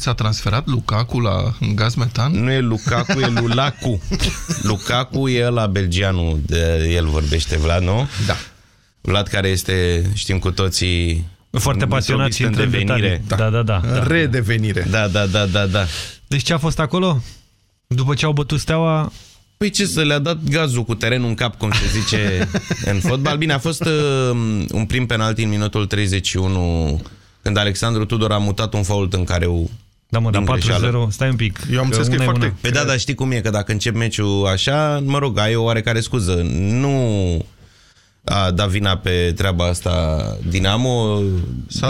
s-a transferat Lukaku la gaz metan? Nu e Lukaku, e Lulacu. Lukaku e la belgianul, de el vorbește Vlad, nu? Da. Vlad care este, știm cu toții... Foarte pasionați în devenire. Da, da, da. da. Redevenire. Da, da, da, da, da. Deci ce a fost acolo? După ce au bătut steaua... Păi ce să le-a dat gazul cu terenul în cap, cum se zice în fotbal. Bine, a fost uh, un prim penalti în minutul 31 când Alexandru Tudor a mutat un fault în care o da, mă, dar 4-0, stai un pic. Eu am înțeles că e foarte... Păi da, dar știi cum e, că dacă încep meciul așa, mă rog, ai o oarecare scuză. Nu a dat vina pe treaba asta Dinamo.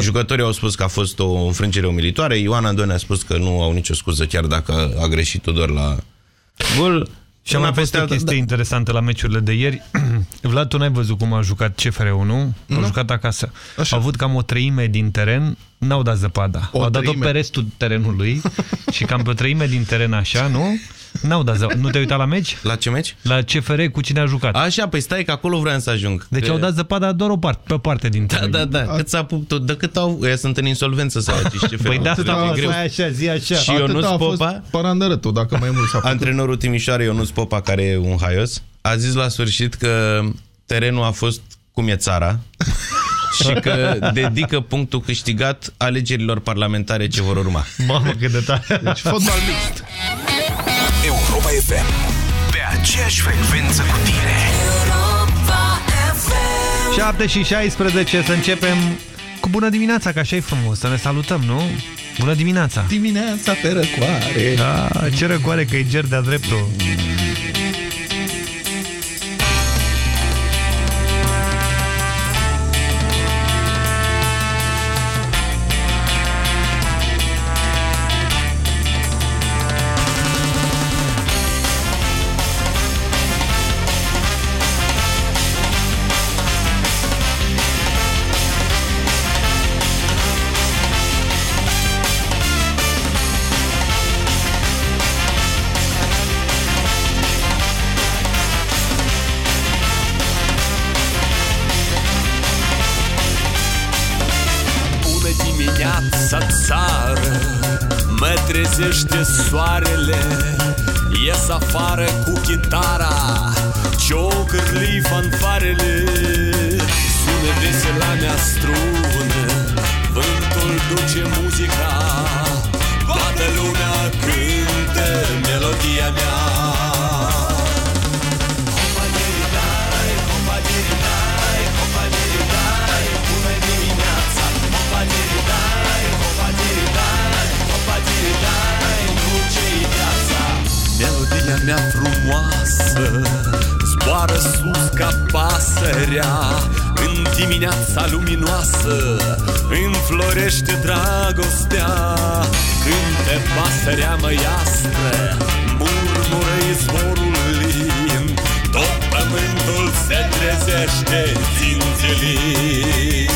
Jucătorii au spus că a fost o înfrângere umilitoare. Ioana Andone a spus că nu au nicio scuză, chiar dacă a greșit doar la gol. Și am mai fost o chestie da. interesantă la meciurile de ieri. Vlad, tu n-ai văzut cum a jucat CFR-ul, nu? nu? Au jucat acasă. Așa. Au avut cam o treime din teren, n-au dat zăpada. O Au dat-o pe restul terenului și cam pe o treime din teren așa, nu? N-au dat zăpadă. Nu te-ai uitat la meci? La ce meci? La CFR cu cine a jucat. Așa, păi stai că acolo vreau să ajung. Deci că... au dat zăpada doar o parte, pe parte din Da, da, da. Cât s-a tot, de cât au... Ea sunt în insolvență sau acești CFR. Păi da, da, greu. așa, zi așa. Și Ionuț Popa... Parandărătul, dacă mai mult s-a Antrenorul Timișoare Ionuț Popa, care e un haios, a zis la sfârșit că terenul a fost cum e țara și că dedică punctul câștigat alegerilor parlamentare ce vor urma. Mamă, cât de tare! Deci fotbal mixt. Europa FM. Pe aceeași frecvență cu tine. Europa FM. 7 și 16 să începem cu bună dimineața, că așa e frumos, să ne salutăm, nu? Bună dimineața! Dimineața pe răcoare! Da, ce răcoare că e ger de-a dreptul! Soarele Ies afară cu chitara Ciocârlii fanfarele dimineața luminoasă Înflorește dragostea. Cânte pasărea măiastră Murmură izvorul lin. Tot pământul se trezește țințelin copilărie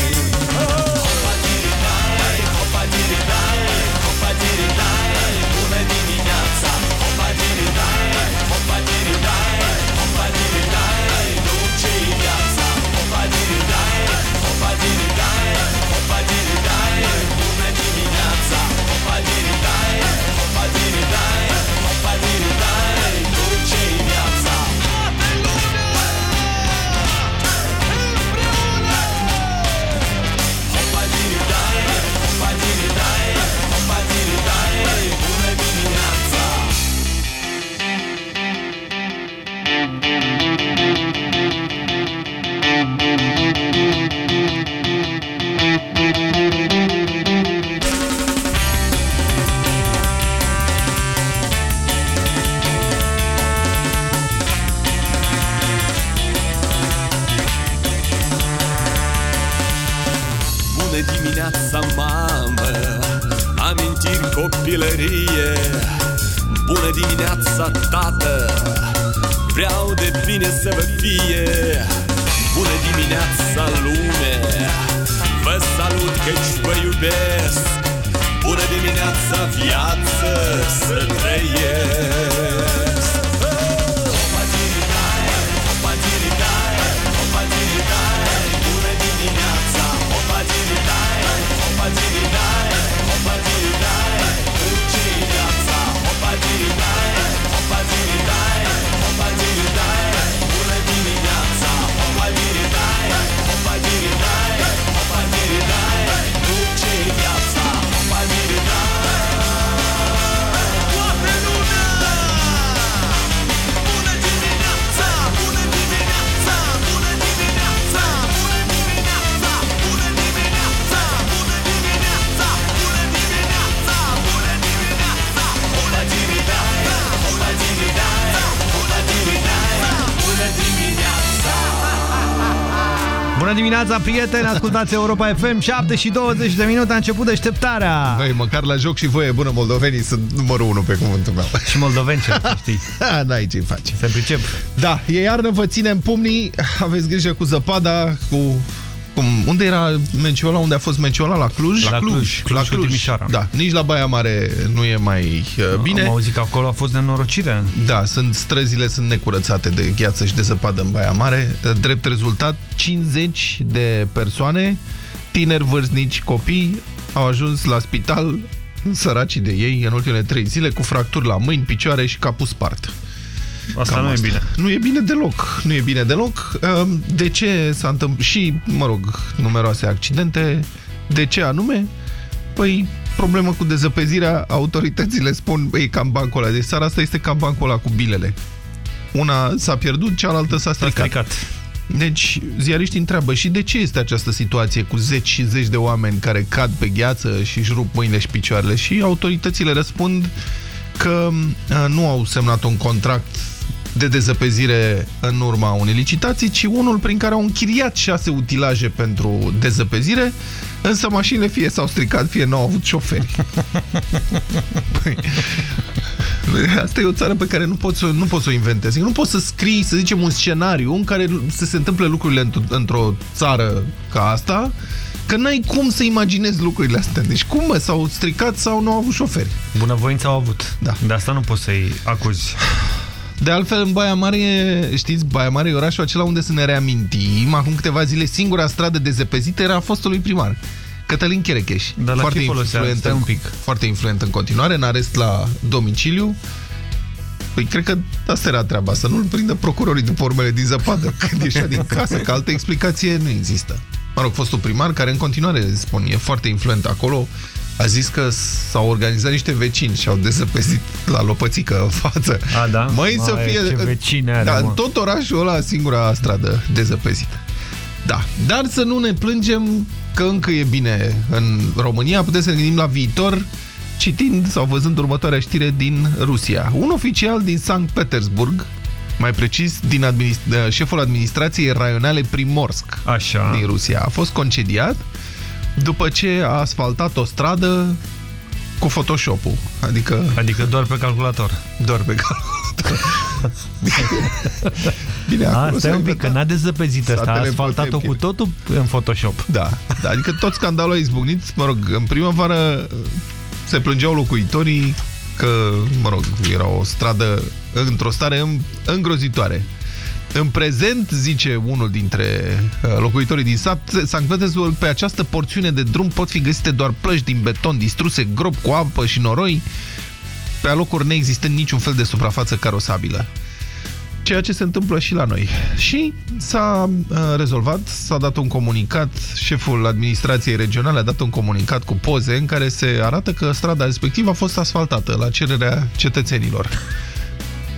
dimineața, prieteni! Ascultați Europa FM, 7 și 20 de minute a început deșteptarea. Noi, măcar la joc și voie bună, moldovenii sunt numărul 1 pe cuvântul meu. Și moldoveni, ce știi. N-ai ce-i face. Se pricep. Da, e iarnă, vă ținem pumnii, aveți grijă cu zăpada, cu cum, unde era Menciola? Unde a fost Menciola? La Cluj? La Cluj. Cluj, la Cluj. Timișoara. Da, nici la Baia Mare nu e mai uh, bine. Am auzit că acolo a fost nenorocire. Da, sunt, străzile sunt necurățate de gheață și de zăpadă în Baia Mare. Drept rezultat, 50 de persoane, tineri, vârstnici, copii, au ajuns la spital săracii de ei în ultimele trei zile cu fracturi la mâini, picioare și capul spart. Asta Cam nu e bine. Nu e bine deloc. Nu e bine deloc. Ehm, De ce s-a întâmplat? Și, mă rog, numeroase accidente. De ce anume? Păi, problemă cu dezăpezirea, autoritățile spun, e cam bancul ăla. Deci seara asta este cam bancul ăla cu bilele. Una s-a pierdut, cealaltă s-a S-a stricat. stricat. Deci, ziariștii întreabă și de ce este această situație cu zeci și zeci de oameni care cad pe gheață și își rup mâinile și picioarele și autoritățile răspund că uh, nu au semnat un contract de dezăpezire în urma unei licitații, ci unul prin care au închiriat șase utilaje pentru dezăpezire, însă mașinile fie s-au stricat, fie nu au avut șoferi. Păi, Asta e o țară pe care nu poți să, nu poți să o inventezi. Nu poți să scrii, să zicem, un scenariu în care să se întâmple lucrurile într- într-o țară ca asta, că n-ai cum să imaginezi lucrurile astea. Deci cum, mă, s-au stricat sau nu au avut șoferi? Bunăvoință au avut. Da. De asta nu poți să-i acuzi. De altfel, în Baia Mare, e- știți, Baia Mare e orașul acela unde să ne reamintim, acum câteva zile, singura stradă dezepezită era a fostului primar. Cătălin Cherecheș. Dar la foarte ce folosea? influent, Stai în, un pic. foarte influent în continuare, în arest la domiciliu. Păi cred că asta era treaba, să nu-l prindă procurorii după urmele din zăpadă când ieșea din casă, că altă explicație nu există. Mă rog, fostul primar, care în continuare, spun, e foarte influent acolo, a zis că s-au organizat niște vecini și au dezăpezit la lopățică în față. A, da? Măi, să Mai, fie... ce vecine are, da, mă. în tot orașul ăla, singura stradă dezăpezită. Da, dar să nu ne plângem că încă e bine în România, putem să ne gândim la viitor citind sau văzând următoarea știre din Rusia. Un oficial din Sankt Petersburg, mai precis din administ șeful administrației raionale Primorsk Așa. din Rusia, a fost concediat după ce a asfaltat o stradă cu Photoshop-ul, adică Adică doar pe calculator. doar pe calculator. Bine, A, acolo stai s-a un pic, că inventat n-a dezăpezit asta, a satele asfaltat-o cu Potemkin. totul în Photoshop. Da, da, adică tot scandalul a izbucnit, mă rog, în primăvară se plângeau locuitorii că, mă rog, era o stradă într-o stare în- îngrozitoare. În prezent, zice unul dintre uh, locuitorii din sat, Sankt Petersburg, pe această porțiune de drum pot fi găsite doar plăci din beton distruse, grop cu apă și noroi, pe alocuri neexistând niciun fel de suprafață carosabilă. Ceea ce se întâmplă și la noi. Și s-a uh, rezolvat, s-a dat un comunicat, șeful administrației regionale a dat un comunicat cu poze în care se arată că strada respectivă a fost asfaltată la cererea cetățenilor.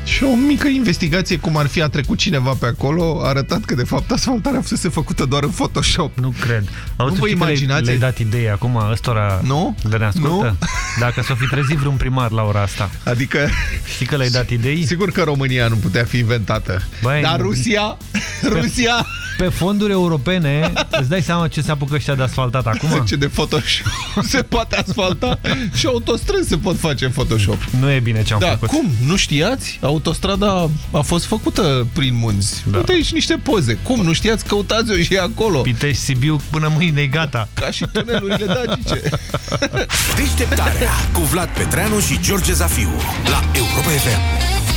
Și o mică investigație, cum ar fi a trecut cineva pe acolo, a arătat că de fapt asfaltarea fusese făcută doar în Photoshop. Nu cred. Au Nu vă știi că le- imaginați? Le-ai dat idei acum ăstora Nu? de ne ascultă? Nu? Dacă s-o fi trezit vreun primar la ora asta. Adică, Știi că le-ai dat idei? sigur că România nu putea fi inventată. Băi, Dar nu- Rusia, Rusia, Pe fonduri europene, îți dai seama ce se apucă ăștia de asfaltat acum? ce de Photoshop se poate asfalta și autostrăzi se pot face în Photoshop. Nu e bine ce am Da, făcut. cum? Nu știați? Autostrada a fost făcută prin munți. Da. Uite aici niște poze. Cum? Nu știați? Căutați-o și acolo. Pitești Sibiu până mâine e gata. Ca și tunelurile dacice. Deșteptarea cu Vlad Petreanu și George Zafiu la Europa FM.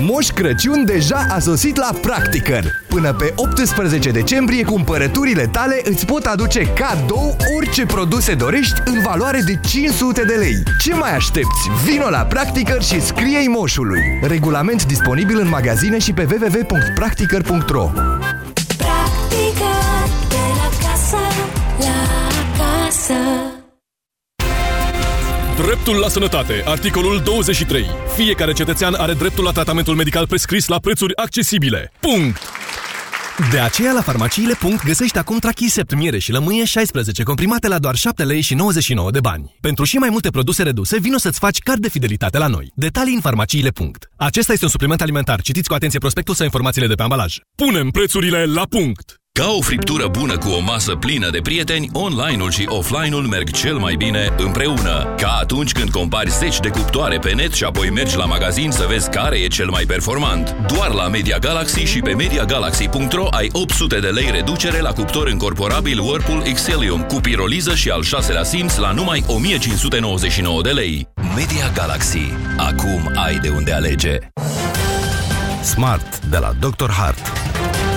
Moș Crăciun deja a sosit la Practicăr. Până pe 18 decembrie, cumpărăturile tale îți pot aduce cadou orice produse dorești în valoare de 500 de lei. Ce mai aștepți? Vino la Practicăr și scrie moșului. Regulament disponibil în magazine și pe www.practicăr.ro Dreptul la sănătate. Articolul 23. Fiecare cetățean are dreptul la tratamentul medical prescris la prețuri accesibile. Punct! De aceea la farmaciile. găsești acum Trachisept, miere și lămâie 16 comprimate la doar 7 lei și 99 de bani. Pentru și mai multe produse reduse, vino să-ți faci card de fidelitate la noi. Detalii în farmaciile. Acesta este un supliment alimentar. Citiți cu atenție prospectul sau informațiile de pe ambalaj. Punem prețurile la punct! Ca o friptură bună cu o masă plină de prieteni, online-ul și offline-ul merg cel mai bine împreună. Ca atunci când compari 10 de cuptoare pe net și apoi mergi la magazin să vezi care e cel mai performant. Doar la Media Galaxy și pe MediaGalaxy.ro ai 800 de lei reducere la cuptor încorporabil Whirlpool Xelium cu piroliză și al șaselea simț la numai 1599 de lei. Media Galaxy. Acum ai de unde alege. Smart de la Dr. Hart.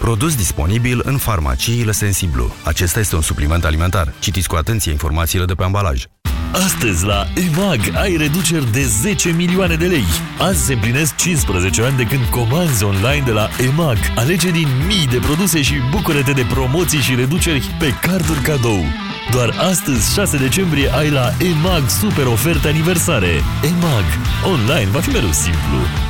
Produs disponibil în farmaciile Sensiblu. Acesta este un supliment alimentar. Citiți cu atenție informațiile de pe ambalaj. Astăzi la EMAG ai reduceri de 10 milioane de lei. Azi se împlinesc 15 ani de când comanzi online de la EMAG. Alege din mii de produse și bucură-te de promoții și reduceri pe carduri cadou. Doar astăzi, 6 decembrie, ai la EMAG super oferte aniversare. EMAG. Online va fi mereu simplu.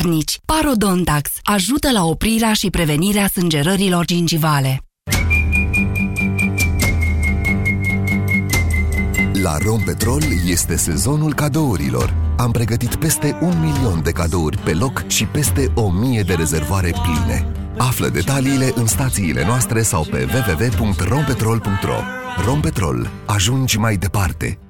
puternici. Parodontax ajută la oprirea și prevenirea sângerărilor gingivale. La Rompetrol este sezonul cadourilor. Am pregătit peste un milion de cadouri pe loc și peste o mie de rezervoare pline. Află detaliile în stațiile noastre sau pe www.rompetrol.ro Rompetrol. Ajungi mai departe.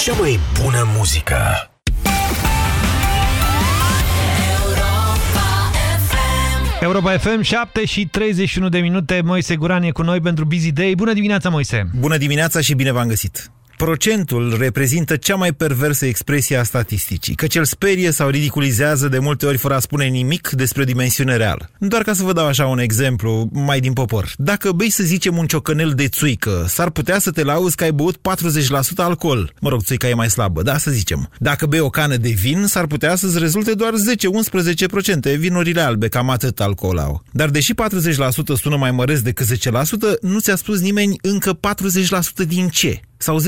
Cea mai bună muzică. Europa FM, 7 și 31 de minute. Moise Guran e cu noi pentru Busy Day. Bună dimineața, Moise! Bună dimineața și bine v-am găsit! Procentul reprezintă cea mai perversă expresie a statisticii, că cel sperie sau ridiculizează de multe ori fără a spune nimic despre dimensiune reală. Doar ca să vă dau așa un exemplu, mai din popor. Dacă bei, să zicem, un ciocănel de țuică, s-ar putea să te lauzi că ai băut 40% alcool. Mă rog, țuica e mai slabă, da, să zicem. Dacă bei o cană de vin, s-ar putea să-ți rezulte doar 10-11%. Vinurile albe, cam atât alcool au. Dar deși 40% sună mai măreț decât 10%, nu ți-a spus nimeni încă 40% din ce sau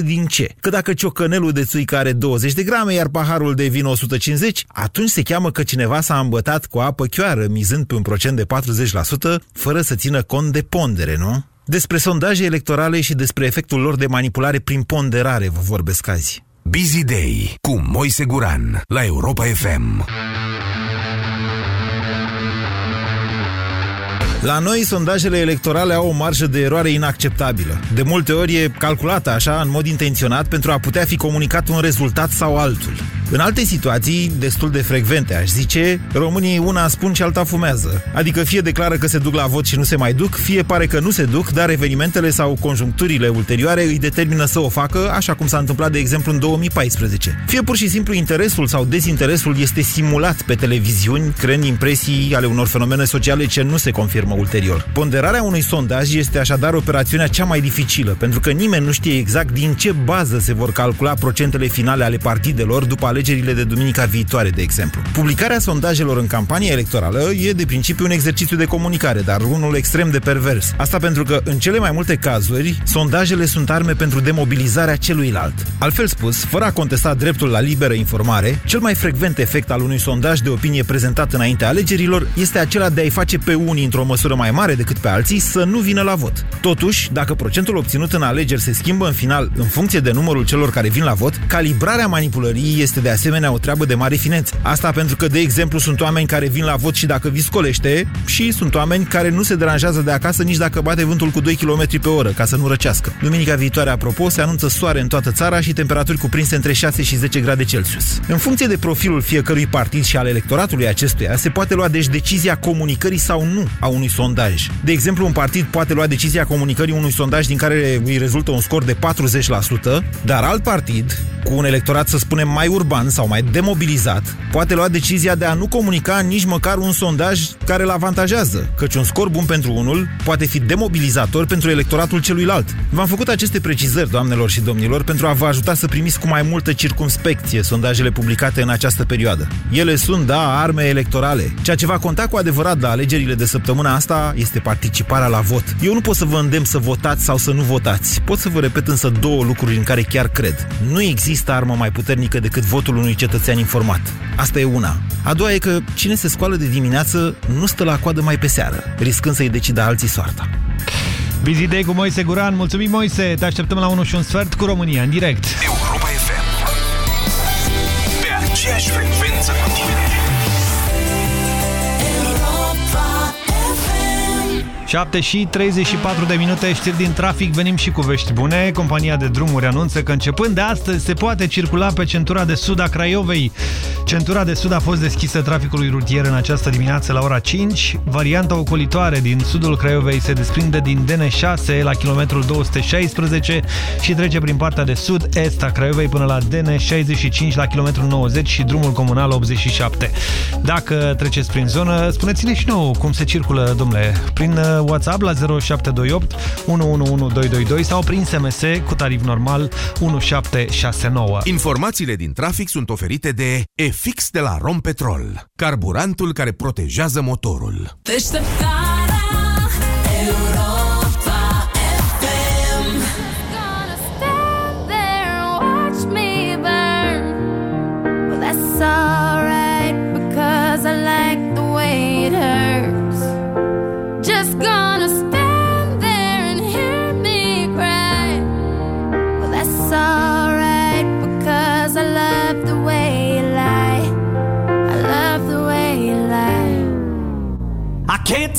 10% din ce? Că dacă ciocănelul de țuică are 20 de grame, iar paharul de vin 150, atunci se cheamă că cineva s-a îmbătat cu apă chioară, mizând pe un procent de 40%, fără să țină cont de pondere, nu? Despre sondaje electorale și despre efectul lor de manipulare prin ponderare vă vorbesc azi. Busy Day cu Moise Guran la Europa FM. La noi, sondajele electorale au o marjă de eroare inacceptabilă. De multe ori e calculată așa, în mod intenționat, pentru a putea fi comunicat un rezultat sau altul. În alte situații, destul de frecvente, aș zice, românii una spun și alta fumează. Adică fie declară că se duc la vot și nu se mai duc, fie pare că nu se duc, dar evenimentele sau conjuncturile ulterioare îi determină să o facă, așa cum s-a întâmplat, de exemplu, în 2014. Fie pur și simplu interesul sau dezinteresul este simulat pe televiziuni, creând impresii ale unor fenomene sociale ce nu se confirmă ulterior. Ponderarea unui sondaj este așadar operațiunea cea mai dificilă, pentru că nimeni nu știe exact din ce bază se vor calcula procentele finale ale partidelor după alegerile de duminica viitoare, de exemplu. Publicarea sondajelor în campania electorală e de principiu un exercițiu de comunicare, dar unul extrem de pervers. Asta pentru că, în cele mai multe cazuri, sondajele sunt arme pentru demobilizarea celuilalt. Altfel spus, fără a contesta dreptul la liberă informare, cel mai frecvent efect al unui sondaj de opinie prezentat înaintea alegerilor este acela de a-i face pe unii într-o măsură mai mare decât pe alții să nu vină la vot. Totuși, dacă procentul obținut în alegeri se schimbă în final în funcție de numărul celor care vin la vot, calibrarea manipulării este de asemenea o treabă de mare finețe. Asta pentru că, de exemplu, sunt oameni care vin la vot și dacă viscolește și sunt oameni care nu se deranjează de acasă nici dacă bate vântul cu 2 km pe oră, ca să nu răcească. Duminica viitoare, apropo, se anunță soare în toată țara și temperaturi cuprinse între 6 și 10 grade Celsius. În funcție de profilul fiecărui partid și al electoratului acestuia, se poate lua deci decizia comunicării sau nu a unui sondaj. De exemplu, un partid poate lua decizia comunicării unui sondaj din care îi rezultă un scor de 40%, dar alt partid, cu un electorat să spunem mai urban sau mai demobilizat, poate lua decizia de a nu comunica nici măcar un sondaj care îl avantajează, căci un scor bun pentru unul poate fi demobilizator pentru electoratul celuilalt. V-am făcut aceste precizări, doamnelor și domnilor, pentru a vă ajuta să primiți cu mai multă circumspecție sondajele publicate în această perioadă. Ele sunt, da, arme electorale. Ceea ce va conta cu adevărat la alegerile de săptămâna asta este participarea la vot. Eu nu pot să vă îndemn să votați sau să nu votați. Pot să vă repet însă două lucruri în care chiar cred. Nu există armă mai puternică decât votul unui cetățean informat. Asta e una. A doua e că cine se scoală de dimineață nu stă la coadă mai pe seară, riscând să-i decida alții soarta. Busy Day cu Moise Guran. Mulțumim, Moise! Te așteptăm la 1 și un sfert cu România, în direct. Europa FM. Pe aceeași frecvență cu tine. 7 și 34 de minute, știri din trafic, venim și cu vești bune. Compania de drumuri anunță că începând de astăzi se poate circula pe centura de sud a Craiovei. Centura de sud a fost deschisă traficului rutier în această dimineață la ora 5. Varianta ocolitoare din sudul Craiovei se desprinde din DN6 la kilometrul 216 și trece prin partea de sud-est a Craiovei până la DN65 la kilometrul 90 și drumul comunal 87. Dacă treceți prin zonă, spuneți-ne și nouă cum se circulă, domnule, prin uh, WhatsApp la 0728 111222 sau prin SMS cu tarif normal 1769. Informațiile din trafic sunt oferite de EFIX de la Rompetrol, carburantul care protejează motorul. Deșteptarea Europa FM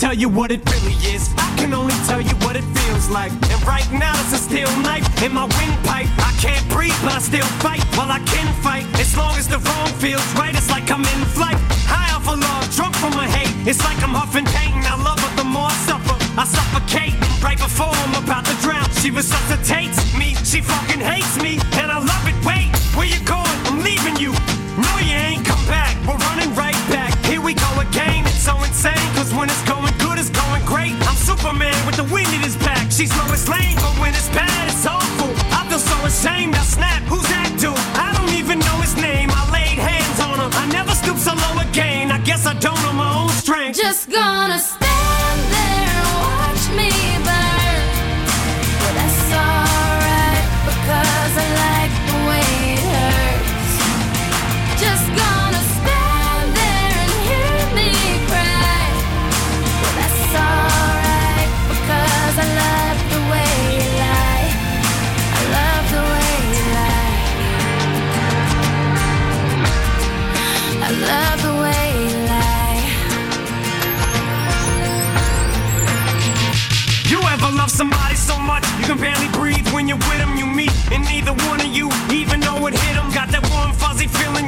tell you what it really is. I can only tell you what it feels like. And right now it's a steel knife in my windpipe. I can't breathe, but I still fight. Well, I can fight as long as the wrong feels right. It's like I'm in flight. High off of love, drunk from my hate. It's like I'm huffing pain. I love her the more I suffer. I suffocate right before I'm about to drown. She resuscitates me. She fucking hates me, and I love it. Wait, where you going? I'm leaving you. No, you ain't come back. We're running right back. Here we go again. It's so insane, cause when it's going Superman with the wind in his back. She's Lois Lane, but when it's bad, it's awful. I feel so ashamed. I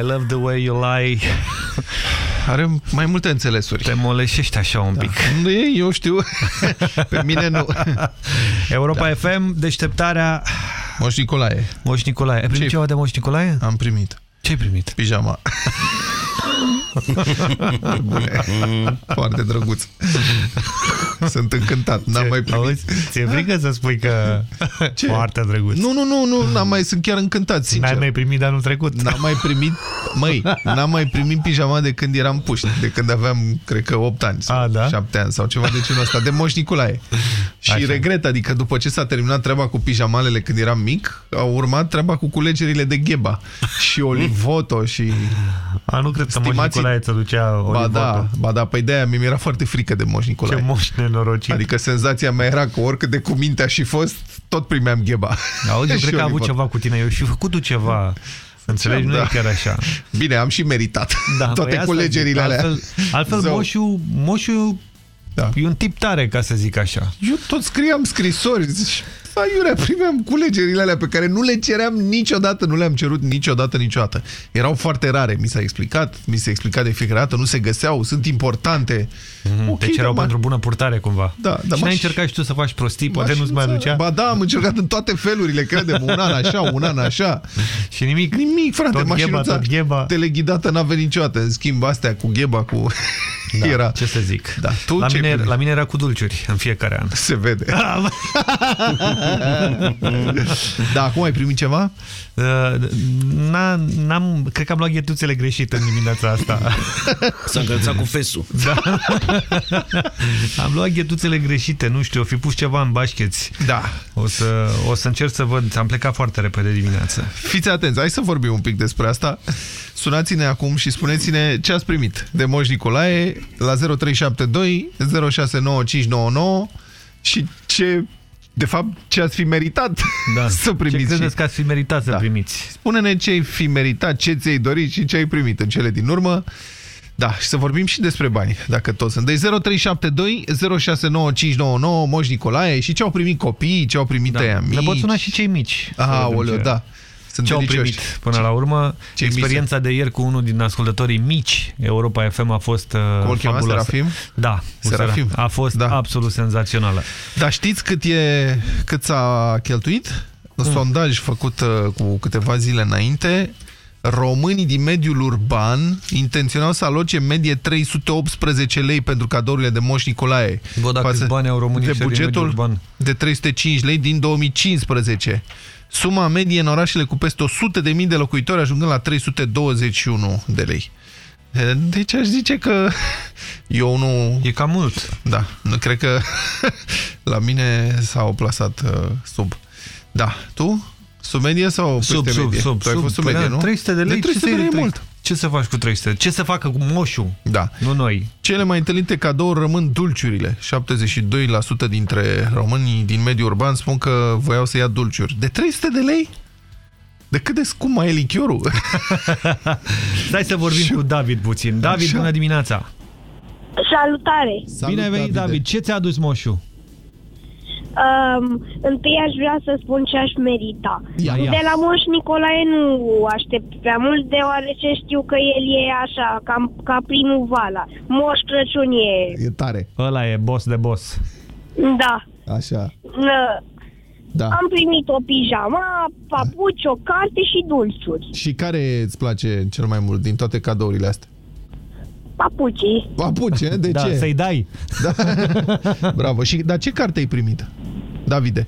I love the way you lie Are mai multe înțelesuri. Te moleșești așa un pic. Nu e, eu știu. Pe mine nu. Europa da. FM, deșteptarea... Moș Nicolae. Moș Nicolae. Ai primit Ce- ceva de Moș Nicolae? Am primit. Ce ai primit? Pijama. Bune. Foarte drăguț. Sunt încântat. N-am mai primit. Auzi, ți-e frică să spui că Ce? foarte drăguț. Nu, nu, nu, nu, n-am mai, sunt chiar încântat, sincer. N-ai mai primit de anul trecut. N-am mai primit, măi, n-am mai primit pijama de când eram puști, de când aveam, cred că, 8 ani sau A, da? 7 ani sau ceva de genul ăsta, de Moș Nicolae. Și Așa. regret, adică după ce s-a terminat treaba cu pijamalele când eram mic, au urmat treaba cu culegerile de gheba și olivoto și... A, nu cred că Moș Stimații- Nicolae ți ducea Ba olivotul. da, ba da, păi de-aia mi era foarte frică de Moș Nicolae. Ce moș nenorocit. Adică senzația mea era că oricât de cu minte aș fi fost, tot primeam gheba. Auzi, eu Și cred că a avut olivot. ceva cu tine. Eu și făcut tu ceva. Înțelegi? Nu Da. e chiar așa. Bine, am și meritat Da, toate păi asta culegerile zic. alea. Altfel, altfel Zău. moșul, moșul Da. E un tip tare, ca să zic așa. Eu tot scriam scrisori și aiurea primeam culegerile alea pe care nu le ceream niciodată, nu le-am cerut niciodată, niciodată. Erau foarte rare, mi s-a explicat, mi s-a explicat de fiecare dată, nu se găseau, sunt importante. Mm, Ok, te cereau da, pentru bună purtare, cumva. Da, da, și n-ai m-aș- încercat și tu să faci prostii, poate M-aș nu-ți mai înțelege. aducea? Ba da, am încercat în toate felurile, credem, un an așa, un an așa. Și nimic? Nimic, frate, Tot gheba, mașinuța tot gheba. teleghidată n-a venit niciodată. În schimb, astea cu gheba, cu... Da, Era. ce să zic. Da, tu la, ce mine, primești? la mine era cu dulciuri în fiecare an. Se vede. da, acum ai primit ceva? Uh, N-am, cred că am luat ghetuțele greșite în dimineața asta. S-a încălțat cu fesul. Da. am luat ghetuțele greșite, nu știu, o fi pus ceva în bașcheți. Da. O să, o să încerc să văd, am plecat foarte repede dimineața. Fiți atenți, hai să vorbim un pic despre asta. Sunați-ne acum și spuneți-ne ce ați primit de Moș Nicolae la 0372 069599 și ce, de fapt, ce ați fi meritat Da. să primiți. Ce credeți și- că ați fi meritat să Da. primiți? Spune-ne ce ai fi meritat, ce ți-ai dorit și ce ai primit în cele din urmă. Da, și să vorbim și despre bani, dacă toți sunt. Deci 0372 069599 Moș Nicolae și ce au primit copiii, ce au primit Da. aia mici. Ne pot suna și cei mici. să Ah, vedem oleu, ce- da. Sunt ce au delicioși. primit până la urmă. Ce-i Experiența de ieri cu unul din ascultătorii mici Europa FM a fost uh, Cum îl chema, fabuloasă. Serafim? Da, cu Serafim. A fost da. absolut senzațională. Dar știți cât, e, cât s-a cheltuit? Un Mm. sondaj făcut uh, cu câteva zile înainte. Românii din mediul urban intenționau să aloce în medie 318 lei pentru cadourile de Moș Nicolae. Bă, dacă față câți bani au românii de ăștia din mediul bugetul urban? de 305 lei din 2015. Suma medie în orașele cu peste 100.000 de locuitori ajungând la 321 de lei. Deci aș zice că eu nu... E cam mult. Da, nu cred că la mine s-au plasat uh, sub. Da, tu? Sub medie sau peste Sub, sub, medie? sub, Tu ai sub. fost sub Păi medie, da, nu? 300 de lei, De 300 ce de să lei iei e mult. Ce să faci cu 300? Ce să facă cu moșul? Da. Nu noi. Cele mai întâlnite cadouri rămân dulciurile. 72% dintre românii din mediul urban spun că voiau să ia dulciuri. De 300 de lei? De cât de scump mai e lichiorul? Stai să vorbim cu David puțin. David, Așa. bună dimineața! Salutare! Bine ai venit, David. Ce ți-a adus moșul? Um, întâi aș vrea să spun ce aș merita. Ia, ia. De la Moș Nicolae nu aștept prea mult, deoarece știu că el e așa, cam ca primul vala. Moș Crăciun e... E tare. Ăla e boss de boss. Da. Așa. Nă, Da. Am primit o pijama, papuci, o carte și dulciuri. Și care îți place cel mai mult din toate cadourile astea? Papucii. Papuci, eh? de Da, ce? să-i dai. Da. Bravo. Și, dar ce carte ai primit, Davide?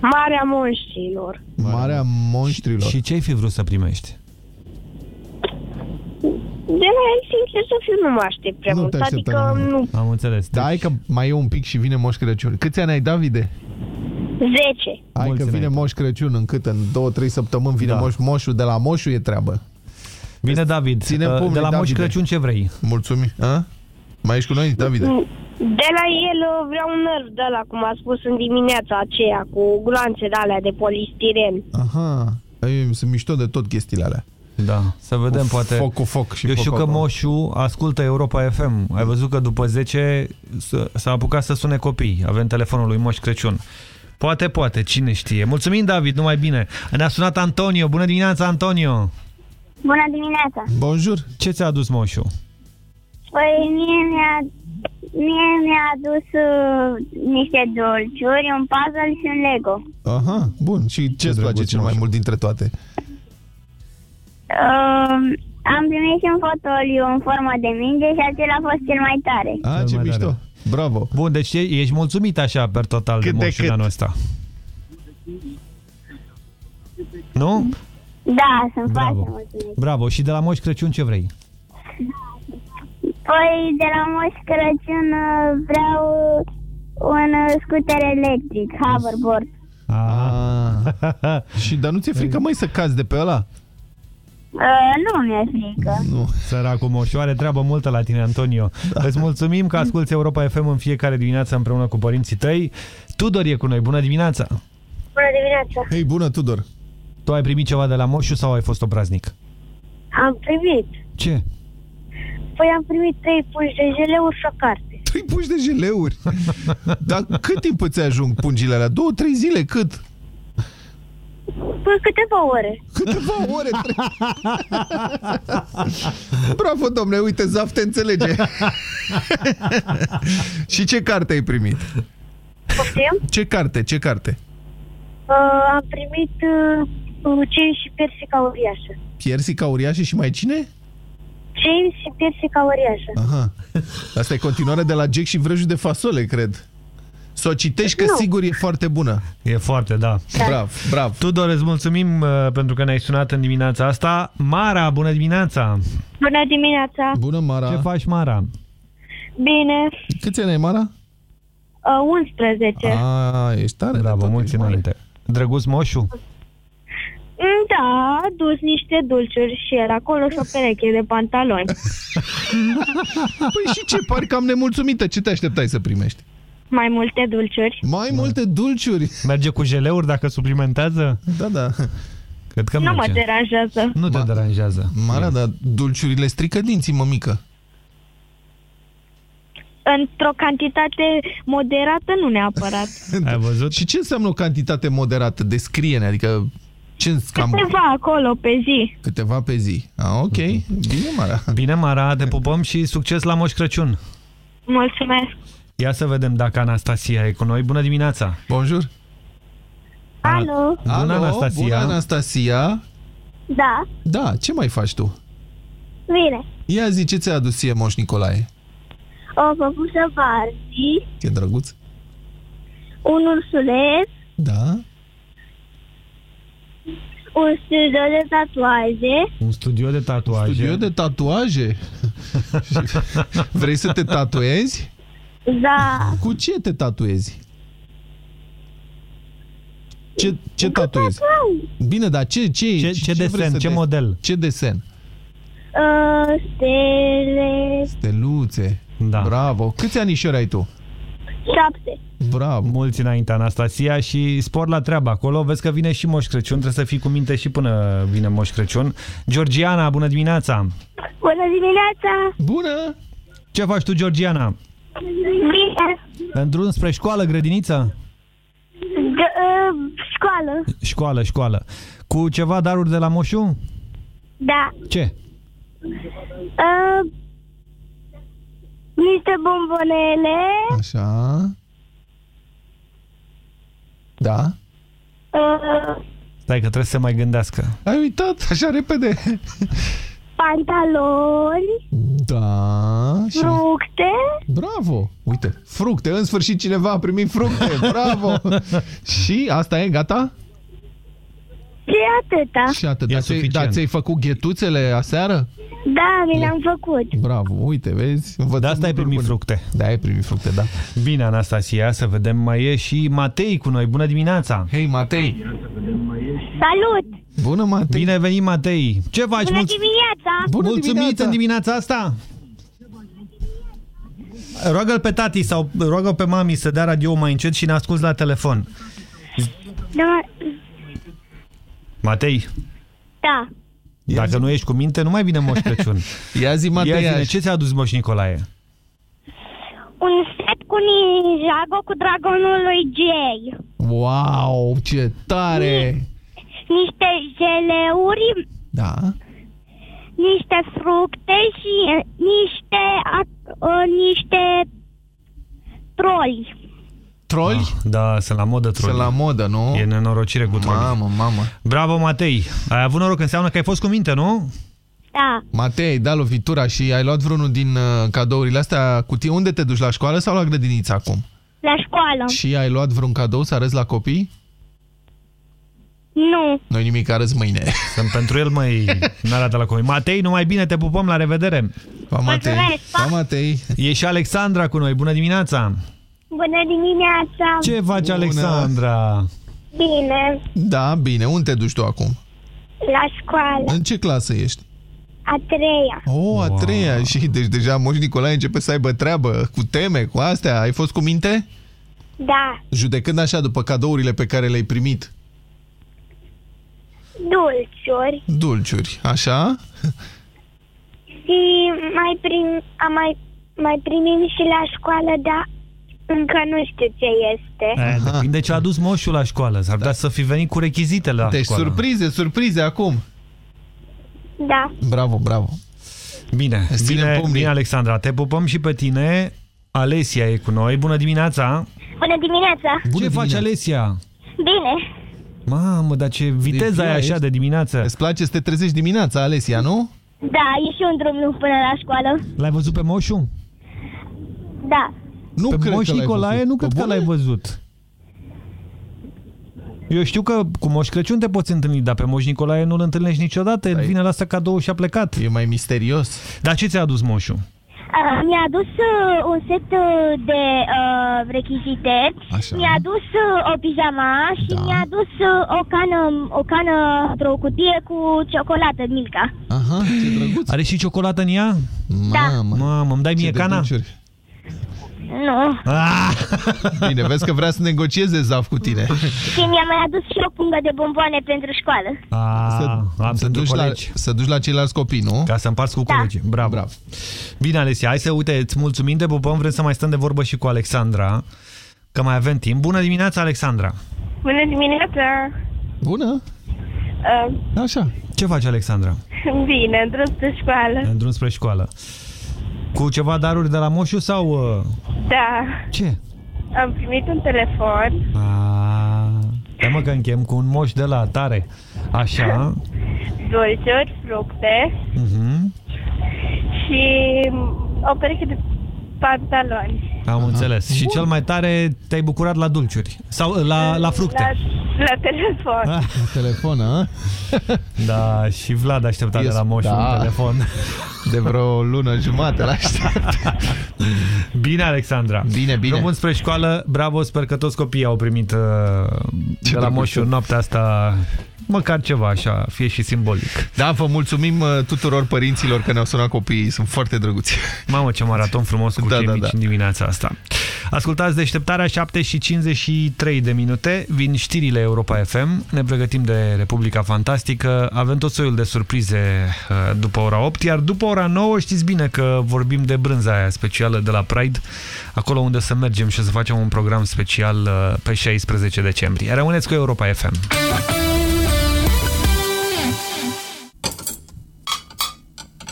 Marea monștrilor. Marea monștrilor. Și ce ai fi vrut să primești? De la el, sincer să fiu, nu mă aștept prea Nu mult. te așteptai Adică la mult. nu... Am înțeles. Da, hai că mai e un pic și vine Moș Crăciun. Câți ani ai, Davide? 10. Hai Mulți că vine înainte. Moș Crăciun în cât? În două, trei săptămâni vine Da. Moș Moșul. De la Moșul e treabă. Bine, David. Ține uh, pumnii, de la Moș Davide. Crăciun ce vrei? Mulțumim. A? Mai ești cu noi, Davide? De la el uh, vreau un nerv de la, cum a spus în dimineața aceea, cu gloanțe de alea de polistiren. Aha. Ei, sunt mișto de tot chestiile alea. Da, să vedem, Cu poate... foc cu foc și Eu foc știu cu că foc. Moșu ascultă Europa FM. Ai văzut că după 10 s- s-a apucat să sune copii. Avem telefonul lui Moș Crăciun. Poate, poate, cine știe. Mulțumim, David, numai bine. Ne-a sunat Antonio. Bună dimineața, Antonio! Bună dimineața! Bonjour! Ce ți-a adus Moșu? Păi mie mi-a, mie mi-a adus uh, niște dulciuri, un puzzle și un Lego. Aha, bun. Și ce îți place drăguț, cel mai Moșu. mult dintre toate? Uh, am primit și un fotoliu în formă de minge și acela a fost cel mai tare. A, Cel ce mai mișto. tare. Bravo. Bun, deci e- ești mulțumit așa, per total, Cât de de Moșul cât? anul ăsta. Nu? Da, sunt Bravo. foarte mulțumit. Bravo. Și de la Moș Crăciun ce vrei? Păi de la Moș Crăciun uh, vreau un uh, scuter electric, hoverboard. Ah. și dar nu ți-e frică, mai să cazi de pe ăla? Uh, nu mi-e frică. Nu. Săracul Moșu are treabă multă la tine, Antonio. Da. Îți mulțumim că asculti Europa FM în fiecare dimineață împreună cu părinții tăi. Tudor e cu noi. Bună dimineața! Bună dimineața! Hei, bună, Tudor! Tu ai primit ceva de la Moșu sau ai fost obraznic? Am primit. Ce? Păi am primit trei puși de jeleu și o carte. Trei pungi de jeleuri. Dar cât timp îți ajung pungile alea? Două, trei zile? Cât? Păi câteva ore. Câteva ore? Bravo, domnule, uite, Zaf te înțelege. Și ce carte ai primit? Poftim? Ce carte? Ce carte? Uh, am primit uh, James și Persica Uriașă. Piersica uriașă și mai cine? James și Persica Uriașă. Aha. Asta e continuare de la Jack și vrăjul de fasole, cred. Să o citești că Nu. sigur e foarte bună. E foarte, da. Bravo, bravo. Tudor, îți mulțumim uh, pentru că ne-ai sunat în dimineața asta. Mara, bună dimineața! Bună dimineața! Bună, Mara! Ce faci, Mara? Bine, Câți ani ai, Mara? uh, 11. A, ești tare. Bravo, mulți înainte. Drăguț Moșu? Mm, Da, a dus niște dulciuri și era acolo și o pereche de pantaloni. Păi și ce, pari cam nemulțumită. Ce te așteptai să primești? Mai multe dulciuri. Mai multe dulciuri. Merge cu jeleuri dacă suplimentează? Da, da. Cred că nu mă merge. deranjează. Nu te deranjează. Mara, dar dulciurile strică dinții, mămică. Într-o cantitate moderată, nu neapărat. Ai văzut? Și ce înseamnă o cantitate moderată? Descrie-ne, adică ce cam Câteva acolo pe zi. câteva pe zi. A, ok. Bine, Mara. Bine, Mara, te pupăm și succes la Moș Crăciun. Mulțumesc. Ia să vedem dacă Anastasia e cu noi. Bună dimineața! Bonjour! Alo? Bună, Alo, Anastasia! Bună, Anastasia! Da, Da, ce mai faci tu? bine. Ia zi, ce ți-a adus ție, Moș Nicolae? O păpușă Barbie, Ce drăguț. un ursuleț, Da? Un studio de tatuaje, Un studio de tatuaje. Studio de tatuaje? Vrei să te tatuezi? da, Cu ce te tatuezi? Ce, ce tatuezi? Bine, dar ce, ce, Ce- ce vrei desen, să ce te- model? Ce desen? uh, stele, Steluțe. Da. Bravo. Câți anișori ai tu? Șapte. Bravo. Mulți înainte, Anastasia, și spor la treabă acolo. Vezi că vine și Moș Crăciun, trebuie să fii cu minte și până vine Moș Crăciun. Georgiana, bună dimineața! Bună dimineața! Bună! Ce faci tu, Georgiana? Bine, În drum spre școală, grădiniță? D uh, școală, Școală, școală. Cu ceva daruri de la Moșu? da. Ce? Uh, niște bombonele, Așa. Da? uh, Stai că trebuie să se mai gândească. Ai uitat așa repede. pantaloni, Da. Și... fructe, Bravo. Uite, fructe. În sfârșit cineva a primit fructe. Bravo. și asta e, gata? și atâta. Și atât. E Dar ți-ai suficient. da, ți-ai făcut ghetuțele aseară? Da, mi le-am făcut. Bravo. Uite, vezi? Văd De asta ai primit bune. fructe. Da, ai primit fructe, da. Bine, Anastasia, să vedem, mai e și Matei cu noi. Bună dimineața! Hei, Matei! Salut! Bună, Matei! Bine venit, Matei! Ce faci? Bună Mulț- dimineața! Bună Mulțumit dimineața! în dimineața asta? Roagă-l pe tati sau roagă pe mami să dea radio mai încet și ne asculți la telefon. Da, Matei, da. Dacă nu ești cu minte, nu mai vine Moș Crăciun. Ia zi, Ia Matei, zine, așa. ce ți-a adus Moș Nicolae? Un set cu Ninjago cu dragonul lui Jay. Wow, ce tare! Niște jeleuri, Da? niște fructe și uh, niște, ac- uh, niște troli. Troli? Da, sunt la modă troli. Sunt la modă, nu? E nenorocire cu troli. Mamă, mamă. Bravo, Matei! Ai avut noroc, înseamnă că ai fost cu minte, nu? Da, Matei, ai dat lovitura și ai luat vreunul din uh, cadourile astea cu tine. Unde te duci, la școală sau la grădiniță acum? la școală. Și ai luat vreun cadou să arăți la copii? Nu. Noi nimic, arăți mâine. Sunt pentru el, mai n-arată la copii. Matei, numai bine, te pupăm, la revedere! Pa, Matei. Mulțumesc, pa. Pa, Matei. E și Alexandra cu noi, bună dimineața! Bună dimineața! Ce faci, Bună. Alexandra? Bine, Da, bine. Unde te duci tu acum? la școală. În ce clasă ești? A treia. Oh, a Wow. treia. Și deci deja Moș Nicolae începe să aibă treabă cu teme, cu astea. Ai fost cu minte? Da, Judecând așa după cadourile pe care le-ai primit. dulciuri. Dulciuri, așa? Și mai prim, am mai mai primim și la școală, dar încă nu știu ce este. Eh, Depinde ce a adus moșul la școală. S-ar putea să fi venit cu rechizitele la Deci școală. surprize, surprize acum. Da. Bravo, bravo. Bine, Îți ținem bine, pumnii. bine, Alexandra. Te pupăm și pe tine. Alesia e cu noi. Bună dimineața! Bună dimineața! ce faci, Alesia? Bine. Mamă, dar ce viteză ai așa de dimineață. Îți place să te trezești dimineața, Alesia, nu? Da, e și un drum lung până la școală. L-ai văzut pe moșu? Da. Nu pe cred Moș că l-ai Nicolae văzut. nu cred Pe că bune? l-ai văzut. Eu știu că cu Moș Crăciun te poți întâlni, dar pe Moș Nicolae nu-l întâlnești niciodată. El vine la asta cadou și a plecat. E mai misterios. Dar ce ți-a adus moșul? Uh, mi-a adus uh, un set uh, de uh, rechizite, Așa. mi-a adus uh, o pijama și Da. mi-a adus uh, o cană, o cană într-o cutie cu ciocolată Milka. Aha, ce drăguț. Are și ciocolată în ea? Mamă. Mamă, îmi dai mie Ce de cana? dulciuri. Nu. Ah! Bine, vezi că vrea să negocieze Zaf cu tine. Și mi-a mai adus și o pungă de bomboane pentru școală. A, Să, am să, pentru duci la, colegi. să duci la ceilalți copii, nu? Ca să împarți cu colegii. Bravo. Bravo. Bine, Alesia, hai să uite, îți mulțumim de pupăm, vrem să mai stăm de vorbă și cu Alexandra, că mai avem timp. Bună dimineața, Alexandra! Bună dimineața! Bună! Uh, Așa. Ce faci, Alexandra? bine, în drum spre școală. În drum spre școală. Cu ceva daruri de la moșu sau... Uh... Da. Ce? Am primit un telefon, A, da mă că închem cu un moș de la tare. Așa. dulciuri, fructe Uh-huh. și o pereche de pantaloni. Am înțeles. Și cel mai tare te-ai bucurat la dulciuri. Sau la, la fructe. La, la telefon. Ah. Telefon, a? Da, și Vlad aștepta de Yes, la moș da. un telefon. De vreo lună jumate la aștept. Bine, Alexandra. Bine, bine. Drum bun spre școală. Bravo, sper că toți copiii au primit uh, de la drăguț. moșul noaptea asta măcar ceva așa, fie și simbolic. Da, vă mulțumim uh, tuturor părinților că ne-au sunat copiii, sunt foarte drăguți. Mamă, ce maraton frumos cu Da, cei da, mici da. în dimineața asta. Ascultați deșteptarea 7 și 53 de minute. Vin știrile Europa FM. Ne pregătim de Republica Fantastică. Avem tot soiul de surprize uh, după ora 8, iar după ora 9 știți bine că vorbim de brânza aia specială de la Pride, acolo unde să mergem și să facem un program special uh, pe 16 decembrie. Rămâneți cu Europa FM.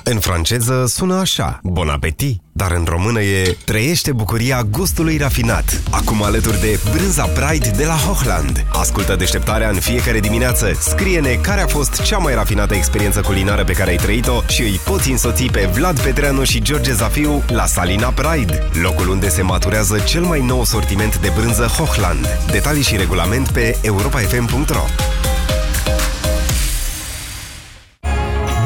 În franceză sună așa, bon appétit, dar în română e trăiește bucuria gustului rafinat. Acum alături de brânza Pride de la Hochland. Ascultă deșteptarea în fiecare dimineață. Scrie-ne care a fost cea mai rafinată experiență culinară pe care ai trăit-o și îi poți însoți pe Vlad Petreanu și George Zafiu la Salina Pride, locul unde se maturează cel mai nou sortiment de brânză Hochland. Detalii și regulament pe europafm.ro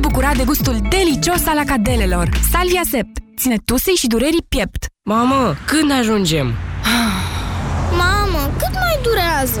bucura de gustul delicios al acadelelor. Salvia Sept ține tusei și durerii piept. Mamă, când ajungem? Mamă, cât mai durează?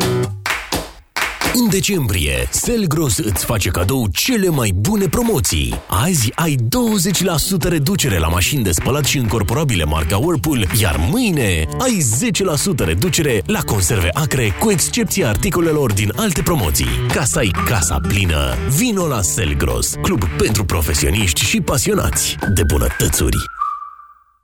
În decembrie, Selgros îți face cadou cele mai bune promoții. Azi ai 20% reducere la mașini de spălat și încorporabile marca Whirlpool, iar mâine ai 10% reducere la conserve acre, cu excepția articolelor din alte promoții. Ca să ai casa plină, vino la Selgros, club pentru profesioniști și pasionați de bunătățuri.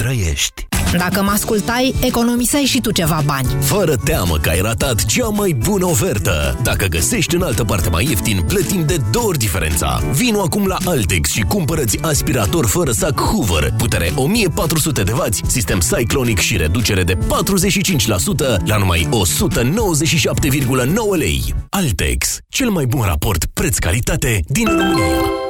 trăiești. Dacă mă ascultai, economiseai și tu ceva bani. Fără teamă că ai ratat cea mai bună ofertă. Dacă găsești în altă parte mai ieftin, plătim de două ori diferența. Vino acum la Altex și cumpărăți aspirator fără sac Hoover, putere 1400 de W, sistem Cyclonic și reducere de 45% la numai 197,9 lei. Altex, cel mai bun raport preț-calitate din România.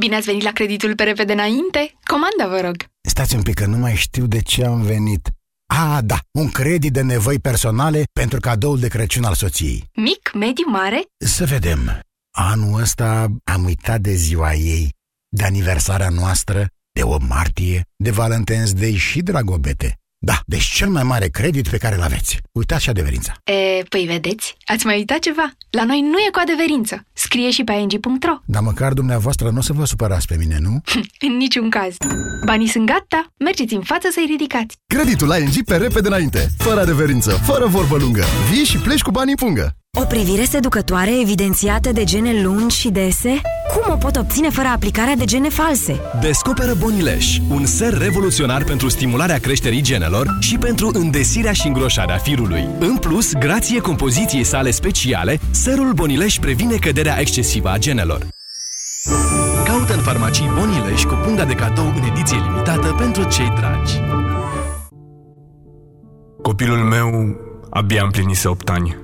Bine ați venit la creditul pe repede înainte? Comanda, vă rog! Stați un pic că nu mai știu de ce am venit. Ah, da, un credit de nevoi personale pentru cadoul de Crăciun al soției. Mic, mediu, mare? Să vedem. Anul ăsta am uitat de ziua ei, de aniversarea noastră, de 8 martie, de Valentine's Day și Dragobete. Da, deci cel mai mare credit pe care îl aveți. Uitați și adeverința. E, păi vedeți, ați mai uitat ceva? La noi nu e cu adeverință. Scrie și pe ing.ro. Dar măcar dumneavoastră nu o să vă supărați pe mine, nu? În niciun caz. Banii sunt gata, mergeți în față să-i ridicați. Creditul ING pe repede înainte, fără adeverință, fără vorbă lungă. Vii și pleci cu banii în pungă. O privire seducătoare evidențiată de gene lungi și dese? Cum o pot obține fără aplicarea de gene false? Descoperă Bonileș, un ser revoluționar pentru stimularea creșterii genelor și pentru îndesirea și îngroșarea firului. În plus, grație compoziției sale speciale, serul Bonileș previne căderea excesivă a genelor. Caută în farmacii Bonileș cu punga de cadou în ediție limitată pentru cei dragi. Copilul meu abia împlinise 8 ani.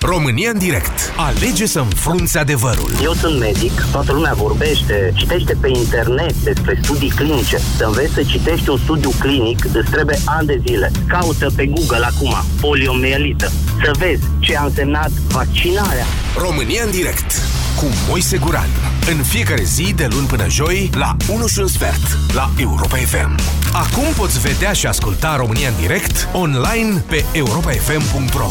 România în direct. Alege să înfrunți adevărul. Eu sunt medic, toată lumea vorbește, citește pe internet despre studii clinice. Să înveți să citești un studiu clinic îți trebuie ani de zile. Caută pe Google acum poliomielită. Să vezi ce a însemnat vaccinarea. România în direct cu Moise Guran. În fiecare zi, de luni până joi, la 1 și un sfert, la Europa FM. Acum poți vedea și asculta România în direct, online, pe europafm.ro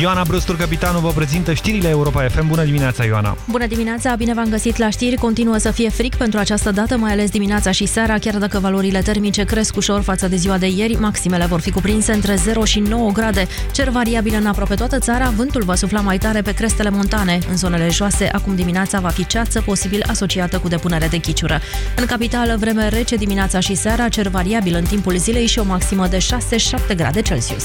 Ioana Brustur, capitanul, vă prezintă știrile Europa FM. Bună dimineața, Ioana! Bună dimineața, bine v-am găsit la știri. Continuă să fie fric pentru această dată, mai ales dimineața și seara, chiar dacă valorile termice cresc ușor față de ziua de ieri. Maximele vor fi cuprinse între 0 și 9 grade. Cer variabil în aproape toată țara, vântul va sufla mai tare pe crestele montane. În zonele joase, acum dimineața va fi ceață, posibil asociată cu depunere de chiciură. În capitală, vreme rece dimineața și seara, cer variabil în timpul zilei și o maximă de 6-7 grade Celsius.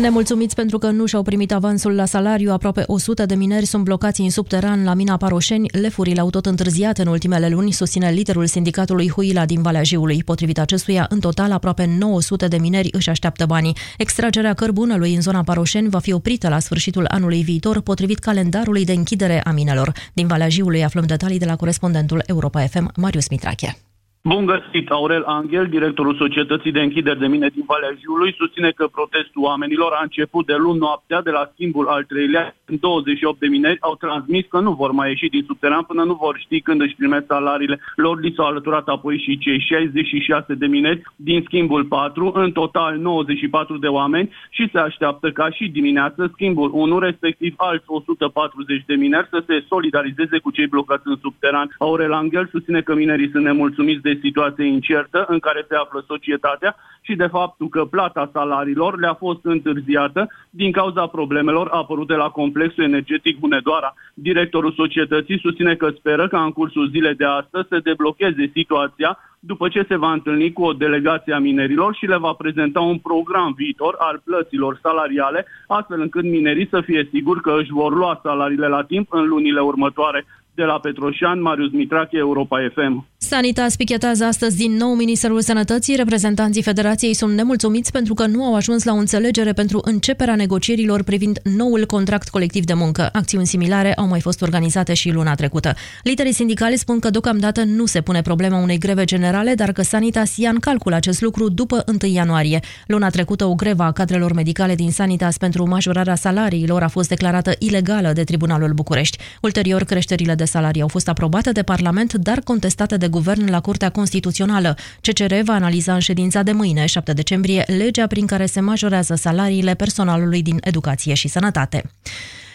Nemulțumiți pentru că nu și-au primit avansul la salariu, aproape 100 de mineri sunt blocați în subteran la mina Paroșeni. Lefurile au tot întârziat în ultimele luni, susține liderul sindicatului Huila din Valea Jiului. Potrivit acestuia, în total, aproape 900 de mineri își așteaptă banii. Extragerea cărbunelui în zona Paroșeni va fi oprită la sfârșitul anului viitor, potrivit calendarului de închidere a minelor. Din Valea Jiului aflăm detalii de la corespondentul Europa FM, Marius Mitrache. Bun găsit! Aurel Angel, directorul Societății de Închideri de Mine din Valea Jiului, susține că protestul oamenilor a început de luni noaptea de la schimbul al treilea. 28 de mineri au transmis că nu vor mai ieși din subteran până nu vor ști când își primesc salariile. Lor li s-au alăturat apoi și cei 66 de mineri din schimbul 4, în total 94 de oameni și se așteaptă ca și dimineață schimbul 1, respectiv alți 140 de mineri să se solidarizeze cu cei blocați în subteran. Aurel Angel susține că minerii sunt nemulțumiți de de situație incertă în care se află societatea și de faptul că plata salariilor le-a fost întârziată din cauza problemelor apărute la complexul energetic Hunedoara. Directorul societății susține că speră ca în cursul zilei de astăzi să deblocheze situația după ce se va întâlni cu o delegație a minerilor și le va prezenta un program viitor al plăților salariale, astfel încât minerii să fie siguri că își vor lua salariile la timp în lunile următoare. De la Petroșan, Marius Mitrache, Europa FM. Sanitas pichetează astăzi din nou Ministerul Sănătății. Reprezentanții Federației sunt nemulțumiți pentru că nu au ajuns la o înțelegere pentru începerea negocierilor privind noul contract colectiv de muncă. Acțiuni similare au mai fost organizate și luna trecută. Liderii sindicali spun că deocamdată nu se pune problema unei greve generale, dar că Sanitas ia în calcul acest lucru după 1 ianuarie. Luna trecută o greva a cadrelor medicale din Sanitas pentru majorarea salariilor a fost declarată ilegală de Tribunalul București. Ulterior, creșterile de salarii au fost aprobate de Parlament, dar contestate de guvern la Curtea Constituțională. CCR va analiza în ședința de mâine, 7 decembrie, legea prin care se majorează salariile personalului din educație și sănătate.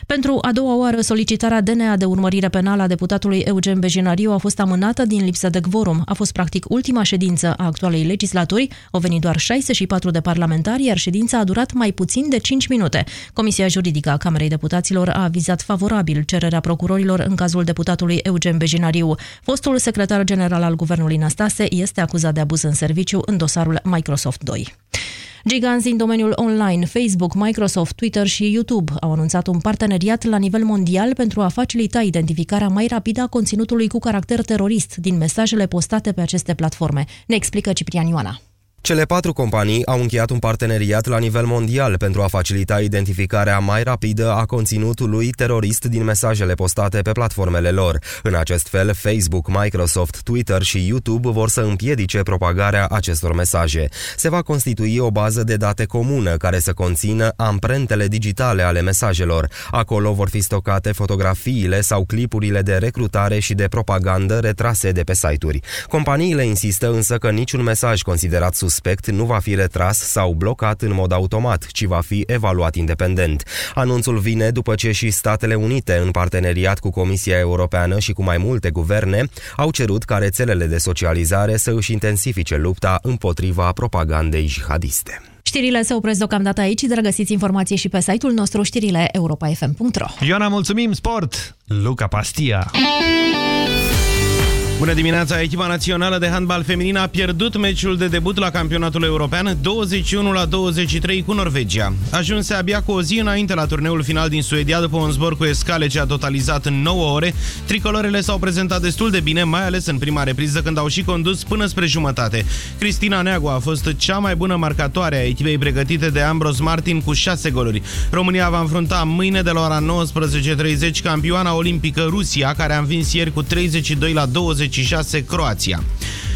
Pentru a doua oară, solicitarea DNA de urmărire penală a deputatului Eugen Bejinariu a fost amânată din lipsă de quorum. A fost practic ultima ședință a actualei legislaturi. Au venit doar 64 de parlamentari, iar ședința a durat mai puțin de 5 minute. Comisia juridică a Camerei Deputaților a avizat favorabil cererea procurorilor în cazul deputatului Eugen Bejinariu. Fostul secretar general al guvernului Năstase este acuzat de abuz în serviciu în dosarul Microsoft 2. Giganți din domeniul online, Facebook, Microsoft, Twitter și YouTube au anunțat un parteneriat la nivel mondial pentru a facilita identificarea mai rapidă a conținutului cu caracter terorist din mesajele postate pe aceste platforme. Ne explică Ciprian Ioana. Cele patru companii au încheiat un parteneriat la nivel mondial pentru a facilita identificarea mai rapidă a conținutului terorist din mesajele postate pe platformele lor. În acest fel, Facebook, Microsoft, Twitter și YouTube vor să împiedice propagarea acestor mesaje. Se va constitui o bază de date comună care să conțină amprentele digitale ale mesajelor. Acolo vor fi stocate fotografiile sau clipurile de recrutare și de propagandă retrase de pe site-uri. Companiile insistă însă că niciun mesaj considerat sus suspect nu va fi retras sau blocat în mod automat, ci va fi evaluat independent. Anunțul vine după ce și Statele Unite, în parteneriat cu Comisia Europeană și cu mai multe guverne, au cerut ca rețelele de socializare să își intensifice lupta împotriva propagandei jihadiste. Știrile se opresc deocamdată aici, dar găsiți informații și pe site-ul nostru știrile europa.fm.ro Ioana, mulțumim! Sport! Luca Pastia! Bună dimineața! Echipa națională de handbal feminin a pierdut meciul de debut la campionatul european 21 la 23 cu Norvegia. Ajunse abia cu o zi înainte la turneul final din Suedia după un zbor cu escale ce a totalizat în 9 ore. Tricolorele s-au prezentat destul de bine, mai ales în prima repriză când au și condus până spre jumătate. Cristina Neagu a fost cea mai bună marcatoare a echipei pregătite de Ambros Martin cu 6 goluri. România va înfrunta mâine de la ora 19.30 campioana olimpică Rusia, care a învins ieri cu 32 la 20 26 Croația.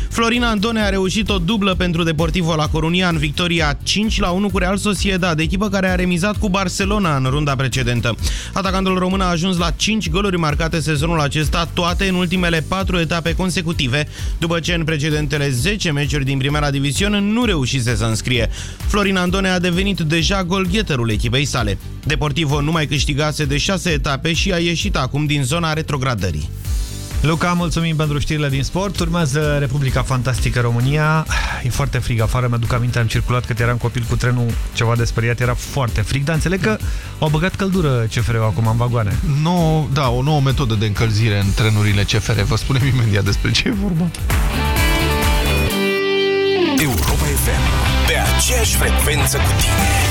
Florina Antone a reușit o dublă pentru Deportivo la Corunia în victoria 5 la 1 cu Real Sociedad, echipă care a remizat cu Barcelona în runda precedentă. Atacantul român a ajuns la 5 goluri marcate sezonul acesta, toate în ultimele 4 etape consecutive, după ce în precedentele 10 meciuri din primera diviziune nu reușise să înscrie. Florin Andone a devenit deja golgheterul echipei sale. Deportivo nu mai câștigase de 6 etape și a ieșit acum din zona retrogradării. Luca, mulțumim pentru știrile din sport. Urmează Republica Fantastică România. E foarte frig afară, mi-aduc aminte, am circulat că eram copil cu trenul ceva de speriat, era foarte frig, dar înțeleg că au băgat căldură CFR-ul acum în vagoane. No, da, o nouă metodă de încălzire în trenurile CFR. Vă spunem imediat despre ce e vorba. Europa FM, pe aceeași frecvență cu tine.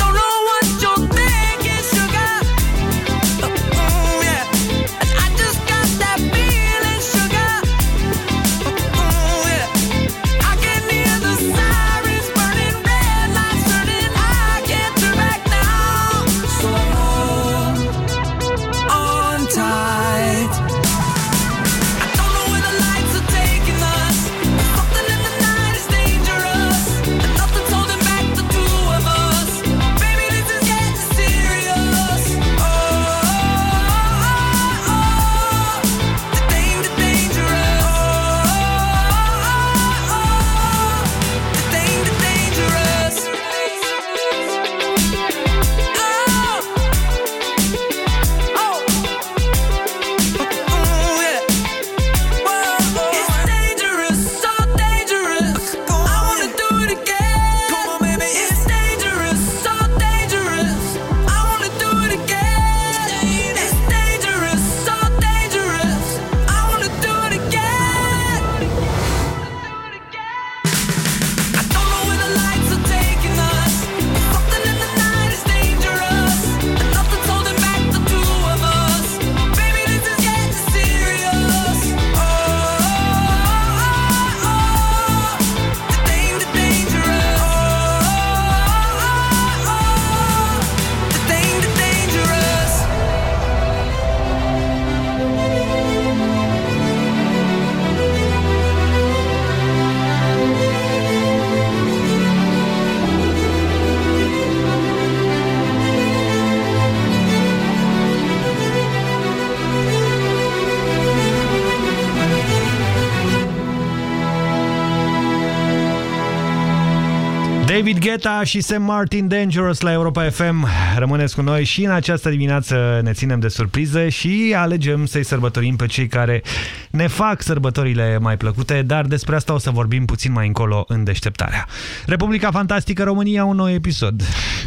David Guetta și Sam Martin Dangerous la Europa FM. Rămâneți cu noi și în această dimineață ne ținem de surpriză și alegem să-i sărbătorim pe cei care ne fac sărbătorile mai plăcute, dar despre asta o să vorbim puțin mai încolo în deșteptarea. Republica Fantastică România, un nou episod.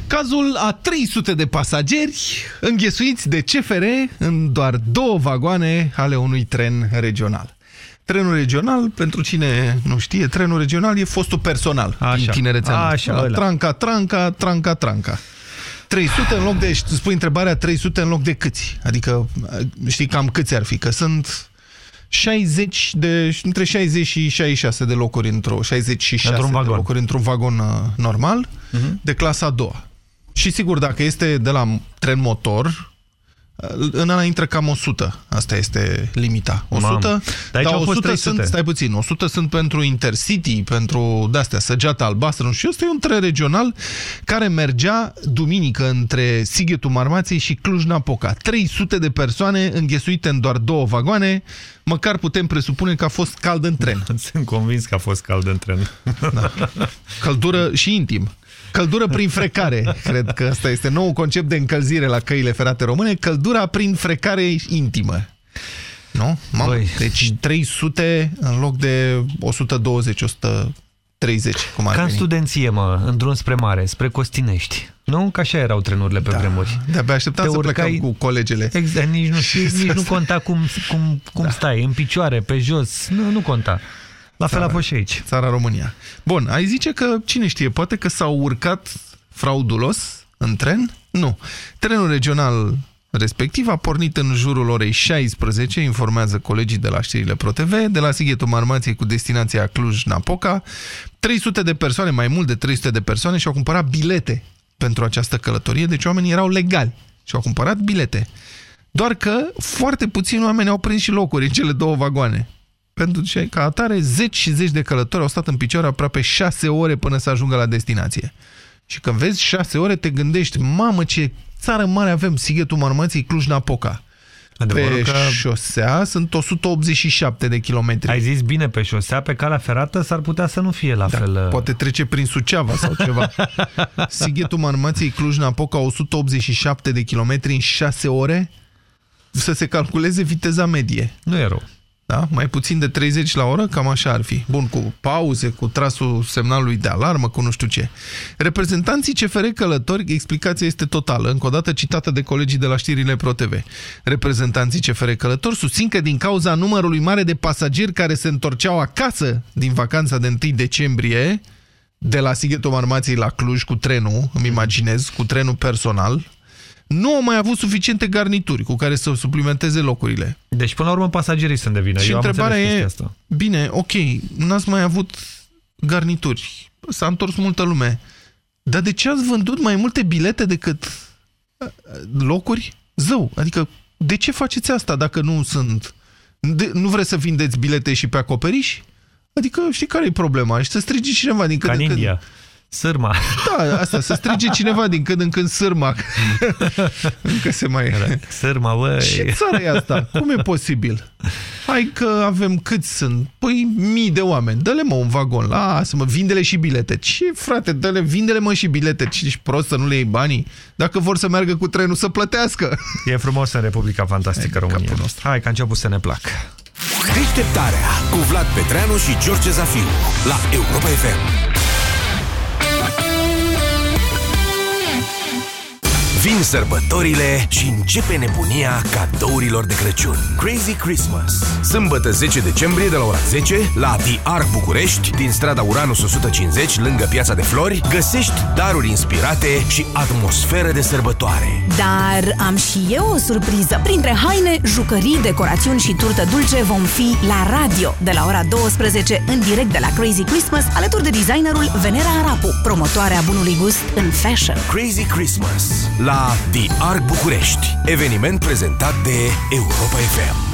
Cazul a 300 de pasageri înghesuiți de CFR în doar două vagoane ale unui tren regional. Trenul regional, pentru cine nu știe, trenul regional e fostul personal Așa. din tinerețea Așa, noastră. ăla. Tranca, tranca, tranca, tranca. 300 în loc de, îți spui întrebarea 300 în loc de câți? Adică știi cam câți ar fi? Că sunt 60 de, între 60 și 66 de locuri într-o 66 Într-un de vagon. locuri într-un vagon uh, normal Mhm. de clasa a doua. Și sigur, dacă este de la tren motor, uh, în ăla intră cam 100. Asta este limita. 100, Mamă. Dar aici au fost 100 300. sunt, stai puțin, 100 sunt pentru Intercity, pentru de-astea, Săgeata Albastră, nu știu, ăsta e un tren regional care mergea duminică între Sighetul Marmației și Cluj-Napoca. 300 de persoane înghesuite în doar două vagoane, măcar putem presupune că a fost cald în tren. Sunt convins că a fost cald în tren. Da. Căldură și intim. Căldură prin frecare, cred că ăsta este nou concept de încălzire la căile ferate române, căldura prin frecare intimă. Nu? Mamă, Băi. deci 300 în loc de 120, 130, cum ar Ca în veni. studenție, mă, în drum spre mare, spre Costinești. Nu? Că așa erau trenurile pe Da. vremuri. De-abia așteptam Te să plecăm urcai- cu colegele. Exact, nici nu, știi, nici nu conta cum, cum, cum da. stai, în picioare, pe jos, nu, nu conta. La fel a fost și aici. Țara România. Bun, ai zice că, cine știe, poate că s-au urcat fraudulos în tren? Nu. Trenul regional respectiv a pornit în jurul orei 16, informează colegii de la știrile ProTV, de la Sighetul Marmației cu destinația Cluj-Napoca. 300 de persoane, mai mult de 300 de persoane și-au cumpărat bilete pentru această călătorie, deci oamenii erau legali și-au cumpărat bilete. Doar că foarte puțini oameni au prins și locuri în cele două vagoane. Pentru că, ca atare, zeci și zeci de călători au stat în picioare aproape șase ore până să ajungă la destinație. Și când vezi șase ore, te gândești, mamă, ce țară mare avem, Sighetul Marmației, Cluj-Napoca. Pe că... șosea sunt 187 de kilometri. Ai zis bine, pe șosea, pe calea ferată s-ar putea să nu fie la da, fel. Uh, poate trece prin Suceava sau ceva. Sighetul Marmației, Cluj-Napoca, 187 de kilometri în 6 ore, să se calculeze viteza medie. Nu e rău da? mai puțin de 30 la oră, cam așa ar fi. Bun, cu pauze, cu trasul semnalului de alarmă, cu nu știu ce. Reprezentanții CFR Călători, explicația este totală, încă o dată citată de colegii de la știrile ProTV. Reprezentanții CFR Călători susțin că din cauza numărului mare de pasageri care se întorceau acasă din vacanța de 1 decembrie, de la Sighetul Marmației la Cluj cu trenul, îmi imaginez, cu trenul personal, nu au mai avut suficiente garnituri cu care să suplimenteze locurile. Deci, până la urmă, pasagerii sunt de vină. Și Eu întrebarea e, asta. bine, ok, n-ați mai avut garnituri, s-a întors multă lume, dar de ce ați vândut mai multe bilete decât uh, locuri? Zău, adică de ce faceți asta dacă nu sunt... De, nu vreți să vindeți bilete și pe acoperiș? Adică știi care e problema? Și să strigi cineva din când Ca în India. Când... Sârma. Da, asta, să strige cineva din când în când sârma. Încă se mai... Sârma, băi. Ce țară e asta? Cum e posibil? Hai că avem câți sunt? Păi mii de oameni. Dă-le mă un vagon. Lasă-mă, vindele și bilete. Ce frate, dă-le, vindele mă și bilete. Ce ești prost să nu le iei banii? Dacă vor să meargă cu trenul, să plătească. E frumos în Republica Fantastică România. Hai că a început să ne plac. Deșteptarea cu Vlad Petreanu și George Zafiu la Europa FM. Vin sărbătorile și începe nebunia cadourilor de Crăciun. Crazy Christmas. Sâmbătă 10 decembrie de la ora 10 la The Arc București, din strada Uranus 150, lângă Piața de Flori, găsești daruri inspirate și atmosferă de sărbătoare. Dar am și eu o surpriză. Printre haine, jucării, decorațiuni și turtă dulce vom fi la radio de la ora 12 în direct de la Crazy Christmas alături de designerul Venera Arapu, promotoarea bunului gust în fashion. Crazy Christmas la la The Arc București, eveniment prezentat de Europa FM.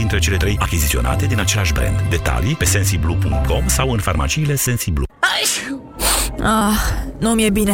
dintre cele trei achiziționate din același brand. Detalii pe sensiblu.com sau în farmaciile Sensiblu. Ah, nu mi-e bine.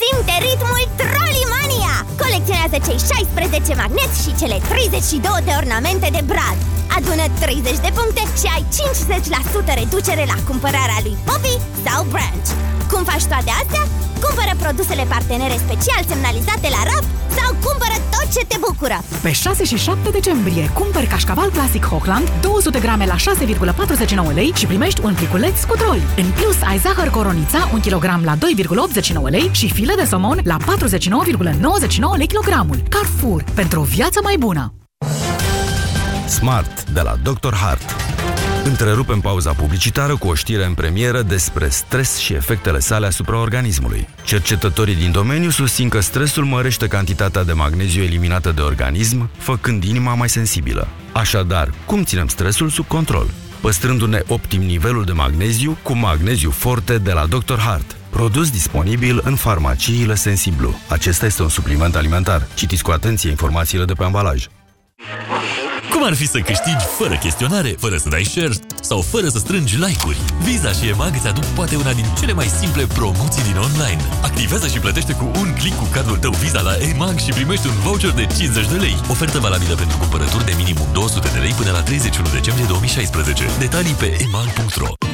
Simte ritmul Trollimania! Colecționează cei 16 magneți și cele 32 de ornamente de brad. Adună 30 de puncte și ai 50% reducere la cumpărarea lui Poppy sau Branch. Cum faci toate astea? Cumpără produsele partenere special semnalizate la RAP sau cumpără tot ce te bucură! Pe 6 și 7 decembrie, cumpăr cașcaval clasic Hochland 200 grame la 6,49 lei și primești un pliculeț cu troli. În plus, ai zahăr coronița 1 kg la 2,89 lei și file de somon la 49,99 lei kilogramul. Carrefour. Pentru o viață mai bună! Smart de la Dr. Hart. Întrerupem pauza publicitară cu o știre în premieră despre stres și efectele sale asupra organismului. Cercetătorii din domeniu susțin că stresul mărește cantitatea de magneziu eliminată de organism, făcând inima mai sensibilă. Așadar, cum ținem stresul sub control? Păstrându-ne optim nivelul de magneziu cu magneziu forte de la Dr. Hart. Produs disponibil în farmaciile Sensiblu. Acesta este un supliment alimentar. Citiți cu atenție informațiile de pe ambalaj. Cum ar fi să câștigi fără chestionare, fără să dai share sau fără să strângi like-uri? Visa și EMAG îți aduc poate una din cele mai simple promoții din online. Activează și plătește cu un click cu cardul tău Visa la EMAG și primești un voucher de 50 de lei. Ofertă valabilă pentru cumpărături de minimum 200 de lei până la 31 decembrie 2016. Detalii pe emag.ro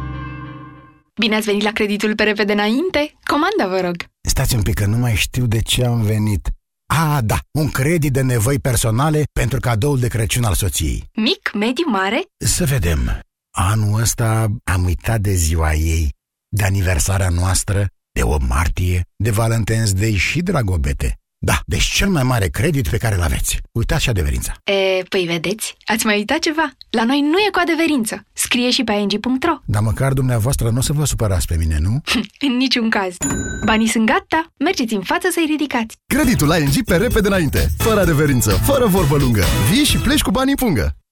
Bine ați venit la creditul pe repede înainte? Comanda, vă rog! Stați un pic, că nu mai știu de ce am venit. Ah, da, un credit de nevoi personale pentru cadoul de Crăciun al soției. Mic, mediu, mare? Să vedem. Anul ăsta am uitat de ziua ei, de aniversarea noastră, de 8 martie, de Valentine's Day și Dragobete. Da, deci cel mai mare credit pe care îl aveți. Uitați și adeverința. E, păi vedeți, ați mai uitat ceva? La noi nu e cu adeverință. Scrie și pe ing.ro. Dar măcar dumneavoastră nu o să vă supărați pe mine, nu? în niciun caz. Banii sunt gata, mergeți în față să-i ridicați. Creditul la ING pe repede înainte, fără adeverință, fără vorbă lungă. Vii și pleci cu banii în pungă.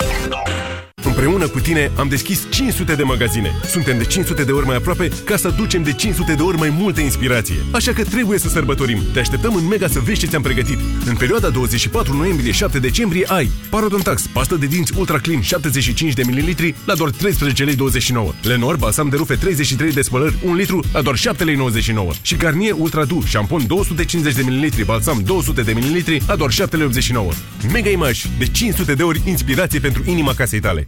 Não. Împreună cu tine am deschis 500 de magazine. Suntem de 500 de ori mai aproape ca să ducem de 500 de ori mai multă inspirație. Așa că trebuie să sărbătorim. Te așteptăm în Mega să vezi ce ți-am pregătit. În perioada 24 noiembrie-7 decembrie ai Parodontax, pastă de dinți Ultra Clean 75 de ml la doar 13 lei 29. Lenor, balsam de rufe 33 de spălări 1 litru la doar 7 lei 99. Și Garnier Ultra Du, șampon 250 de ml, balsam 200 de ml la doar 7 lei 89. Mega Image, de 500 de ori inspirație pentru inima casei tale.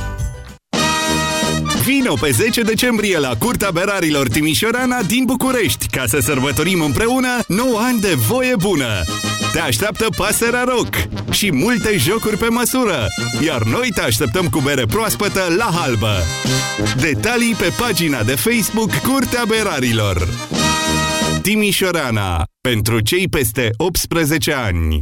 Vino pe 10 decembrie la Curtea Berarilor Timișorana din București ca să sărbătorim împreună 9 ani de voie bună. Te așteaptă pasărea rock și multe jocuri pe măsură, iar noi te așteptăm cu bere proaspătă la halbă. Detalii pe pagina de Facebook Curtea Berarilor. Timișorana. Pentru cei peste 18 ani.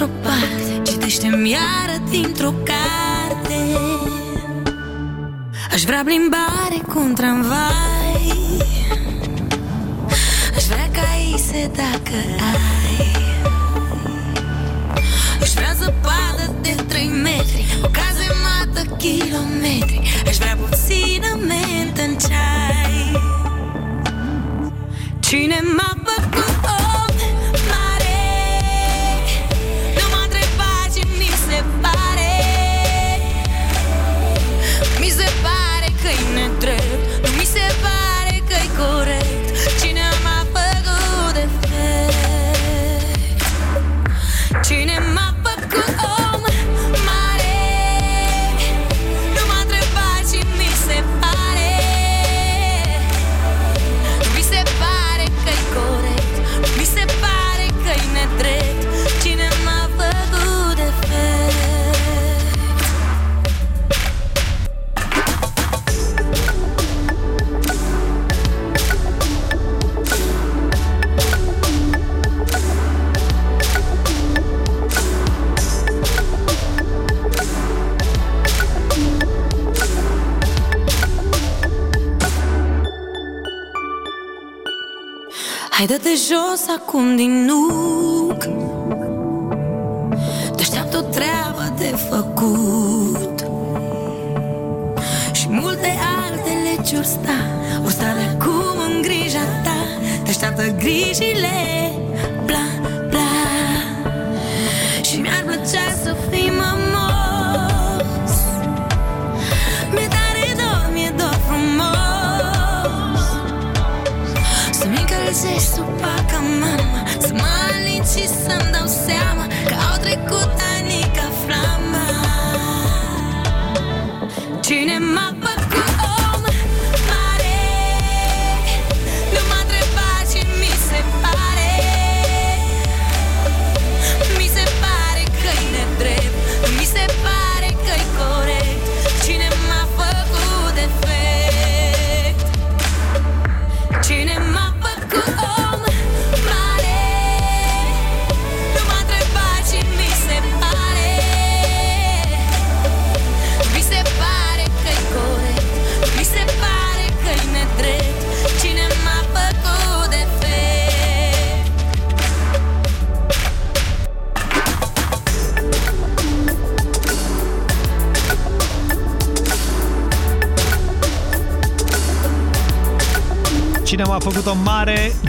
într-o parte Citește-mi iară dintr-o carte. Aș vrea plimbare cu un tramvai. Aș vrea ca ise dacă ai. Aș vrea zăpadă de 3 metri O cazemată kilometri. Aș vrea puțină mentă în ceai. Cine m-a făcut Hai dă de jos acum din nuc. Te așteaptă o treabă de făcut. Și multe alte legi ori sta. Ori sta de acum în grija ta. Te așteaptă grijile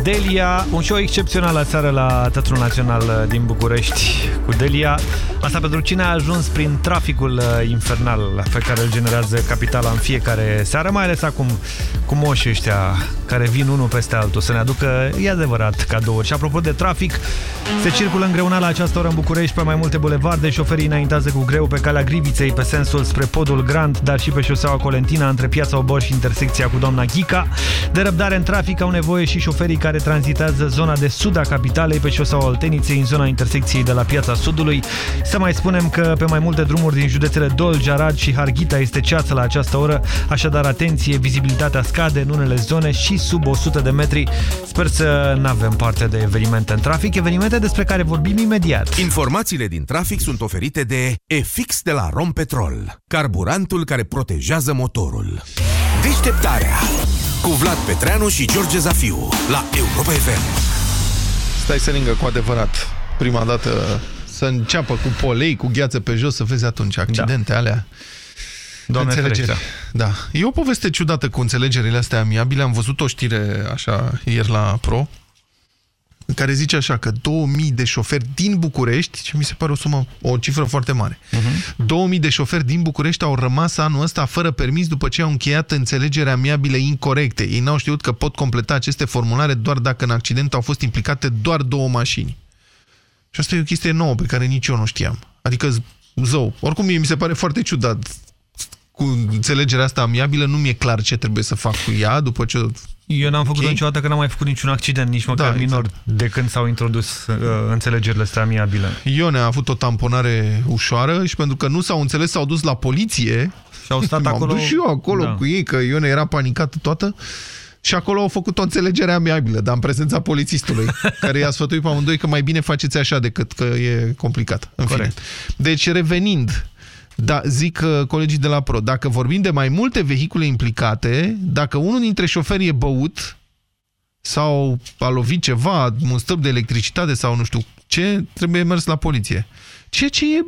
Delia, un show excepțional la seară la Teatrul Național uh, din București cu Delia. Asta pentru cine a ajuns prin traficul uh, infernal pe care îl generează capitala în fiecare seară, mai ales acum cu moșii ăștia care vin unul peste altul să ne aducă, e adevărat, cadouri. Și apropo de trafic, se circulă în la această oră în București pe mai multe bulevarde, șoferii înaintează cu greu pe calea Griviței, pe sensul spre Podul Grand, dar și pe șoseaua Colentina, între Piața Obor și intersecția cu doamna Ghica. De răbdare în trafic au nevoie și șoferii care tranzitează zona de sud a capitalei pe șoseaua Olteniței, în zona intersecției de la Piața Sudului. Să mai spunem că pe mai multe drumuri din județele Dolj, Arad și Harghita este ceață la această oră, așadar atenție, vizibilitatea scade în unele zone și sub 100 de metri. Sper să nu avem parte de evenimente în trafic, evenimente despre care vorbim imediat. Informațiile din trafic sunt oferite de EFIX de la Rompetrol, carburantul care protejează motorul. Deșteptarea cu Vlad Petreanu și George Zafiu la Europa FM. Stai să lingă cu adevărat prima dată să înceapă cu polei, cu gheață pe jos, să vezi atunci accidente da. alea. Doamne Înțelegere. Da. E o poveste ciudată cu înțelegerile astea amiabile. Am văzut o știre așa ieri la Pro în care zice așa că 2000 de șoferi din București, ce mi se pare o sumă, o cifră foarte mare, uh-huh. 2000 de șoferi din București au rămas anul ăsta fără permis după ce au încheiat înțelegeri amiabile incorrecte. Ei n-au știut că pot completa aceste formulare doar dacă în accident au fost implicate doar două mașini. Și asta e o chestie nouă pe care nici eu nu știam. Adică, zău, oricum mie mi se pare foarte ciudat cu înțelegerea asta amiabilă, nu mi-e clar ce trebuie să fac cu ea după ce... Eu n-am făcut okay. niciodată că n-am mai făcut niciun accident, nici măcar da, minor, exact. de când s-au introdus uh, înțelegerile astea amiabile. Ione a avut o tamponare ușoară și pentru că nu s-au înțeles, s-au dus la poliție. Și au stat acolo... M-am dus și eu acolo da. cu ei, că Ione era panicată toată. Și acolo au făcut o înțelegere amiabilă, dar în prezența polițistului, care i-a sfătuit pe amândoi că mai bine faceți așa decât că e complicat. În Corect. Fine. Deci, revenind, da, zic uh, colegii de la PRO, dacă vorbim de mai multe vehicule implicate, dacă unul dintre șoferi e băut sau a lovit ceva, un stâlp de electricitate sau nu știu ce, trebuie mers la poliție. Ceea ce e,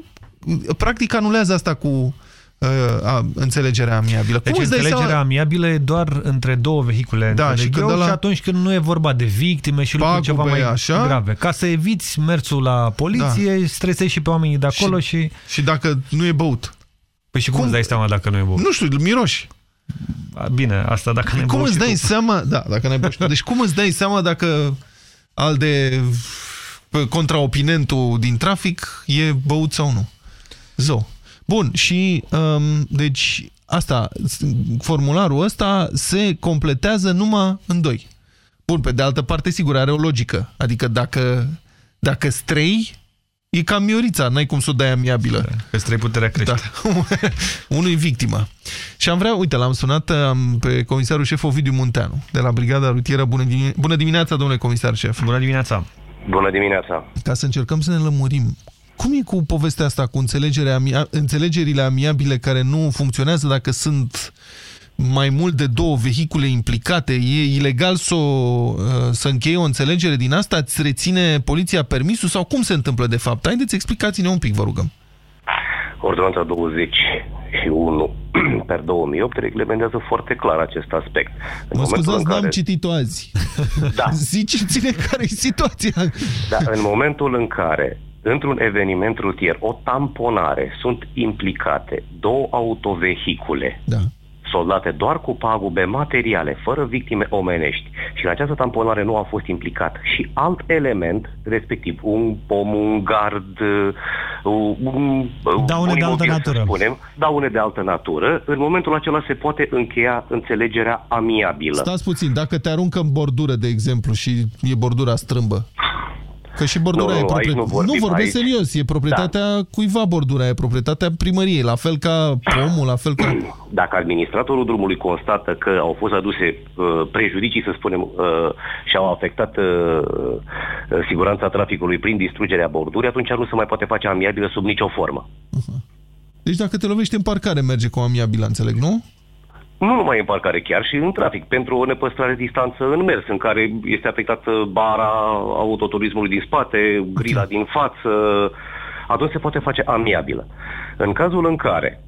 practic anulează asta cu Uh, a, înțelegerea amiabilă. Deci Cum înțelegerea seama... amiabilă e doar între două vehicule, da, și, când eu, la... și atunci când nu e vorba de victime și lucruri ceva mai așa? grave. Ca să eviți mersul la poliție, da. stresezi și pe oamenii de acolo și... Și, și dacă nu e băut. Păi și cum, cum îți dai seama dacă nu e băut? Nu știu, miroși. Bine, asta dacă nu Cum îți dai tu... seama... Da, dacă nu băut. Deci cum îți dai seama dacă al de contraopinentul din trafic e băut sau nu? Zo. Bun, și um, deci asta, formularul ăsta se completează numai în doi. Bun, pe de altă parte, sigur, are o logică. Adică dacă, dacă strei, e cam Miorița, n-ai cum să o dai amiabilă. Că strei puterea crește. Da. Unul e victimă. Și am vrea, uite, l-am sunat am, pe comisarul șef Ovidiu Munteanu, de la Brigada Rutieră. Bună, dimine Bună dimineața, domnule comisar șef. Bună dimineața. Bună dimineața. Ca să încercăm să ne lămurim cum e cu povestea asta, cu amia înțelegerile amiabile care nu funcționează dacă sunt mai mult de două vehicule implicate? E ilegal să, o, uh, să încheie o înțelegere din asta? Îți reține poliția permisul sau cum se întâmplă de fapt? Haideți, explicați-ne un pic, vă rugăm. Ordonanța 21 per 2008 reglementează foarte clar acest aspect. În mă scuzați, n-am care... citit-o azi. Da. Ziceți-ne care e situația. Da, în momentul în care într-un eveniment rutier, o tamponare, sunt implicate două autovehicule da. soldate doar cu pagube materiale, fără victime omenești și în această tamponare nu a fost implicat și alt element, respectiv un pom, un gard, uh, un, daune un de altă natură. Spunem, daune de altă natură, în momentul acela se poate încheia înțelegerea amiabilă. Stați puțin, dacă te aruncă în bordură, de exemplu, și e bordura strâmbă, Că și bordura nu, e proprietate. Nu, vorbim, nu vorbesc aici... serios, e proprietatea da. cuiva bordura, e proprietatea primăriei, la fel ca pomul, la fel ca... Dacă administratorul drumului constată că au fost aduse uh, prejudicii, să spunem, uh, și au afectat uh, uh, siguranța traficului prin distrugerea bordurii, atunci nu se mai poate face amiabilă sub nicio formă. Uh -huh. Deci dacă te lovești în parcare, merge cu amiabilă, înțeleg, nu? Nu numai în parcare, chiar și în trafic, pentru o nepăstrare distanță în mers, în care este afectată bara autoturismului din spate, grila din față, atunci se poate face amiabilă. În cazul în care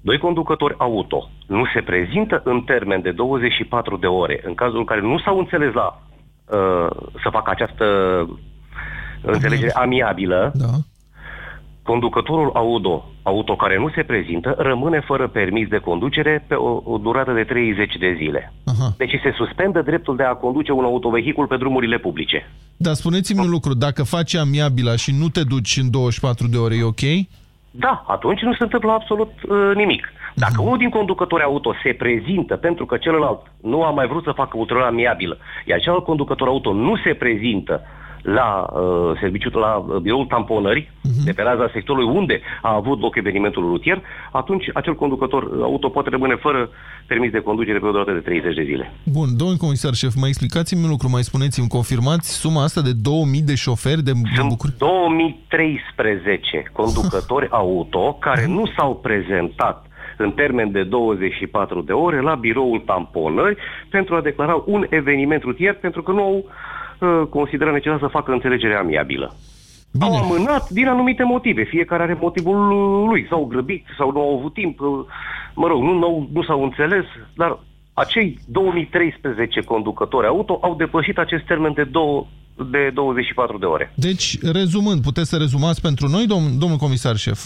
doi conducători auto nu se prezintă în termen de 24 de ore, în cazul în care nu s-au înțeles la uh, să facă această înțelegere amiabilă, da conducătorul auto, auto care nu se prezintă rămâne fără permis de conducere pe o, o durată de 30 de zile. Aha. Deci se suspendă dreptul de a conduce un autovehicul pe drumurile publice. Dar spuneți-mi un lucru, dacă faci amiabila și nu te duci în 24 de ore, e ok? da, atunci nu se întâmplă absolut uh, nimic. Dacă Mhm. unul din conducători auto se prezintă pentru că celălalt nu a mai vrut să facă ulterior amiabilă, iar celălalt conducător auto nu se prezintă la uh, serviciul, la uh, biroul tamponării, Mhm. de pe raza sectorului unde a avut loc evenimentul rutier, atunci acel conducător auto poate rămâne fără permis de conducere pe o durată de 30 de zile. Bun, domnul comisar șef, mai explicați-mi un lucru, mai spuneți-mi, confirmați suma asta de 2000 de șoferi de, de București? 2013 conducători auto care nu s-au prezentat în termen de 24 de ore la biroul tamponări pentru a declara un eveniment rutier pentru că nu au uh, considerat necesar să facă înțelegere amiabilă. Bine. Au amânat din anumite motive. Fiecare are motivul lui. S-au grăbit sau nu au avut timp. uh, Mă rog, nu, nu, nu s-au înțeles, dar acei 2013 conducători auto au depășit acest termen de, două, de 24 de ore. Deci, rezumând, puteți să rezumați pentru noi, domn, domnul comisar șef?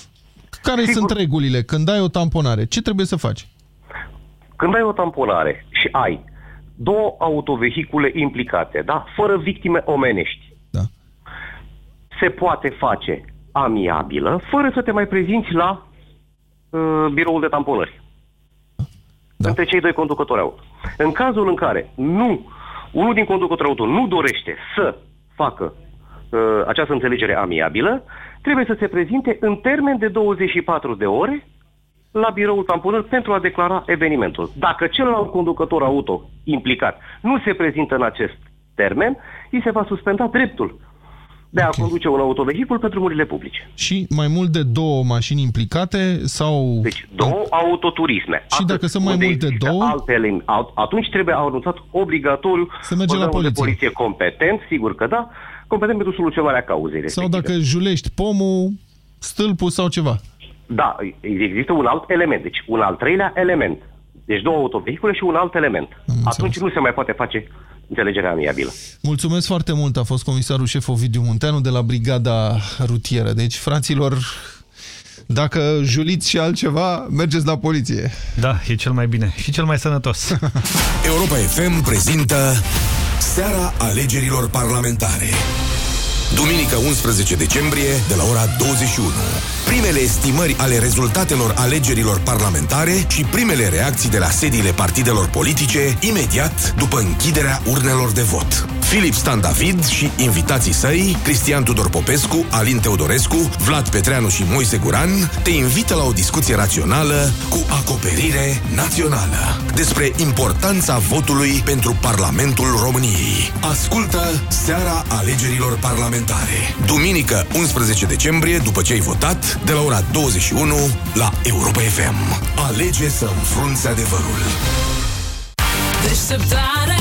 Care Sigur. sunt regulile când ai o tamponare? Ce trebuie să faci? Când ai o tamponare și ai două autovehicule implicate, da? fără victime omenești, da. se poate face amiabilă fără să te mai prezinți la uh, biroul de tamponări. Da. Între cei doi conducători auto. În cazul în care nu, unul din conducători auto nu dorește să facă uh, această înțelegere amiabilă, trebuie să se prezinte în termen de 24 de ore la biroul tamponări pentru a declara evenimentul. Dacă celălalt conducător auto implicat nu se prezintă în acest termen, îi se va suspenda dreptul de a okay. conduce un autovehicul pe drumurile publice. Și mai mult de două mașini implicate sau... Deci două autoturisme. Și Atât dacă sunt mai mult de două... Altele, atunci trebuie anunțat obligatoriu să merge la poliție. de poliție competent, sigur că da, competent pentru soluționarea cauzei Sau dacă julești pomul, stâlpul sau ceva. Da, există un alt element. Deci un al treilea element. Deci două autovehicule și un alt element. Atunci nu se mai poate face înțelegerea amiabilă. Mulțumesc foarte mult. A fost comisarul șef Ovidiu Munteanu de la Brigada Rutieră. Deci, fraților, dacă juliți și altceva, mergeți la poliție. Da, e cel mai bine și cel mai sănătos. Europa FM prezintă Seara alegerilor parlamentare. Duminică 11 decembrie, de la ora 21. Primele estimări ale rezultatelor alegerilor parlamentare și primele reacții de la sediile partidelor politice, imediat după închiderea urnelor de vot. Filip Stan David și invitații săi, Cristian Tudor Popescu, Alin Teodorescu, Vlad Petreanu și Moise Guran, te invită la o discuție rațională cu acoperire națională despre importanța votului pentru Parlamentul României. Ascultă Seara alegerilor parlamentare parlamentare. Duminică, 11 decembrie, după ce ai votat, de la ora 21 la Europa FM. Alege să înfrunți adevărul. Deșteptarea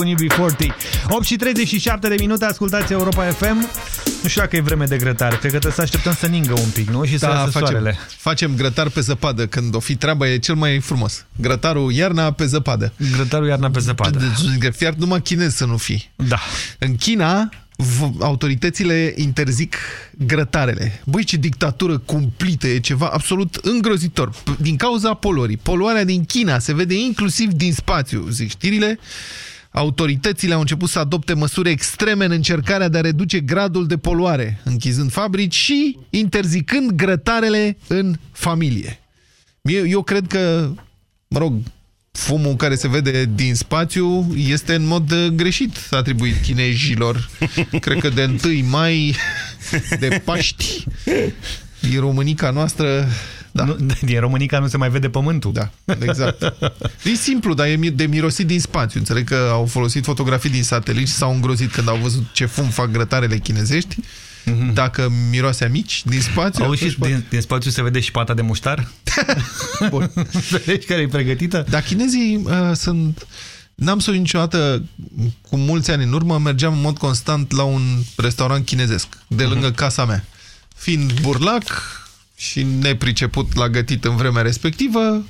spun iubi 40. 8 și 37 de minute, ascultați Europa FM. Nu știu dacă e vreme de grătar, cred că trebuie să așteptăm să ningă un pic, nu? Și să da, facem, soarele. facem grătar pe zăpadă, când o fi treaba, e cel mai frumos. Grătarul iarna pe zăpadă. Grătarul iarna pe zăpadă. Deci, fiar numai chinez să nu fi. Da. În China, autoritățile interzic grătarele. Băi, ce dictatură cumplită, e ceva absolut îngrozitor. Din cauza poluării. Poluarea din China se vede inclusiv din spațiu, zic știrile. Autoritățile au început să adopte măsuri extreme în încercarea de a reduce gradul de poluare, închizând fabrici și interzicând grătarele în familie. Eu, eu cred că, mă rog, fumul care se vede din spațiu este în mod uh, greșit atribuit chinezilor. Cred că de 1 mai, de Paști, e Românica noastră... Da. Nu, din Românica nu se mai vede pământul. Da, exact. E simplu, dar e de mirosit din spațiu. Înțeleg că au folosit fotografii din satelit și s-au îngrozit când au văzut ce fum fac grătarele chinezești. Mm -hmm. Dacă miroase mici din spațiu... Auzi, și din, din spațiu se vede și pata de muștar? Bun. Vedeți care e pregătită? Dar chinezii uh, sunt... N-am să niciodată, cu mulți ani în urmă, mergeam în mod constant la un restaurant chinezesc, de lângă uh mhm. -huh. casa mea. Fiind burlac și nepriceput la gătit în vremea respectivă,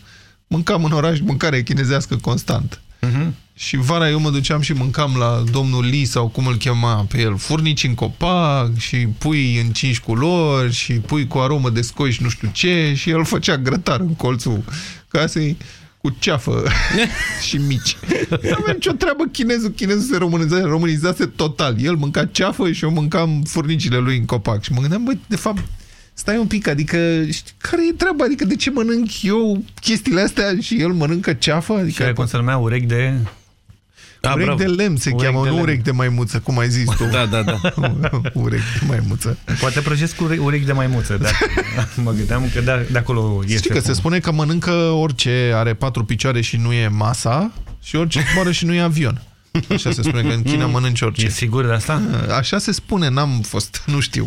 mâncam în oraș mâncare chinezească constant. Uh mhm. -huh. Și vara eu mă duceam și mâncam la domnul Lee sau cum îl chema pe el, furnici în copac și pui în cinci culori și pui cu aromă de scoi și nu știu ce și el făcea grătar în colțul casei cu ceafă și mici. Nu avem nicio treabă chinezul. Chinezul se românizase, românizase total. El mânca ceafă și eu mâncam furnicile lui în copac. Și mă gândeam, băi, de fapt, stai un pic, adică știi, care e treaba? Adică de ce mănânc eu chestiile astea și el mănâncă ceafă? Adică, și cum se numea urechi de da, urechi bravo. de lemn se urechi cheamă, nu urechi de maimuță, cum ai zis tu. Da, da, da. urechi de maimuță. Poate prăjesc cu urechi de maimuță, dar mă gândeam că de, de acolo este. Știi că se spune că mănâncă orice are patru picioare și nu e masa și orice zboară și nu e avion. Așa se spune că în China mănânci orice. E sigur de asta? Așa se spune, n-am fost, nu știu.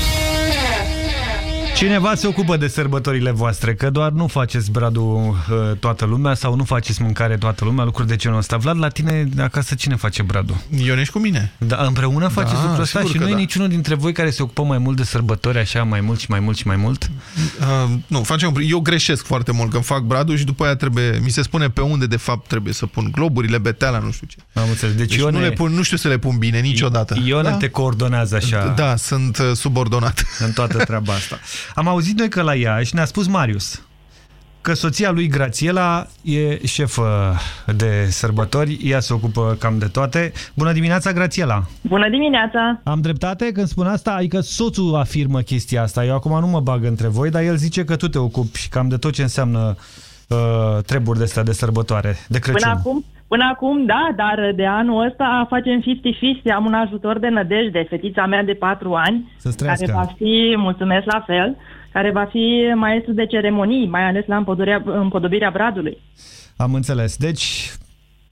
Cineva se ocupă de sărbătorile voastre, că doar nu faceți bradul uh, toată lumea sau nu faceți mâncare toată lumea, lucruri de genul ăsta. Vlad, la tine acasă cine face bradul? Ionești cu mine. Da, împreună faceți da, lucrul ăsta și nu e da. niciunul dintre voi care se ocupă mai mult de sărbători, așa, mai mult și mai mult și mai mult? Uh, nu, facem, eu greșesc foarte mult când fac bradul și după aia trebuie, mi se spune pe unde de fapt trebuie să pun globurile, beteala, nu știu ce. Am înțeles. Deci, deci Ione... nu, le pun, nu știu să le pun bine niciodată. Ione da? te coordonează așa. Da, sunt uh, subordonat. În toată treaba asta. Am auzit noi că la Iași ne-a spus Marius că soția lui Grațiela e șefă de sărbători, ea se ocupă cam de toate. Bună dimineața, Grațiela! Bună dimineața! Am dreptate când spun asta? Adică soțul afirmă chestia asta. Eu acum nu mă bag între voi, dar el zice că tu te ocupi cam de tot ce înseamnă uh, treburi de astea de sărbătoare, de Crăciun. Până acum, până acum, da, dar de anul ăsta facem 50-50. Am un ajutor de nădejde, fetița mea de 4 ani, care va fi, mulțumesc la fel, care va fi maestru de ceremonii, mai ales la împodobirea bradului. Am înțeles. Deci,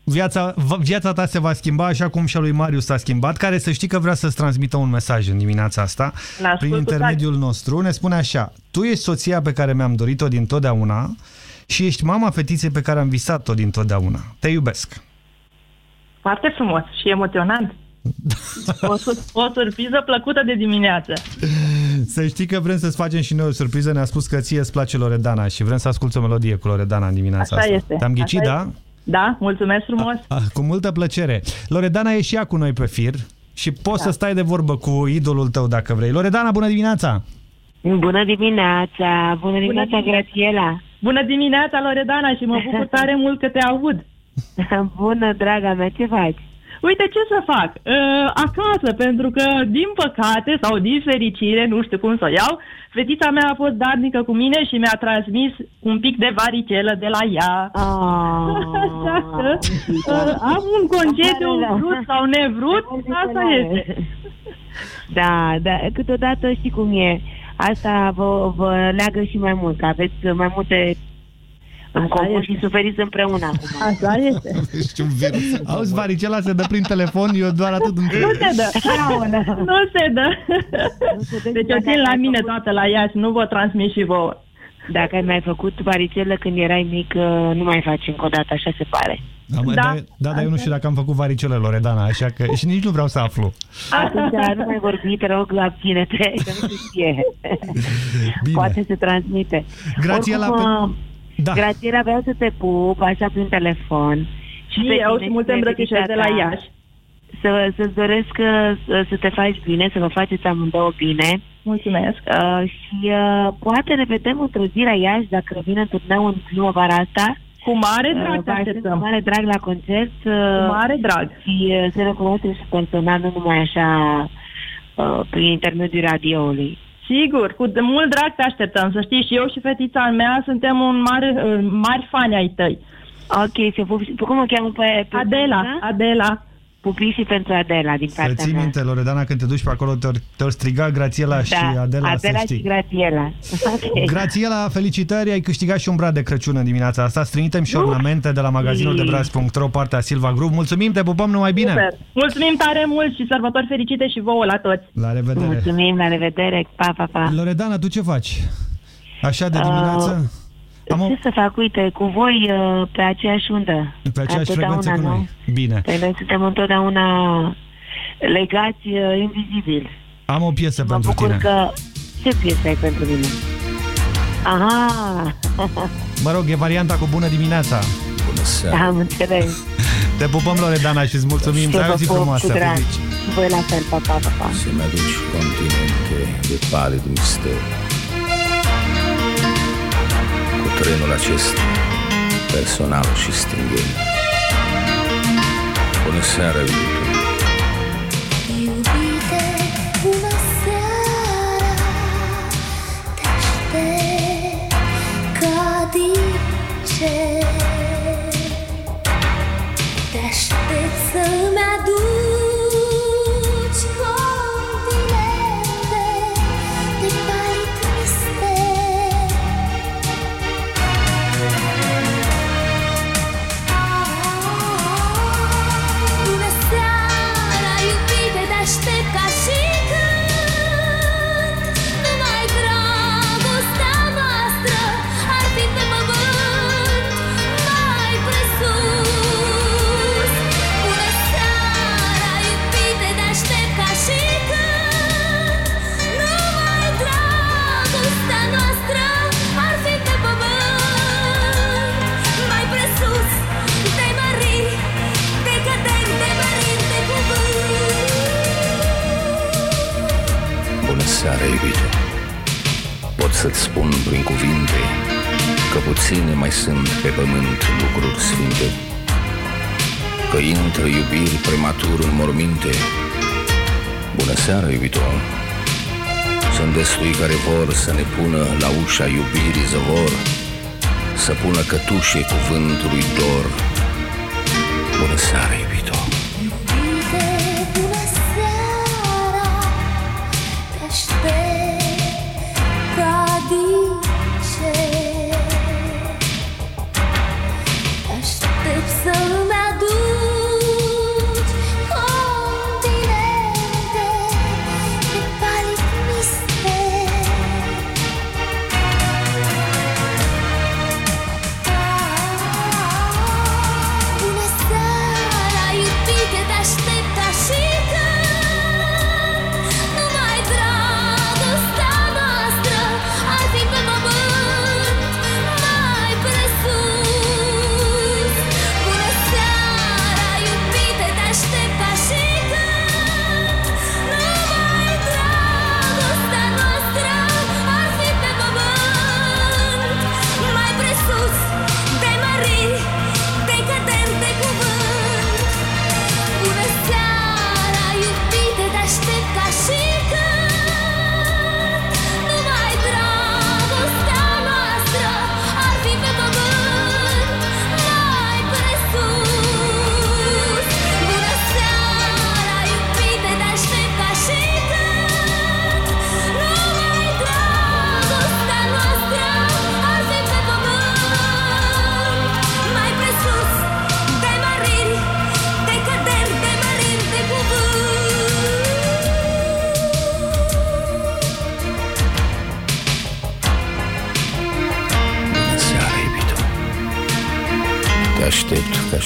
viața, viața ta se va schimba așa cum și a lui Marius s-a schimbat, care să știi că vrea să-ți transmită un mesaj în dimineața asta, prin intermediul nostru. Ne spune așa, tu ești soția pe care mi-am dorit-o din totdeauna și ești mama fetiței pe care am visat-o din totdeauna. Te iubesc. Foarte frumos și emoționant. O, o surpriză plăcută de dimineață. Să știi că vrem să-ți facem și noi o surpriză. Ne-a spus că ție îți place Loredana și vrem să asculți o melodie cu Loredana în dimineața Așa asta. este. Te-am ghicit, Așa da? Este. Da, mulțumesc frumos. A, a, cu multă plăcere. Loredana e și ea cu noi pe fir și poți da. să stai de vorbă cu idolul tău dacă vrei. Loredana, bună dimineața! Bună dimineața! Bună dimineața, bună Grațiela! Bună dimineața, Loredana, și mă bucur tare mult că te aud! Bună, draga mea, ce faci? Uite ce să fac, uh, acasă, pentru că, din păcate sau din fericire, nu știu cum să o iau, fetița mea a fost darnică cu mine și mi-a transmis un pic de varicelă de la ea. Oh, Așa că uh, am un concediu vrut sau nevrut, asta este. Da, da, câteodată știi cum e. Asta vă, vă leagă și mai mult, că aveți mai multe În comun și suferiți împreună acum. Așa este. Ești un virus. Auzi, varicela se dă prin telefon, eu doar atât întreb. Nu se dă. nu se dă. Deci o țin la mine toată la Iași, nu vă transmit și vouă. Dacă ai mai făcut varicelă când erai mic, uh, nu mai faci încă o dată, așa se pare. Da, mă, da, da, dar eu nu știu dacă am făcut varicelă, Loredana, așa că și nici nu vreau să aflu. Atunci nu mai vorbi, te rog, la abține-te, că nu se știe. Bine. Poate se transmite. Grațiela, Oricum, pe... da. Grațiela, vreau să te pup, așa prin telefon. Și pe eu tine și multe pe îmbrățișări de la fericita ta. Iași. Să, să-ți doresc uh, să, să te faci bine, să vă faceți amândouă bine. Mulțumesc. Uh, și uh, poate ne vedem într-o zi la Iași, dacă vine turneu în primăvara asta. Cu mare drag uh, te așteptăm. Cu mare drag la concert. Uh, Cu mare drag. Și uh, să ne cunoaștem și personal, nu numai așa uh, prin intermediul radioului. Sigur, cu de mult drag te așteptăm, să știi, și eu și fetița mea suntem un mare, uh, mari fani ai tăi. Ok, se pup, cum o cheamă pe, pe Adela, Adela. Pupi și pentru Adela din Să partea ții mea. minte, Loredana, când te duci pe acolo, te-or, te striga Grațiela și da, Adela, Adela să știi. și Grațiela. Ok. Grațiela, felicitări, ai câștigat și un brad de Crăciun în dimineața asta. Strimitem și ornamente de la magazinul de braț.ro, partea Silva Group. Mulțumim, te pupăm numai bine! Super. Mulțumim tare mult și sărbători fericite și vouă la toți. La revedere! Mulțumim, la revedere, pa, pa, pa. Loredana, tu ce faci? Așa de dimineață? Am o... Ce să fac? Uite, cu voi uh, pe aceeași undă. Pe aceeași Întotdeauna, frecvență cu nu? noi. Bine. Păi noi suntem întotdeauna legați uh, invizibil. Am o piesă Mă pentru bucur tine. că... Ce piesă ai pentru mine? Aha! Mă rog, e varianta cu bună dimineața. Bună seara. Am înțeles. Te pupăm, Loredana, și îți mulțumim. Și Să ai vă o zi pup frumoasă. cu drag. Pupici. Și voi la fel, pa, pa, pa, pa. Să-mi aduci continente de palid mister. Cu trenul acesta, personal și stingel. Bună seara, iubito. Bună seara, iubito. Pot să-ți spun prin cuvinte că puține mai sunt pe pământ lucruri sfinte, că intră iubiri prematur în morminte. Bună seara, iubito. Sunt destui care vor să ne pună la ușa iubirii zăvor, să pună cătușe cuvântului dor. Bună seara, iubito.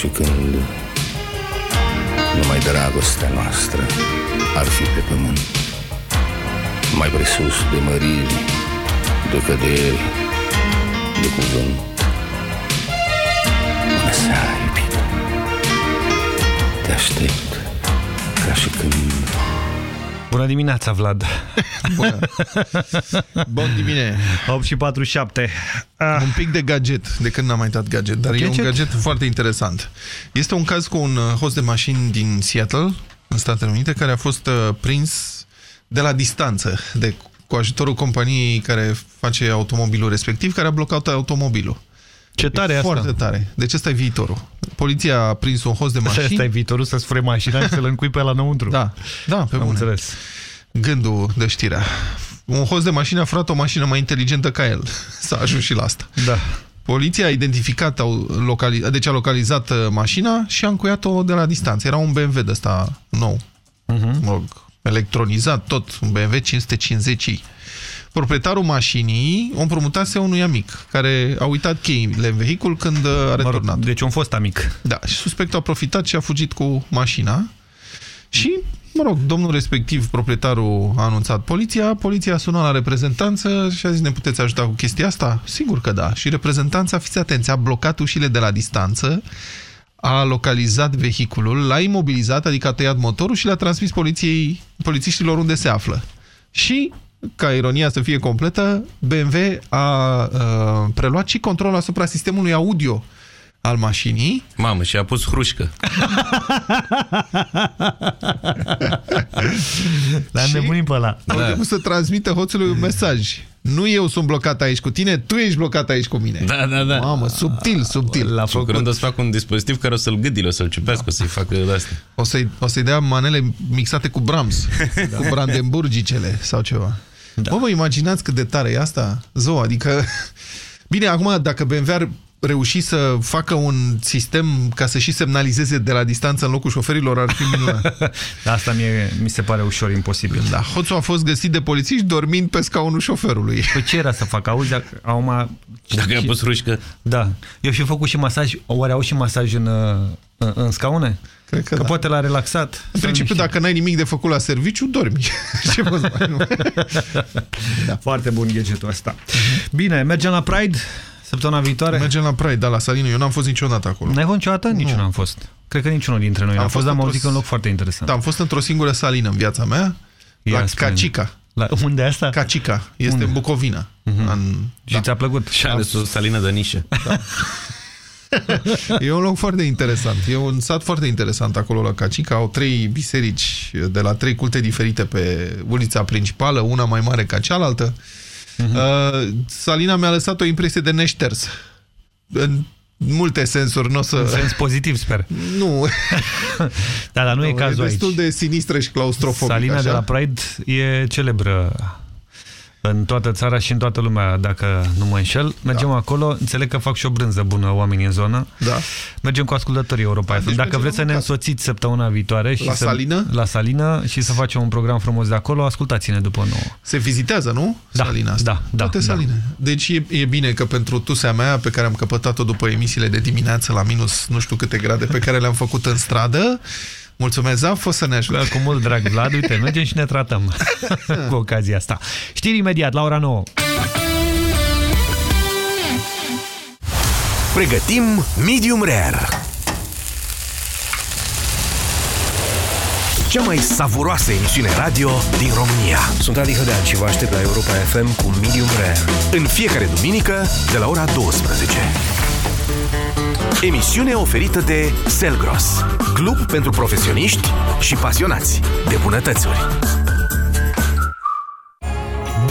Și când numai dragostea noastră ar fi pe pământ. Mai presus de măriri, de căderi, de cuvânt. Bună seara, iubit. Te aștept ca și când Bună dimineața, Vlad! Bună! Bun dimine! 8 și 47. Ah. Un pic de gadget, de când n-am mai dat gadget, dar gadget? e un gadget foarte interesant. Este un caz cu un uh, host de mașini din Seattle, în Statele Unite, care a fost uh, prins de la distanță, de, cu ajutorul companiei care face automobilul respectiv, care a blocat automobilul. Ce tare e asta. Foarte tare. Deci ăsta e viitorul. Poliția a prins un host de mașini. Asta e viitorul, să-ți fure mașina și să-l încui pe la înăuntru. Da, da, pe Am bune. înțeles. Gândul de știrea. Un host de mașină a furat o mașină mai inteligentă ca el. S-a ajuns și la asta. Da. Poliția a identificat, au locali... deci a localizat uh, mașina și a încuiat-o de la distanță. Era un BMW de ăsta nou. Uh -huh. Mă rog, electronizat tot, un BMW 550i. Proprietarul mașinii o împrumutase unui amic, care a uitat cheile în vehicul când uh, a returnat. Deci un fost amic. Da, și suspectul a profitat și a fugit cu mașina și, mă rog, domnul respectiv, proprietarul, a anunțat poliția, poliția a sunat la reprezentanță și a zis, ne puteți ajuta cu chestia asta? Sigur că da. Și reprezentanța, fiți atenți, a blocat ușile de la distanță, a localizat vehiculul, l-a imobilizat, adică a tăiat motorul și l-a transmis poliției, polițiștilor unde se află. Și ca ironia să fie completă, BMW a uh, preluat și controlul asupra sistemului audio al mașinii. Mamă, și a pus hrușcă. L-am nebunit pe ăla. Au da. să transmită hoțului un mesaj. Nu eu sunt blocat aici cu tine, tu ești blocat aici cu mine. Da, da, da. Mamă, subtil, subtil. La făcut. Curând o să fac un dispozitiv care o să-l gâdile, o să-l ciupească, da. o să-i facă de astea. O să-i să, dea manele mixate cu Brahms, da. cu Brandenburgicele sau ceva. Da. Bă, vă imaginați cât de tare e asta? Zo, adică... Bine, acum, dacă BMW ar reuși să facă un sistem ca să și semnalizeze de la distanță în locul șoferilor, ar fi minunat. Asta mie, mi se pare ușor imposibil. Da, hoțul a fost găsit de polițiști dormind pe scaunul șoferului. Păi ce era să facă? Auzi, acum... Dacă i-a pus rușcă. Da. Eu și făcut și masaj. Oare au și masaj în, în, în scaune? Cred că, că da. poate l-a relaxat. În principiu, dacă n-ai nimic de făcut la serviciu, dormi. Ce poți mai nu? da. Foarte bun gadgetul ăsta. Bine, mergem la Pride săptămâna viitoare? Mergem la Pride, da, la Salină. Eu n-am fost niciodată acolo. N-ai fost niciodată? Nici nu am fost. Cred că niciunul dintre noi n-a fost, dar am auzit că un loc foarte interesant. Da, am fost într-o singură salină în viața mea, Ia la spune. Cacica. La, unde e asta? Cacica. Este Unde? în Bucovina. Mhm. În, Și ți-a plăcut? Și ales o salină de nișă. Da. E un loc foarte interesant. E un sat foarte interesant acolo la Cacica. Au trei biserici de la trei culte diferite pe ulița principală, una mai mare ca cealaltă. Mhm. Uh, Salina mi-a lăsat o impresie de neșters. În multe sensuri, nu o să... În sens pozitiv, sper. Nu. da, dar nu, Nu, e cazul e destul aici. de sinistră și claustrofobică. Salina așa. de la Pride e celebră în toată țara și în toată lumea, dacă nu mă înșel. Mergem da. acolo, înțeleg că fac și o brânză bună oamenii în zonă. Da. Mergem cu ascultătorii Europa. Da, deci dacă mergem vreți să la ne mâncat. însoțiți săptămâna viitoare și La să, Salină? la Salină și să facem un program frumos de acolo, ascultați-ne după nouă. Se vizitează, nu? Da, Salina asta. da, da, Toate da. saline. Deci e, e bine că pentru tusea mea, pe care am căpătat-o după emisiile de dimineață la minus nu știu câte grade pe care le-am făcut în stradă, mulțumesc, Zaf, o să ne ajute. Da, cu mult drag, Vlad, uite, mergem și ne tratăm cu ocazia asta. Știri imediat, la ora 9. Pregătim Medium Rare. Cea mai savuroasă emisiune radio din România. Sunt Adi Hădean și vă aștept la Europa FM cu Medium Rare. În fiecare duminică, de la ora 12. Emisiune oferită de Selgros, club pentru profesioniști și pasionați de bunătățuri.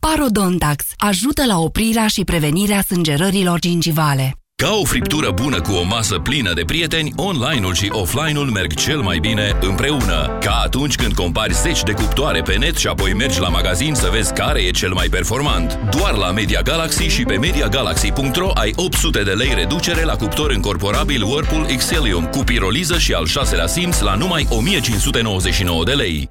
Parodontax ajută la oprirea și prevenirea sângerărilor gingivale. Ca o friptură bună cu o masă plină de prieteni, online-ul și offline-ul merg cel mai bine împreună. Ca atunci când compari 10 de cuptoare pe net și apoi mergi la magazin să vezi care e cel mai performant. Doar la Media Galaxy și pe MediaGalaxy.ro ai 800 de lei reducere la cuptor încorporabil Whirlpool Xelium cu piroliză și al șaselea simț la numai 1599 de lei.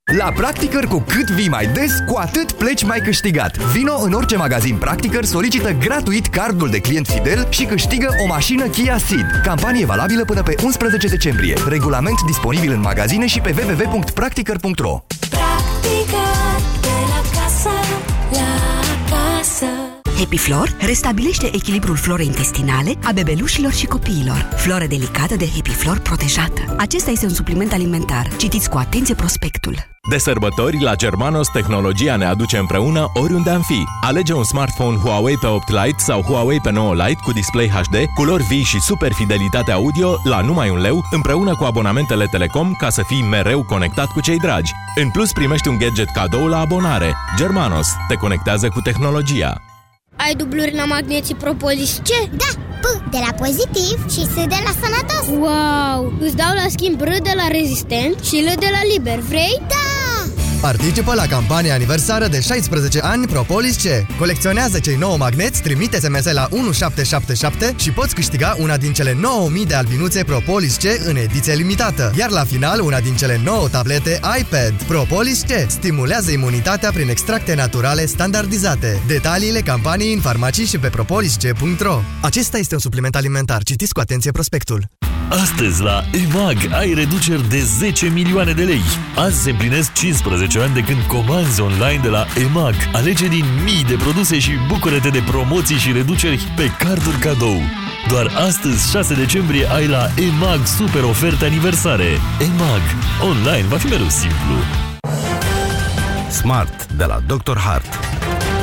La Practicăr, cu cât vii mai des, cu atât pleci mai câștigat. Vino în orice magazin Practicăr, solicită gratuit cardul de client fidel și câștigă o mașină Kia Ceed. Campanie valabilă până pe 11 decembrie. Regulament disponibil în magazine și pe www.practicăr.ro Happy Flor restabilește echilibrul florei intestinale a bebelușilor și copiilor. Floră delicată de Happy Flor protejată. Acesta este un supliment alimentar. Citiți cu atenție prospectul. De sărbători, la Germanos, tehnologia ne aduce împreună oriunde am fi. Alege un smartphone Huawei pe 8 Lite sau Huawei pe 9 Lite cu display HD, culori vii și super fidelitate audio la numai un leu, împreună cu abonamentele Telecom ca să fii mereu conectat cu cei dragi. În plus, primești un gadget cadou la abonare. Germanos te conectează cu tehnologia. Ai dubluri la magneții propolis ce? Da, P de la pozitiv și S de la sănătos Wow! Îți dau la schimb R de la rezistent și L de la liber, vrei? Da! Participă la campania aniversară de 16 ani Propolis C. Colecționează cei 9 magneți, trimite SMS la 1777 și poți câștiga una din cele 9000 de albinuțe Propolis C în ediție limitată. Iar la final, una din cele 9 tablete iPad. Propolis C stimulează imunitatea prin extracte naturale standardizate. Detaliile campaniei în farmacii și pe propolisc.ro Acesta este un supliment alimentar. Citiți cu atenție prospectul. Astăzi la EMAG ai reduceri de 10 milioane de lei. Azi se împlinesc 15 ani de când comanzi online de la EMAG. Alege din mii de produse și bucură-te de promoții și reduceri pe carduri cadou. Doar astăzi, 6 decembrie, ai la EMAG super oferte aniversare. EMAG. Online va fi mereu simplu. Smart de la Dr. Hart.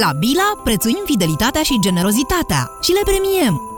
La Bila prețuim fidelitatea și generozitatea și le premiem.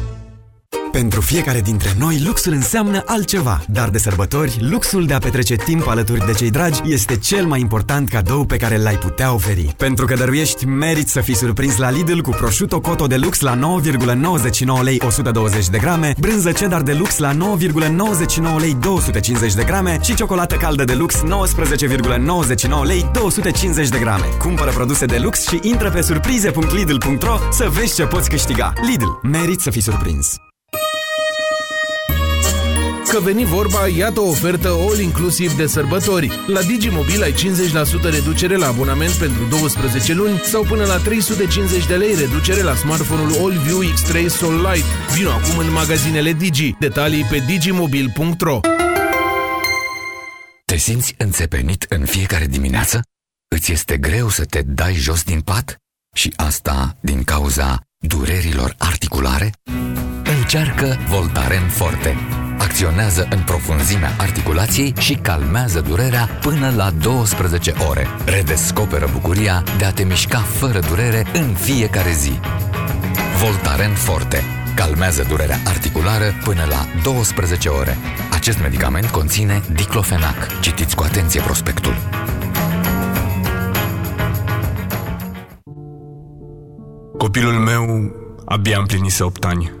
Pentru fiecare dintre noi, luxul înseamnă altceva, dar de sărbători, luxul de a petrece timp alături de cei dragi este cel mai important cadou pe care l-ai putea oferi. Pentru că dăruiești, meriți să fii surprins la Lidl cu prosciutto Coto de Lux la 9,99 lei 120 de grame, brânză cheddar de lux la 9,99 lei 250 de grame și ciocolată caldă de lux 19,99 lei 250 de grame. Cumpără produse de lux și intră pe surprize.lidl.ro să vezi ce poți câștiga. Lidl. Meriți să fii surprins. Că veni vorba, iată o ofertă all-inclusiv de sărbători. La Digimobil ai 50% reducere la abonament pentru 12 luni sau până la 350 de lei reducere la smartphone-ul AllView X3 Sol Lite. Vino acum în magazinele Digi. Detalii pe digimobil.ro Te simți înțepenit în fiecare dimineață? Îți este greu să te dai jos din pat? Și asta din cauza durerilor articulare? Încearcă Voltaren Forte. Acționează în profunzimea articulației și calmează durerea până la 12 ore. Redescoperă bucuria de a te mișca fără durere în fiecare zi. Voltaren Forte. Calmează durerea articulară până la 12 ore. Acest medicament conține diclofenac. Citiți cu atenție prospectul. Copilul meu abia împlinise 8 ani.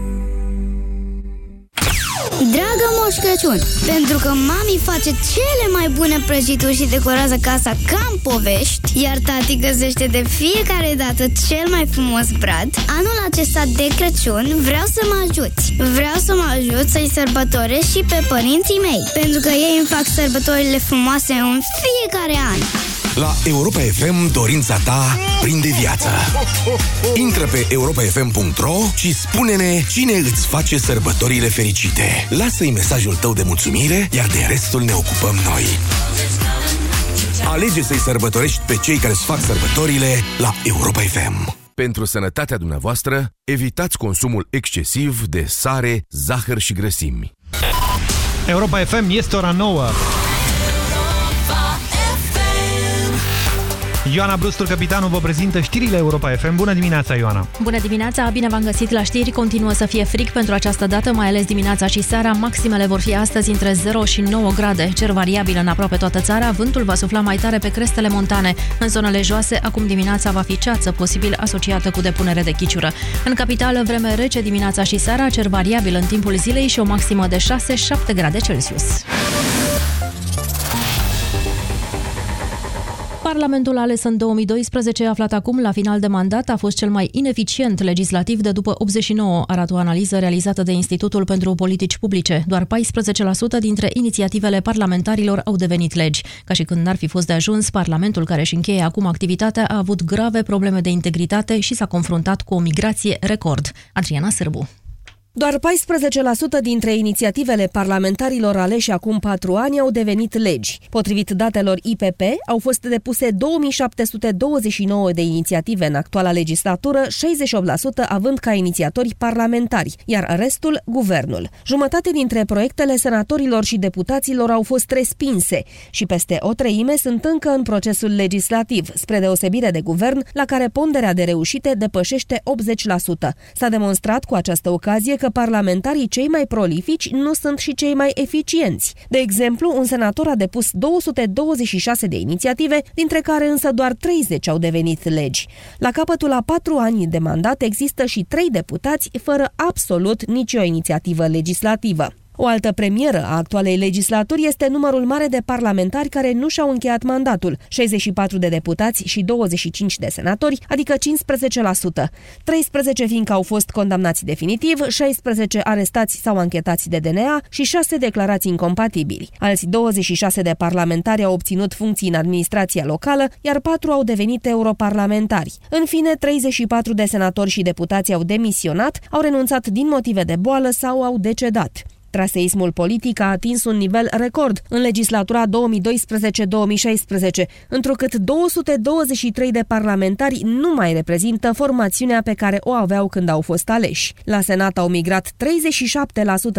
Dragă Moș Crăciun, pentru că mami face cele mai bune prăjituri și decorează casa ca în povești, iar tati găsește de fiecare dată cel mai frumos brad, anul acesta de Crăciun vreau să mă ajuți. Vreau să mă ajut să-i sărbătoresc și pe părinții mei, pentru că ei îmi fac sărbătorile frumoase în fiecare an. La Europa FM, dorința ta prinde viață. Intră pe europafm.ro și spune-ne cine îți face sărbătorile fericite. Lasă-i mesajul tău de mulțumire, iar de restul ne ocupăm noi. Alege să-i sărbătorești pe cei care îți fac sărbătorile la Europa FM. Pentru sănătatea dumneavoastră, evitați consumul excesiv de sare, zahăr și grăsimi. Europa FM este ora 9. Ioana Brustur, capitanul, vă prezintă știrile Europa FM. Bună dimineața, Ioana! Bună dimineața, bine v-am găsit la știri. Continuă să fie frig pentru această dată, mai ales dimineața și seara. Maximele vor fi astăzi între 0 și 9 grade. Cer variabil în aproape toată țara. Vântul va sufla mai tare pe crestele montane. În zonele joase, acum dimineața va fi ceață, posibil asociată cu depunere de chiciură. În capitală, vreme rece dimineața și seara, cer variabil în timpul zilei și o maximă de 6-7 grade Celsius. Parlamentul ales în 2012, aflat acum la final de mandat, a fost cel mai ineficient legislativ de după 89, arată o analiză realizată de Institutul pentru Politici Publice. Doar 14% dintre inițiativele parlamentarilor au devenit legi. Ca și când n-ar fi fost de ajuns, Parlamentul care își încheie acum activitatea a avut grave probleme de integritate și s-a confruntat cu o migrație record. Adriana Sârbu. Doar 14% dintre inițiativele parlamentarilor aleși acum patru ani au devenit legi. Potrivit datelor IPP, au fost depuse 2729 de inițiative în actuala legislatură, 68% având ca inițiatori parlamentari, iar restul guvernul. Jumătate dintre proiectele senatorilor și deputaților au fost respinse și peste o treime sunt încă în procesul legislativ, spre deosebire de guvern, la care ponderea de reușite depășește 80%. S-a demonstrat cu această ocazie că parlamentarii cei mai prolifici nu sunt și cei mai eficienți. De exemplu, un senator a depus 226 de inițiative, dintre care însă doar 30 au devenit legi. La capătul a patru ani de mandat există și trei deputați fără absolut nicio inițiativă legislativă. O altă premieră a actualei legislaturi este numărul mare de parlamentari care nu și-au încheiat mandatul, 64 de deputați și 25 de senatori, adică 15%. 13 fiindcă au fost condamnați definitiv, 16 arestați sau anchetați de DNA și 6 declarați incompatibili. Alți 26 de parlamentari au obținut funcții în administrația locală, iar 4 au devenit europarlamentari. În fine, 34 de senatori și deputați au demisionat, au renunțat din motive de boală sau au decedat. Traseismul politic a atins un nivel record în legislatura 2012-2016, întrucât 223 de parlamentari nu mai reprezintă formațiunea pe care o aveau când au fost aleși. La Senat au migrat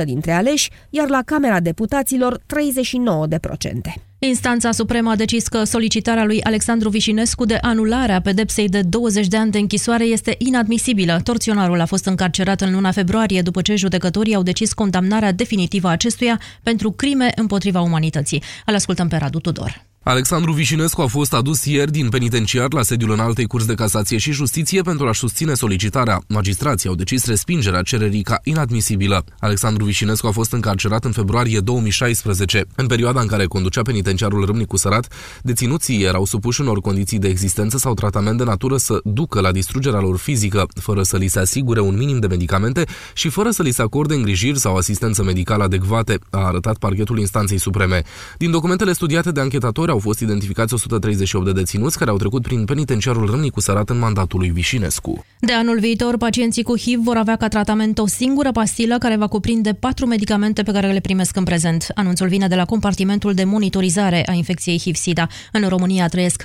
37% dintre aleși, iar la Camera Deputaților 39%. Instanța Supremă a decis că solicitarea lui Alexandru Vișinescu de anulare a pedepsei de 20 de ani de închisoare este inadmisibilă. Torționarul a fost încarcerat în luna februarie după ce judecătorii au decis condamnarea definitivă a acestuia pentru crime împotriva umanității. Îl ascultăm pe Radu Tudor. Alexandru Vișinescu a fost adus ieri din penitenciar la sediul înaltei curs de casație și justiție pentru a susține solicitarea. Magistrații au decis respingerea cererii ca inadmisibilă. Alexandru Vișinescu a fost încarcerat în februarie 2016. În perioada în care conducea penitenciarul Râmnicu Sărat, deținuții erau supuși unor condiții de existență sau tratament de natură să ducă la distrugerea lor fizică, fără să li se asigure un minim de medicamente și fără să li se acorde îngrijiri sau asistență medicală adecvate, a arătat parchetul instanței supreme. Din documentele studiate de anchetatori au fost identificați 138 de deținuți care au trecut prin penitenciarul Râmnicu Sărat în mandatul lui Vișinescu. De anul viitor, pacienții cu HIV vor avea ca tratament o singură pastilă care va cuprinde patru medicamente pe care le primesc în prezent. Anunțul vine de la compartimentul de monitorizare a infecției HIV-SIDA. În România trăiesc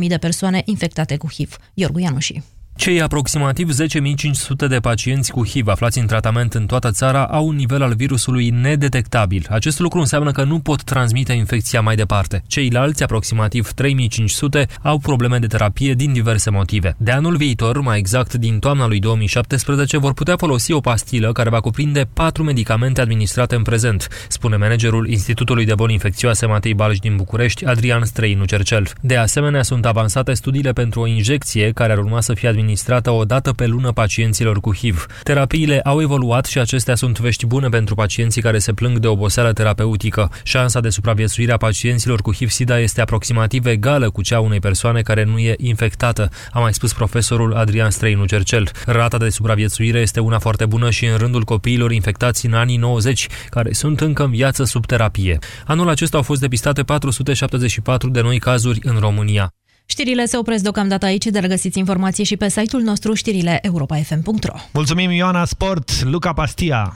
14.000 de persoane infectate cu HIV. Iorgu Ianuși. Cei aproximativ 10.500 de pacienți cu HIV aflați în tratament în toată țara au un nivel al virusului nedetectabil. Acest lucru înseamnă că nu pot transmite infecția mai departe. Ceilalți, aproximativ 3.500, au probleme de terapie din diverse motive. De anul viitor, mai exact din toamna lui 2017, vor putea folosi o pastilă care va cuprinde patru medicamente administrate în prezent, spune managerul Institutului de Boli Infecțioase Matei Balș din București, Adrian Străinu Cercel. De asemenea, sunt avansate studiile pentru o injecție care ar urma să fie administrată administrată o dată pe lună pacienților cu HIV. Terapiile au evoluat și acestea sunt vești bune pentru pacienții care se plâng de oboseală terapeutică. Șansa de supraviețuire a pacienților cu HIV-SIDA este aproximativ egală cu cea unei persoane care nu e infectată, a mai spus profesorul Adrian Străinu Cercel. Rata de supraviețuire este una foarte bună și în rândul copiilor infectați în anii 90, care sunt încă în viață sub terapie. Anul acesta au fost depistate 474 de noi cazuri în România. Știrile se opresc deocamdată aici, dar găsiți informații și pe site-ul nostru știrile europa.fm.ro Mulțumim Ioana Sport, Luca Pastia!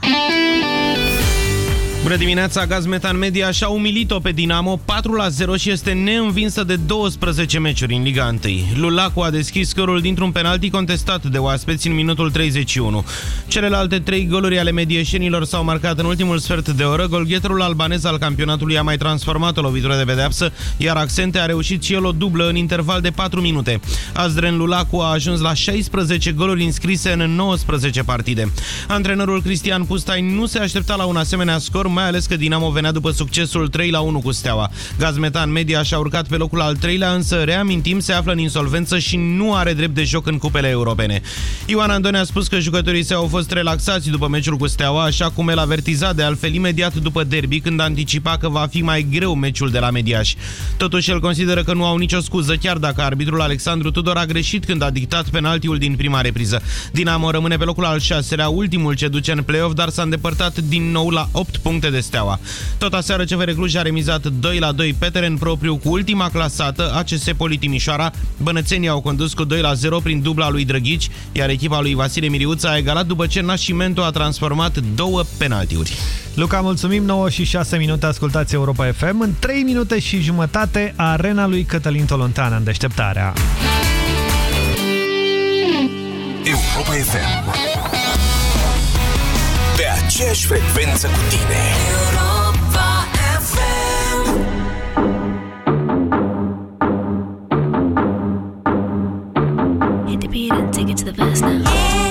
Bună dimineața, Gazmetan Media și-a umilit-o pe Dinamo 4 la 0 și este neînvinsă de 12 meciuri în Liga 1. Lulacu a deschis scorul dintr-un penalti contestat de oaspeți în minutul 31. Celelalte trei goluri ale medieșenilor s-au marcat în ultimul sfert de oră. Golgheterul albanez al campionatului a mai transformat o lovitură de pedeapsă, iar Accente a reușit și el o dublă în interval de 4 minute. Azdren Lulacu a ajuns la 16 goluri înscrise în 19 partide. Antrenorul Cristian Pustai nu se aștepta la un asemenea scor, mai ales că Dinamo venea după succesul 3 la 1 cu Steaua. Gazmetan Media și-a urcat pe locul al treilea, însă reamintim se află în insolvență și nu are drept de joc în cupele europene. Ioan Andone a spus că jucătorii său au fost relaxați după meciul cu Steaua, așa cum el avertiza de altfel imediat după derby, când anticipa că va fi mai greu meciul de la Mediaș. Totuși, el consideră că nu au nicio scuză, chiar dacă arbitrul Alexandru Tudor a greșit când a dictat penaltiul din prima repriză. Dinamo rămâne pe locul al șaselea, ultimul ce duce în play-off, dar s-a îndepărtat din nou la 8 puncte puncte de Steaua. Tot aseară CFR Cluj a remizat 2 la 2 pe teren propriu cu ultima clasată, ACS Poli Timișoara. Bănățenii au condus cu 2 la 0 prin dubla lui Drăghici, iar echipa lui Vasile Miriuța a egalat după ce Nașimento a transformat două penaltiuri. Luca, mulțumim, 9 și 6 minute, ascultați Europa FM. În 3 minute și jumătate, arena lui Cătălin Tolontan în deșteptarea. Europa FM aceeași frecvență cu tine. Europa FM. Hit the beat and take it to the verse now. Yeah, yeah, yeah,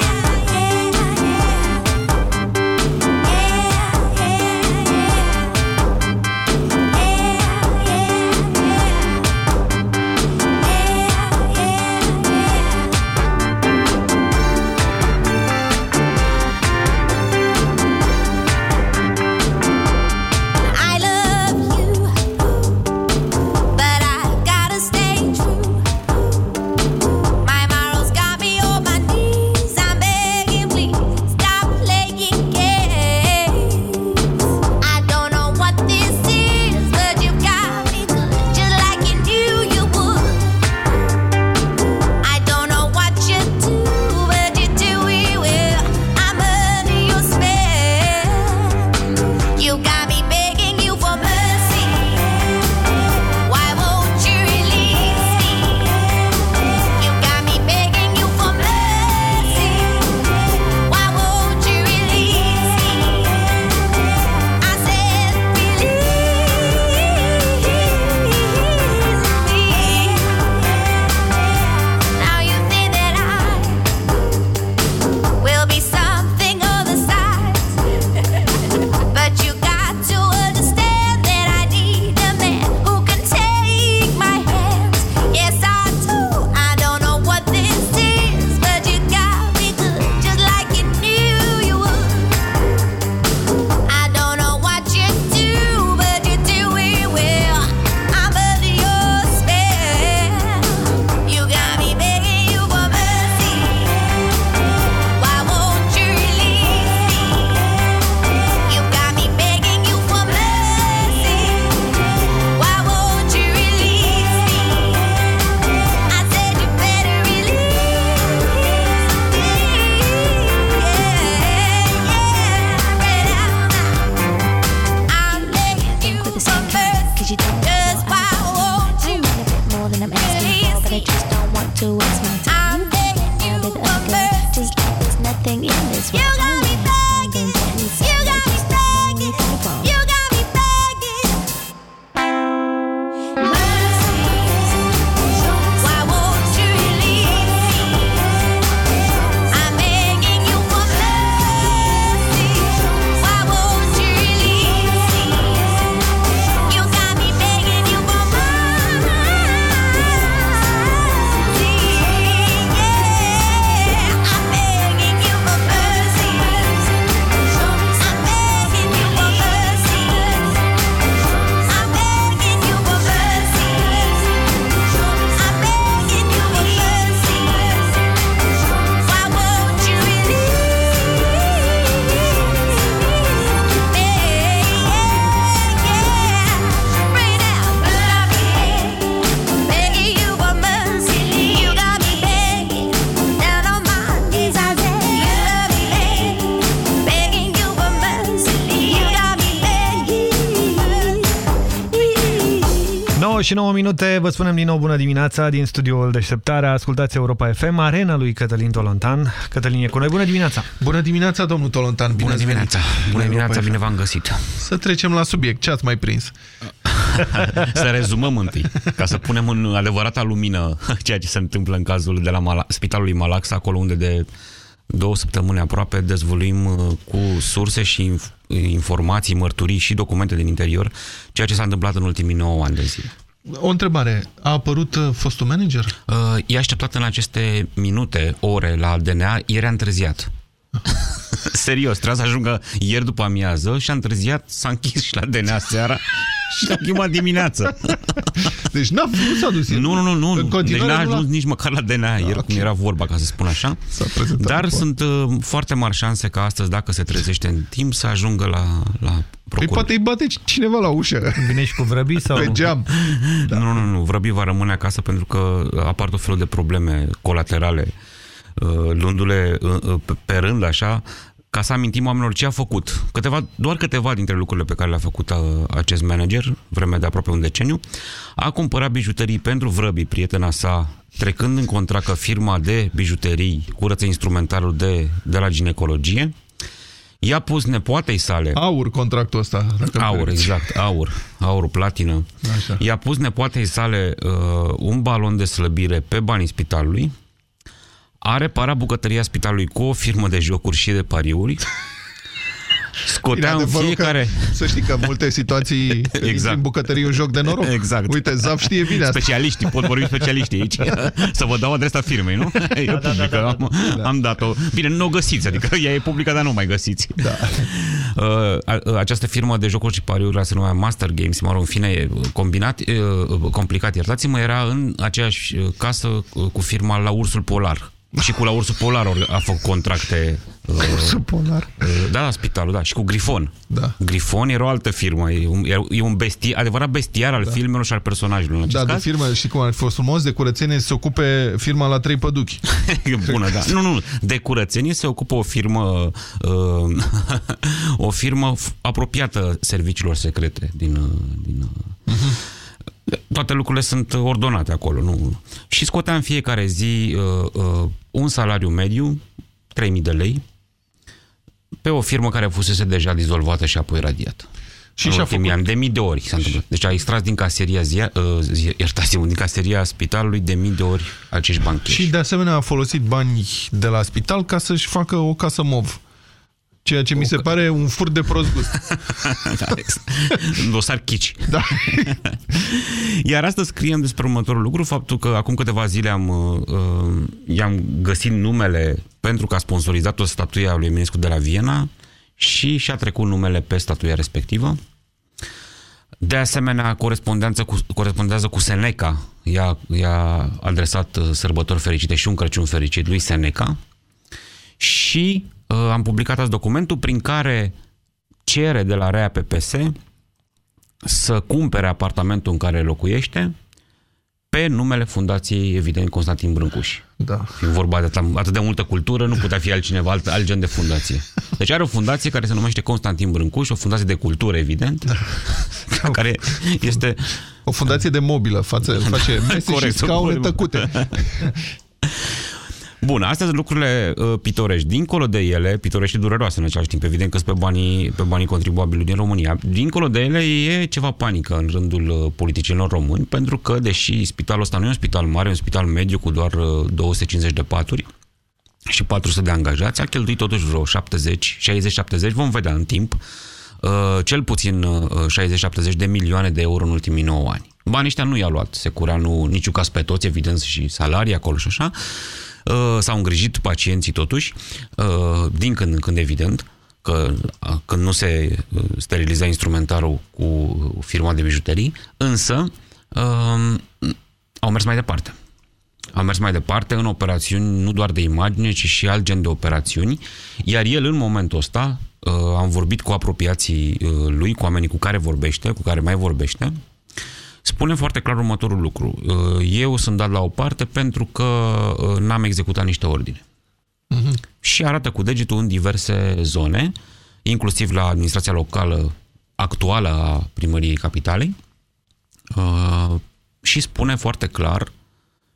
și 9 minute, vă spunem din nou bună dimineața din studioul Deșteptarea. Ascultați Europa FM, arena lui Cătălin Tolontan. Cătălin e cu noi, bună dimineața! Bună dimineața, domnul Tolontan! Bine bună dimineața! Bună dimineața, bine v-am găsit! Să trecem la subiect, ce ați mai prins? să rezumăm întâi, ca să punem în adevărata lumină ceea ce se întâmplă în cazul de la Mal Spitalului Malax, acolo unde de două săptămâni aproape dezvoluim uh, cu surse și informații, mărturii și documente din interior ceea ce s-a întâmplat în ultimii 9 ani de zile. O întrebare. A apărut uh, fostul manager? Uh, e așteptat în aceste minute, ore la DNA, ieri a întârziat. Serios, trebuia să ajungă ieri după amiază și a întârziat, s-a închis și la DNA seara și l-a chemat dimineața. Deci n-a nu s-a dus Nu, nu, nu. nu. Deci n-a ajuns la... nici măcar la DNA ieri, okay. cum era vorba, ca să spun așa. Dar sunt uh, foarte mari șanse ca astăzi, dacă se trezește în timp, să ajungă la, la Păi poate îi bate cineva la ușă. Vine și cu vrăbii sau... Pe geam. Da. Nu, nu, nu. Vrăbii va rămâne acasă pentru că apar tot felul de probleme colaterale uh, luându-le uh, uh, pe rând așa, ca să amintim oamenilor ce a făcut. Câteva, doar câteva dintre lucrurile pe care le-a făcut acest manager, vreme de aproape un deceniu, a cumpărat bijuterii pentru vrăbii, prietena sa, trecând în contracă firma de bijuterii, curăță instrumentarul de, de la ginecologie, I-a pus nepoatei sale... Aur contractul ăsta. Aur, exact, aur. Aur, platină. I-a pus nepoatei sale uh, un balon de slăbire pe banii spitalului, a reparat bucătăria spitalului cu o firmă de jocuri și de pariuri. Scotea în fiecare... Că, să știi că multe situații exact. în bucătărie un joc de noroc. Exact. Uite, Zaf știe bine asta. Specialiștii, pot vorbi specialiștii aici. Să vă dau adresa firmei, nu? Da, e da, publică, da, da, da. Am, da. am dat-o. Bine, nu o găsiți, adică ea e publică, dar nu mai găsiți. Da. Uh, această firmă de jocuri și pariuri se numea Master Games, mă rog, în fine, combinat, uh, complicat, iertați-mă, era în aceeași casă cu firma la Ursul Polar și cu la Ursul Polar a făcut contracte. Ursul Polar? Uh, da, la spitalul, da. Și cu Grifon. Da. Grifon era o altă firmă. E un, e un besti, adevărat bestiar al da. filmelor și al personajelor. Da, de firmă, și cum ar fi fost frumos, de curățenie se ocupe firma la trei păduchi. e bună, da. Nu, nu, de curățenie se ocupă o firmă uh, o firmă apropiată serviciilor secrete din... Uh, din uh, uh-huh toate lucrurile sunt ordonate acolo. Nu? Și scotea în fiecare zi uh, uh, un salariu mediu, 3000 de lei, pe o firmă care fusese deja dizolvată și apoi radiată. Și și-a făcut... ani, de mii de ori s-a întâmplat. Deci a extras din caseria, zia, uh, iertați din caseria spitalului de mii de ori acești bani Și de asemenea a folosit bani de la spital ca să-și facă o casă MOV. Ceea ce o mi se pare un fur de prost gust. da, dosar chici. Da. Iar asta scriem despre următorul lucru, faptul că acum câteva zile am, uh, i-am găsit numele pentru că a sponsorizat o statuie a lui Eminescu de la Viena și și-a trecut numele pe statuia respectivă. De asemenea, corespondență cu, corespondează cu Seneca. I-a, i-a adresat uh, sărbători fericite și un Crăciun fericit lui Seneca. Și Uh, am publicat azi documentul prin care cere de la REA PPS să cumpere apartamentul în care locuiește pe numele Fundației, evident, Constantin Brâncuș. Da. Fiind vorba de atât de multă cultură, nu putea fi altcineva, alt, alt gen de fundație. Deci are o fundație care se numește Constantin Brâncuș, o fundație de cultură, evident, da. care este... O fundație de mobilă, față, face mese Corect, și scaune tăcute. Bun, astea sunt lucrurile uh, pitorești. Dincolo de ele, pitorești și dureroase în același timp, evident că sunt pe banii, pe banii contribuabilului din România. Dincolo de ele e ceva panică în rândul uh, politicienilor români, pentru că, deși spitalul ăsta nu e un spital mare, e un spital mediu cu doar uh, 250 de paturi, și 400 de angajați, a cheltuit totuși vreo 70, 60-70, vom vedea în timp, uh, cel puțin uh, 60-70 de milioane de euro în ultimii 9 ani. Banii ăștia nu i-a luat Secura, nu, niciun caz pe toți, evident, și salarii acolo și așa, Uh, s-au îngrijit pacienții totuși, uh, din când în când evident, că când nu se uh, steriliza instrumentarul cu firma de bijuterii, însă um, au mers mai departe. Au mers mai departe în operațiuni nu doar de imagine, ci și alt gen de operațiuni, iar el în momentul ăsta, am vorbit cu apropiații lui, cu oamenii cu care vorbește, cu care mai vorbește, spune foarte clar următorul lucru. Uh, eu sunt dat la o parte pentru că uh, n-am executat niște ordine. Uh-huh. Și arată cu degetul în diverse zone, inclusiv la administrația locală actuală a primăriei capitalei, uh, și spune foarte clar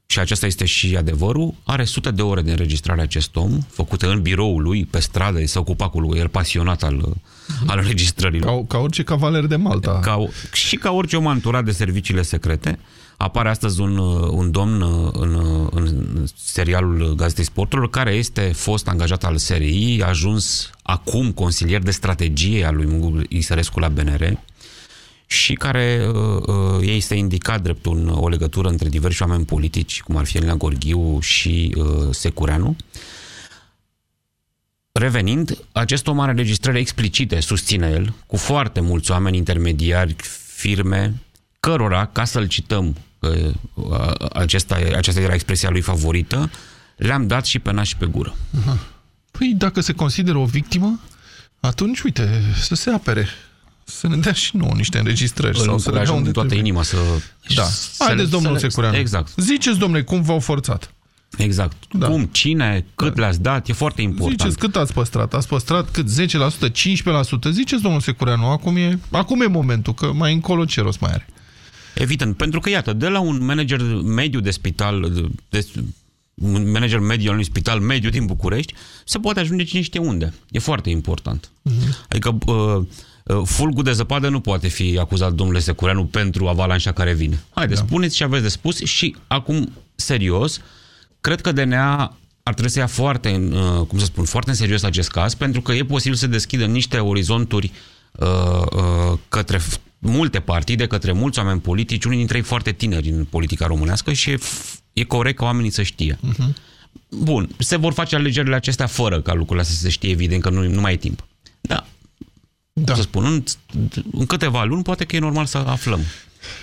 și acesta este și adevărul, are sute de ore de înregistrare acest om, făcute în biroul lui, pe stradă, se ocupa cu el pasionat al, al înregistrărilor. Ca, ca orice cavaler de Malta. Ca, și ca orice om anturat de serviciile secrete. Apare astăzi un, un domn în, în serialul Gazetei Sporturilor care este fost angajat al SRI, a ajuns acum consilier de strategie al lui Mungu Isărescu la BNR și care uh, uh, ei este indicat drept un, o legătură între diversi oameni politici, cum ar fi Elena Gorghiu și uh, Secureanu. Revenind, acest om are registrări explicite, susține el, cu foarte mulți oameni intermediari, firme, cărora, ca să-l cităm, uh, acesta, aceasta era expresia lui favorită, le-am dat și pe nas și pe gură. Păi dacă se consideră o victimă, atunci, uite, să se apere să ne dea și nouă niște înregistrări. Îl sau să le unde toată inima să... Da. Să Haideți, domnul Secureanu. Exact. Ziceți, domnule, cum v-au forțat? Exact. Da. Cum, cine, cât da. le-ați dat, e foarte important. Ziceți cât ați păstrat. Ați păstrat cât? 10%, 15%? Ziceți, domnul Secureanu, acum e, acum e momentul, că mai încolo ce rost mai are. Evident, pentru că, iată, de la un manager mediu de spital, de, un manager mediu al unui spital mediu din București, se poate ajunge cine știe unde. E foarte important. Uh mhm. -huh. Adică... Uh, Uh, fulgul de zăpadă nu poate fi acuzat domnule Secureanu pentru avalanșa care vine. Haideți, da. spuneți ce aveți de spus și acum, serios, cred că DNA ar trebui să ia foarte, uh, cum să spun, foarte în serios acest caz, pentru că e posibil să deschidă niște orizonturi uh, uh, către multe partide, către mulți oameni politici, unii dintre ei foarte tineri în politica românească și e, e corect ca oamenii să știe. Uh-huh. Bun, se vor face alegerile acestea fără ca lucrurile astea să se știe, evident că nu, nu mai e timp. Da, da. să spun, în, în câteva luni poate că e normal să aflăm.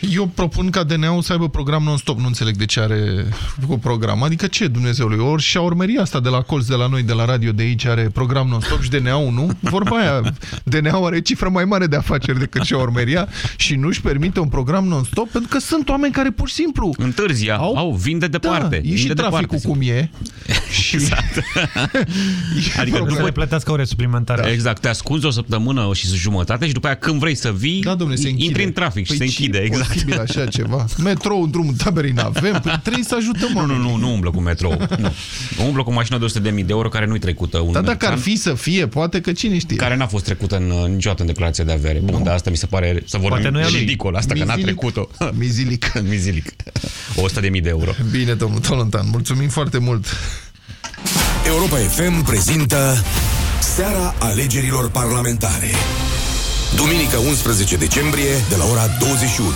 Eu propun ca DNA-ul să aibă program non-stop. Nu înțeleg de ce are cu program. Adică ce, Dumnezeului? Ori și-a urmărit asta de la colț, de la noi, de la radio, de aici are program non-stop și DNA-ul nu. Vorba aia, DNA-ul are cifră mai mare de afaceri decât și-a urmăria și nu-și permite un program non-stop pentru că sunt oameni care pur și simplu... Întârzia, au, au vin de departe. Da, e și de traficul departe, cum e. și... Exact. adică nu să plătească ore suplimentare. Da. Exact, te ascunzi o săptămână și jumătate și după aia când vrei să vii, da, domne, intri în trafic păi și se închide exact. posibil așa ceva? Metrou în drumul taberei n-avem, păi trebuie să ajutăm Nu, nu, nu, nu umblă cu metrou. Nu. Umblă cu o mașină de 100.000 de euro care nu-i trecută. Un dar dacă ar fi să fie, poate că cine știe. Care n-a fost trecută în, niciodată în declarația de avere. Bun, no. dar asta mi se pare să vorbim ridicol. Asta Mizilic. că n-a trecut-o. Mizilic. Mizilic. 100.000 de euro. Bine, domnul Tolontan, mulțumim foarte mult. Europa FM prezintă Seara alegerilor parlamentare. Duminică 11 decembrie, de la ora 21.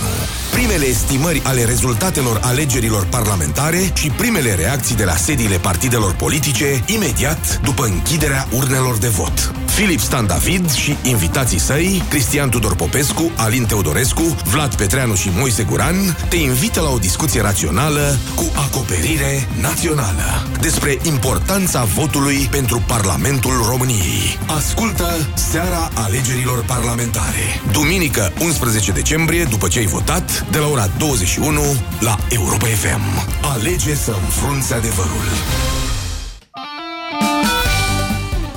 Primele estimări ale rezultatelor alegerilor parlamentare și primele reacții de la sediile partidelor politice, imediat după închiderea urnelor de vot. Filip Stan David și invitații săi, Cristian Tudor Popescu, Alin Teodorescu, Vlad Petreanu și Moise Guran, te invită la o discuție rațională cu acoperire națională despre importanța votului pentru Parlamentul României. Ascultă Seara alegerilor parlamentare. Duminică 11 decembrie, după ce ai votat, de la ora 21 la Europa FM. Alege să înfrunți adevărul.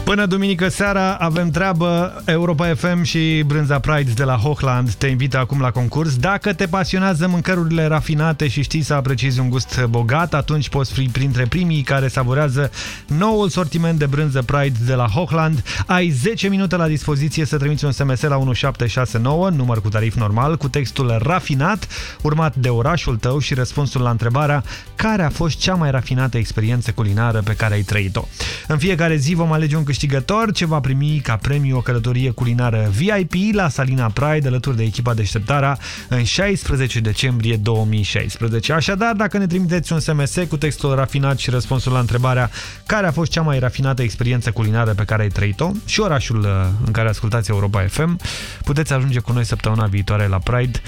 Până duminică seara avem treabă Europa FM și Brânza Pride de la Hochland te invită acum la concurs. Dacă te pasionează mâncărurile rafinate și știi să apreciezi un gust bogat, atunci poți fi printre primii care savorează noul sortiment de brânză Pride de la Hochland. Ai 10 minute la dispoziție să trimiți un SMS la 1769, număr cu tarif normal, cu textul rafinat, urmat de orașul tău și răspunsul la întrebarea care a fost cea mai rafinată experiență culinară pe care ai trăit-o. În fiecare zi vom alege un câștigător câștigător ce va primi ca premiu o călătorie culinară VIP la Salina Pride alături de echipa deșteptarea în 16 decembrie 2016. Așadar, dacă ne trimiteți un SMS cu textul rafinat și răspunsul la întrebarea care a fost cea mai rafinată experiență culinară pe care ai trăit-o și orașul uh, în care ascultați Europa FM, puteți ajunge cu noi săptămâna viitoare la Pride.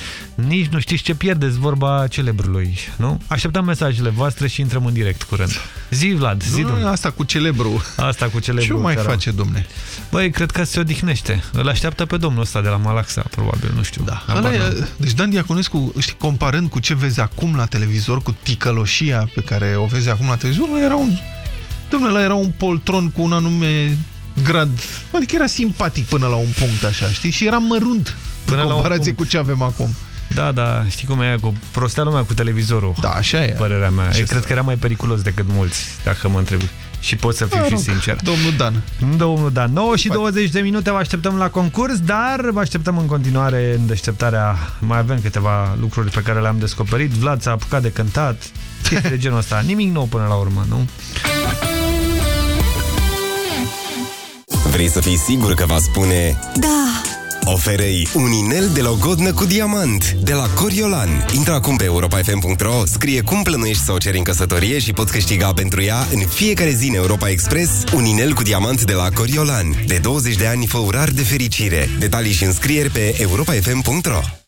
Nici nu știți ce pierdeți vorba celebrului, nu? Așteptăm mesajele voastre și intrăm în direct curând. Zi, Vlad, zi, nu, Asta cu celebru. Asta cu celebru. Ce mai seara. face, domne? Băi, cred că se odihnește. Îl așteaptă pe domnul ăsta de la Malaxa, probabil, nu știu. Da. Ala e, deci Dan Diaconescu, știi, comparând cu ce vezi acum la televizor, cu ticăloșia pe care o vezi acum la televizor, era un... Domnule, era un poltron cu un anume grad, adică era simpatic până la un punct așa, știi? Și era mărunt până în comparație cu ce avem acum. Da, da, știi cum e cu prostea lumea cu televizorul. Da, așa e. Părerea mea. E, cred că era mai periculos decât mulți, dacă mă întrebi. Și pot să fiu și sincer. Domnul Dan. Domnul Dan. 9 și 20 de minute vă așteptăm la concurs, dar vă așteptăm în continuare în deșteptarea. Mai avem câteva lucruri pe care le-am descoperit. Vlad s-a apucat de cântat. Chestii de genul ăsta. Nimic nou până la urmă, nu? Vrei să fii sigur că va spune Da! Oferei un inel de logodnă cu diamant de la Coriolan. Intră acum pe europa.fm.ro, scrie cum plănuiești să o ceri în căsătorie și poți câștiga pentru ea în fiecare zi în Europa Express un inel cu diamant de la Coriolan. De 20 de ani fă urar de fericire. Detalii și înscrieri pe europa.fm.ro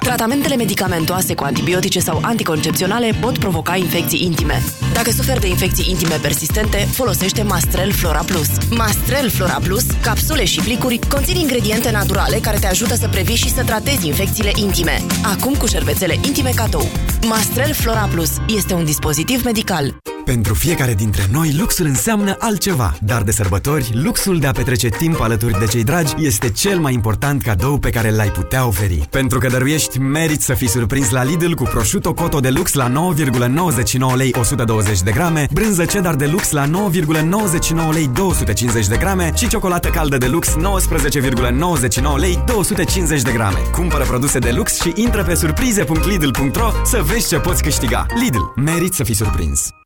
Tratamentele medicamentoase cu antibiotice sau anticoncepționale pot provoca infecții intime. Dacă suferi de infecții intime persistente, folosește Mastrel Flora Plus. Mastrel Flora Plus, capsule și plicuri, conțin ingrediente naturale care te ajută să previi și să tratezi infecțiile intime. Acum cu șervețele intime catou. Mastrel Flora Plus este un dispozitiv medical. Pentru fiecare dintre noi, luxul înseamnă altceva, dar de sărbători, luxul de a petrece timp alături de cei dragi este cel mai important cadou pe care l-ai putea oferi. Pentru că dăruiești, meriți să fii surprins la Lidl cu prosciutto coto de lux la 9,99 lei 120 de grame, brânză cheddar de lux la 9,99 lei 250 de grame și ciocolată caldă de lux 19,99 lei 250 de grame. Cumpără produse de lux și intră pe surprize.lidl.ro să vezi ce poți câștiga. Lidl, meriți să fii surprins!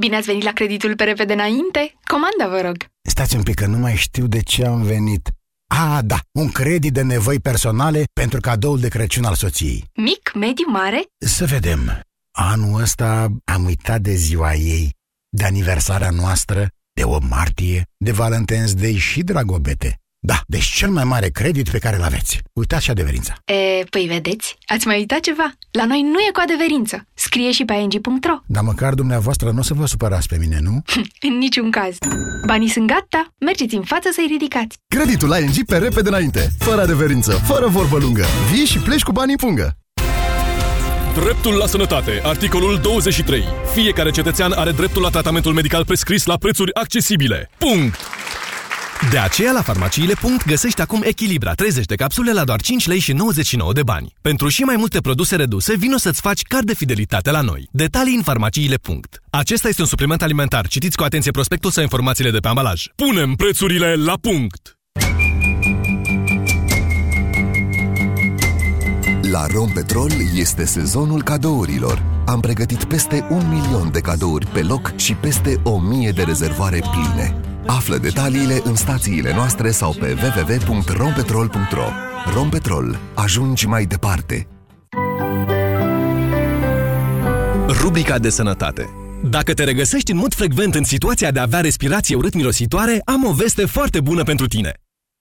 Bine ați venit la creditul pe repede înainte? Comanda, vă rog. Stați un pic că nu mai știu de ce am venit. A, da, un credit de nevoi personale pentru cadoul de Crăciun al soției. Mic, mediu, mare? Să vedem. Anul ăsta am uitat de ziua ei, de aniversarea noastră, de 8 martie, de Valentine's Day și Dragobete. Da, deci cel mai mare credit pe care îl aveți. Uitați și adeverința. E, păi vedeți, ați mai uitat ceva. La noi nu e cu adeverință. Scrie și pe ing.ro. Dar măcar dumneavoastră nu o să vă supărați pe mine, nu? în niciun caz. Banii sunt gata, mergeți în față să-i ridicați. Creditul la ING pe repede înainte. Fără adeverință, fără vorbă lungă. Vii și pleci cu banii în pungă. Dreptul la sănătate. Articolul 23. Fiecare cetățean are dreptul la tratamentul medical prescris la prețuri accesibile. Punct! De aceea, la farmaciile. găsești acum Echilibra 30 de capsule la doar 5 lei și 99 de bani. Pentru și mai multe produse reduse, vino să-ți faci card de fidelitate la noi. Detalii în farmaciile. Acesta este un supliment alimentar. Citiți cu atenție prospectul sau informațiile de pe ambalaj. Punem prețurile la punct! La Rompetrol este sezonul cadourilor. Am pregătit peste un milion de cadouri pe loc și peste o mie de rezervoare pline. Află detaliile în stațiile noastre sau pe www.rompetrol.ro Rompetrol. Ajungi mai departe! Rubrica de sănătate dacă te regăsești în mod frecvent în situația de a avea respirație urât-mirositoare, am o veste foarte bună pentru tine.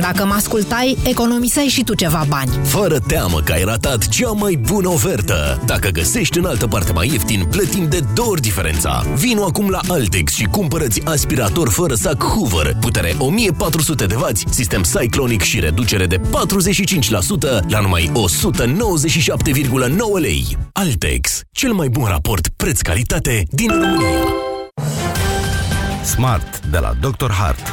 Dacă mă ascultai, economiseai și tu ceva bani. Fără teamă că ai ratat cea mai bună ofertă. Dacă găsești în altă parte mai ieftin, plătim de două ori diferența. Vino acum la Altex și cumpărăți aspirator fără sac Hoover, putere 1400 de W, sistem Cyclonic și reducere de 45% la numai 197,9 lei. Altex, cel mai bun raport preț-calitate din România. Smart de la Dr. Hart.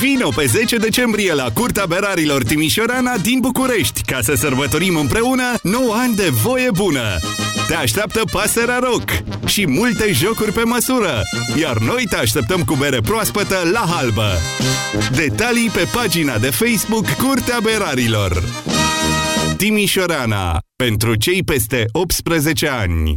Vino pe 10 decembrie la Curtea Berarilor Timișorana din București ca să sărbătorim împreună 9 ani de voie bună. Te așteaptă pasărea rock și multe jocuri pe măsură, iar noi te așteptăm cu bere proaspătă la halbă. Detalii pe pagina de Facebook Curtea Berarilor. Timișorana. Pentru cei peste 18 ani.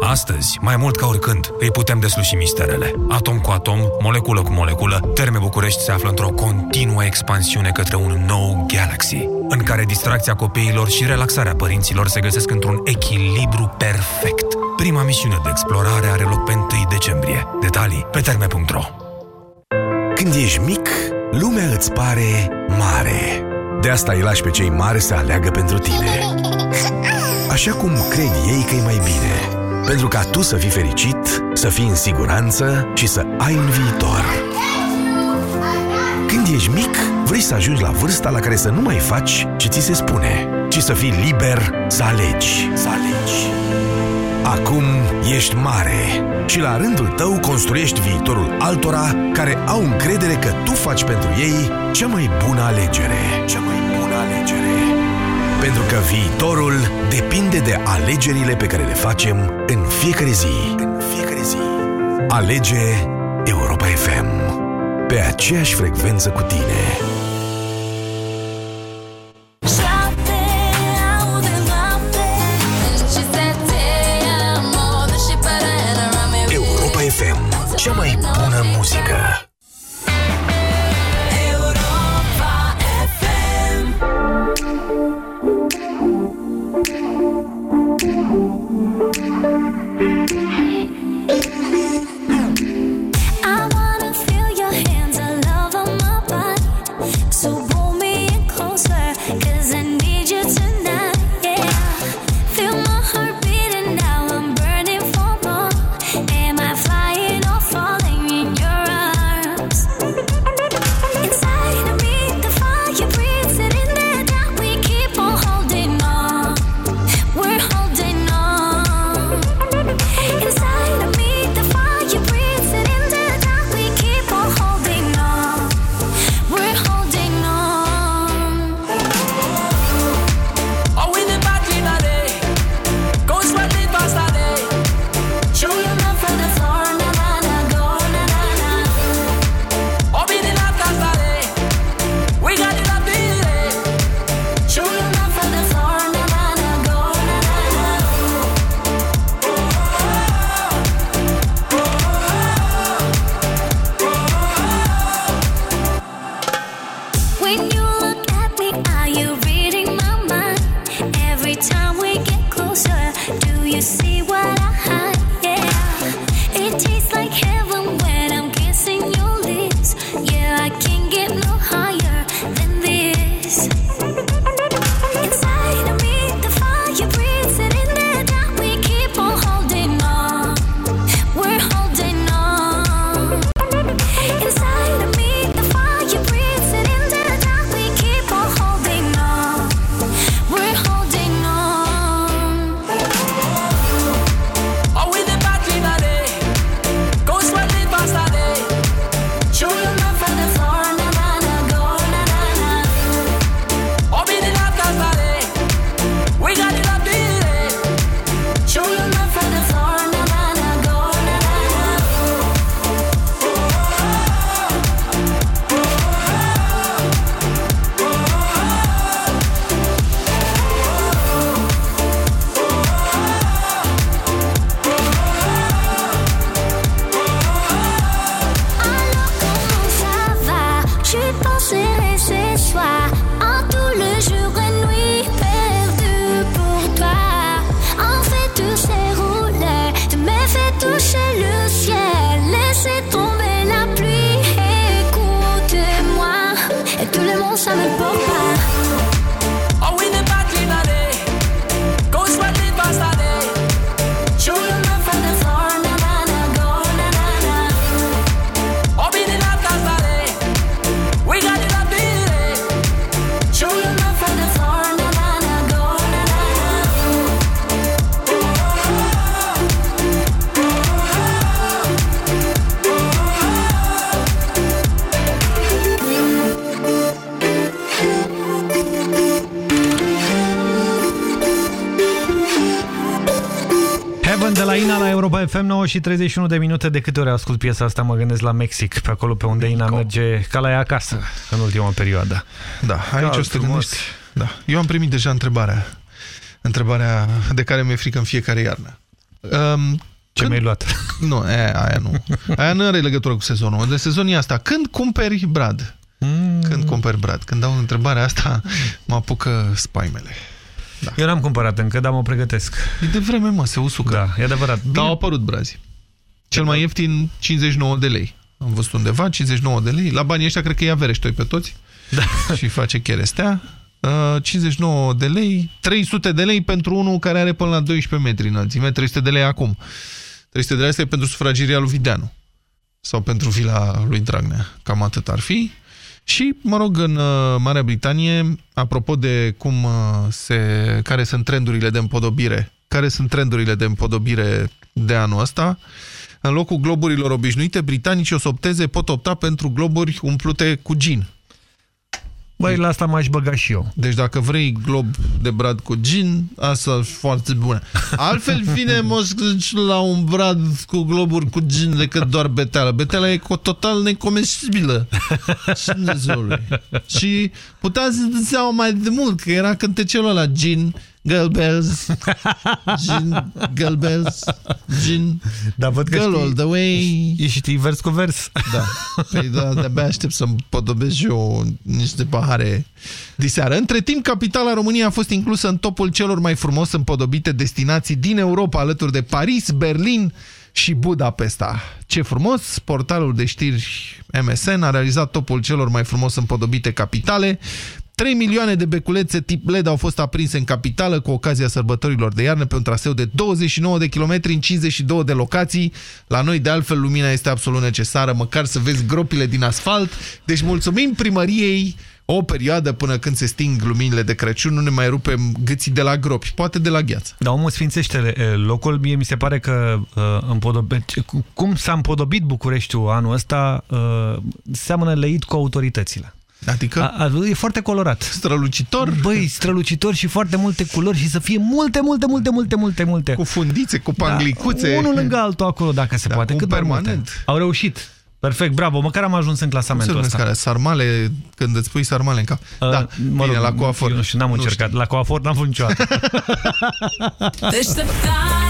Astăzi, mai mult ca oricând, îi putem desluși misterele. Atom cu atom, moleculă cu moleculă, Terme București se află într-o continuă expansiune către un nou Galaxy, în care distracția copiilor și relaxarea părinților se găsesc într-un echilibru perfect. Prima misiune de explorare are loc pe 1 decembrie. Detalii pe terme.ro Când ești mic, lumea îți pare mare. De asta îi lași pe cei mari să aleagă pentru tine. Așa cum cred ei că e mai bine. Pentru ca tu să fii fericit, să fii în siguranță și să ai un viitor. Când ești mic, vrei să ajungi la vârsta la care să nu mai faci ce ți se spune, ci să fii liber să alegi. Să alegi. Acum ești mare și la rândul tău construiești viitorul altora care au încredere că tu faci pentru ei cea mai bună alegere. Cea mai bună alegere. Pentru că viitorul depinde de alegerile pe care le facem în fiecare zi. În fiecare zi. Alege Europa FM. Pe aceeași frecvență cu tine. FM 9 și 31 de minute de câte ori ascult piesa asta mă gândesc la Mexic, pe acolo pe unde Ina merge ca la ea acasă în ultima perioadă. Da, aici o să te gândești. Da. Eu am primit deja întrebarea. Întrebarea de care mi-e frică în fiecare iarnă. Um, Ce mi-ai luat? Nu, aia, aia nu. Aia nu are legătură cu sezonul. De sezon e asta. Când cumperi brad? Mm. Când cumperi brad? Când dau întrebarea asta, mă apucă spaimele. Da. Eu n-am cumpărat încă, dar mă pregătesc. E de vreme, mă, se usucă. Da, e adevărat. Dar au apărut brazi. Cel mai ieftin, 59 de lei. Am văzut undeva, 59 de lei. La banii ăștia cred că ia vereștoi pe toți. Da. Și face cherestea. Uh, 59 de lei, 300 de lei pentru unul care are până la 12 metri înălțime, 300 de lei acum. 300 de lei asta e pentru sufrageria lui Videanu. Sau pentru vila lui Dragnea. Cam atât ar fi. Și, mă rog, în uh, Marea Britanie, apropo de cum uh, se, care sunt trendurile de împodobire, care sunt trendurile de împodobire de anul ăsta, în locul globurilor obișnuite, britanicii o să opteze, pot opta pentru globuri umplute cu gin. Băi, la asta m-aș băga și eu. Deci dacă vrei glob de brad cu gin, asta e foarte bună. Altfel vine moșcăci la un brad cu globuri cu gin decât doar beteală. Beteala e co total necomestibilă. Și Dumnezeului. Și puteați să dă seama mai de mult că era cântecelul ăla gin, girl bells, gin, girl bells, gin, Dar văd că girl știi, all the way. E știi vers cu vers. Da. Păi da, de-abia aștept să-mi podobesc și eu niște pahare diseară. Între timp, capitala României a fost inclusă în topul celor mai frumos împodobite destinații din Europa, alături de Paris, Berlin și Budapesta. Ce frumos! Portalul de știri MSN a realizat topul celor mai frumos împodobite capitale. 3 milioane de beculețe tip LED au fost aprinse în capitală cu ocazia sărbătorilor de iarnă pe un traseu de 29 de kilometri în 52 de locații. La noi, de altfel, lumina este absolut necesară, măcar să vezi gropile din asfalt. Deci mulțumim primăriei o perioadă până când se sting luminile de Crăciun, nu ne mai rupem gâții de la gropi, poate de la gheață. Dar omul sfințește e, locul. Mie mi se pare că uh, împodobe... cum s-a împodobit Bucureștiul anul ăsta uh, seamănă leit cu autoritățile. Adică? A, a, e foarte colorat. Strălucitor? Băi, strălucitor și foarte multe culori și să fie multe, multe, multe, multe, multe, multe. Cu fundițe, cu panglicuțe. Da, unul lângă altul acolo, dacă se Da, poate. un Cât mai permanent. multe. Au reușit. Perfect, bravo. Măcar am ajuns în Cum se clasamentul numesc ăsta. care? Sarmale, când îți pui sarmale în cap. Uh, da, mă bine, rog, la coafor. Eu nu știu, n-am încercat. La coafor n-am fost niciodată.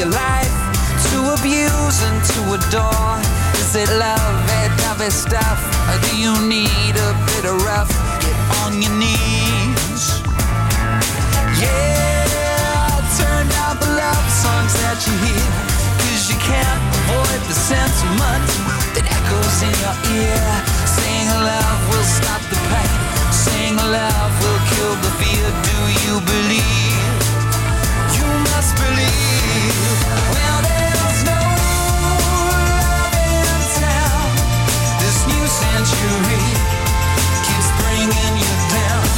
your life to abuse and to adore? Is it love, that other stuff? Or do you need a bit of rough? Get on your knees. Yeah, turn down the love songs that you hear. Cause you can't avoid the sentiment that echoes in your ear. Sing love will stop the pain. Sing love will kill the fear. Do you believe? You must believe. Century keeps bringing you down.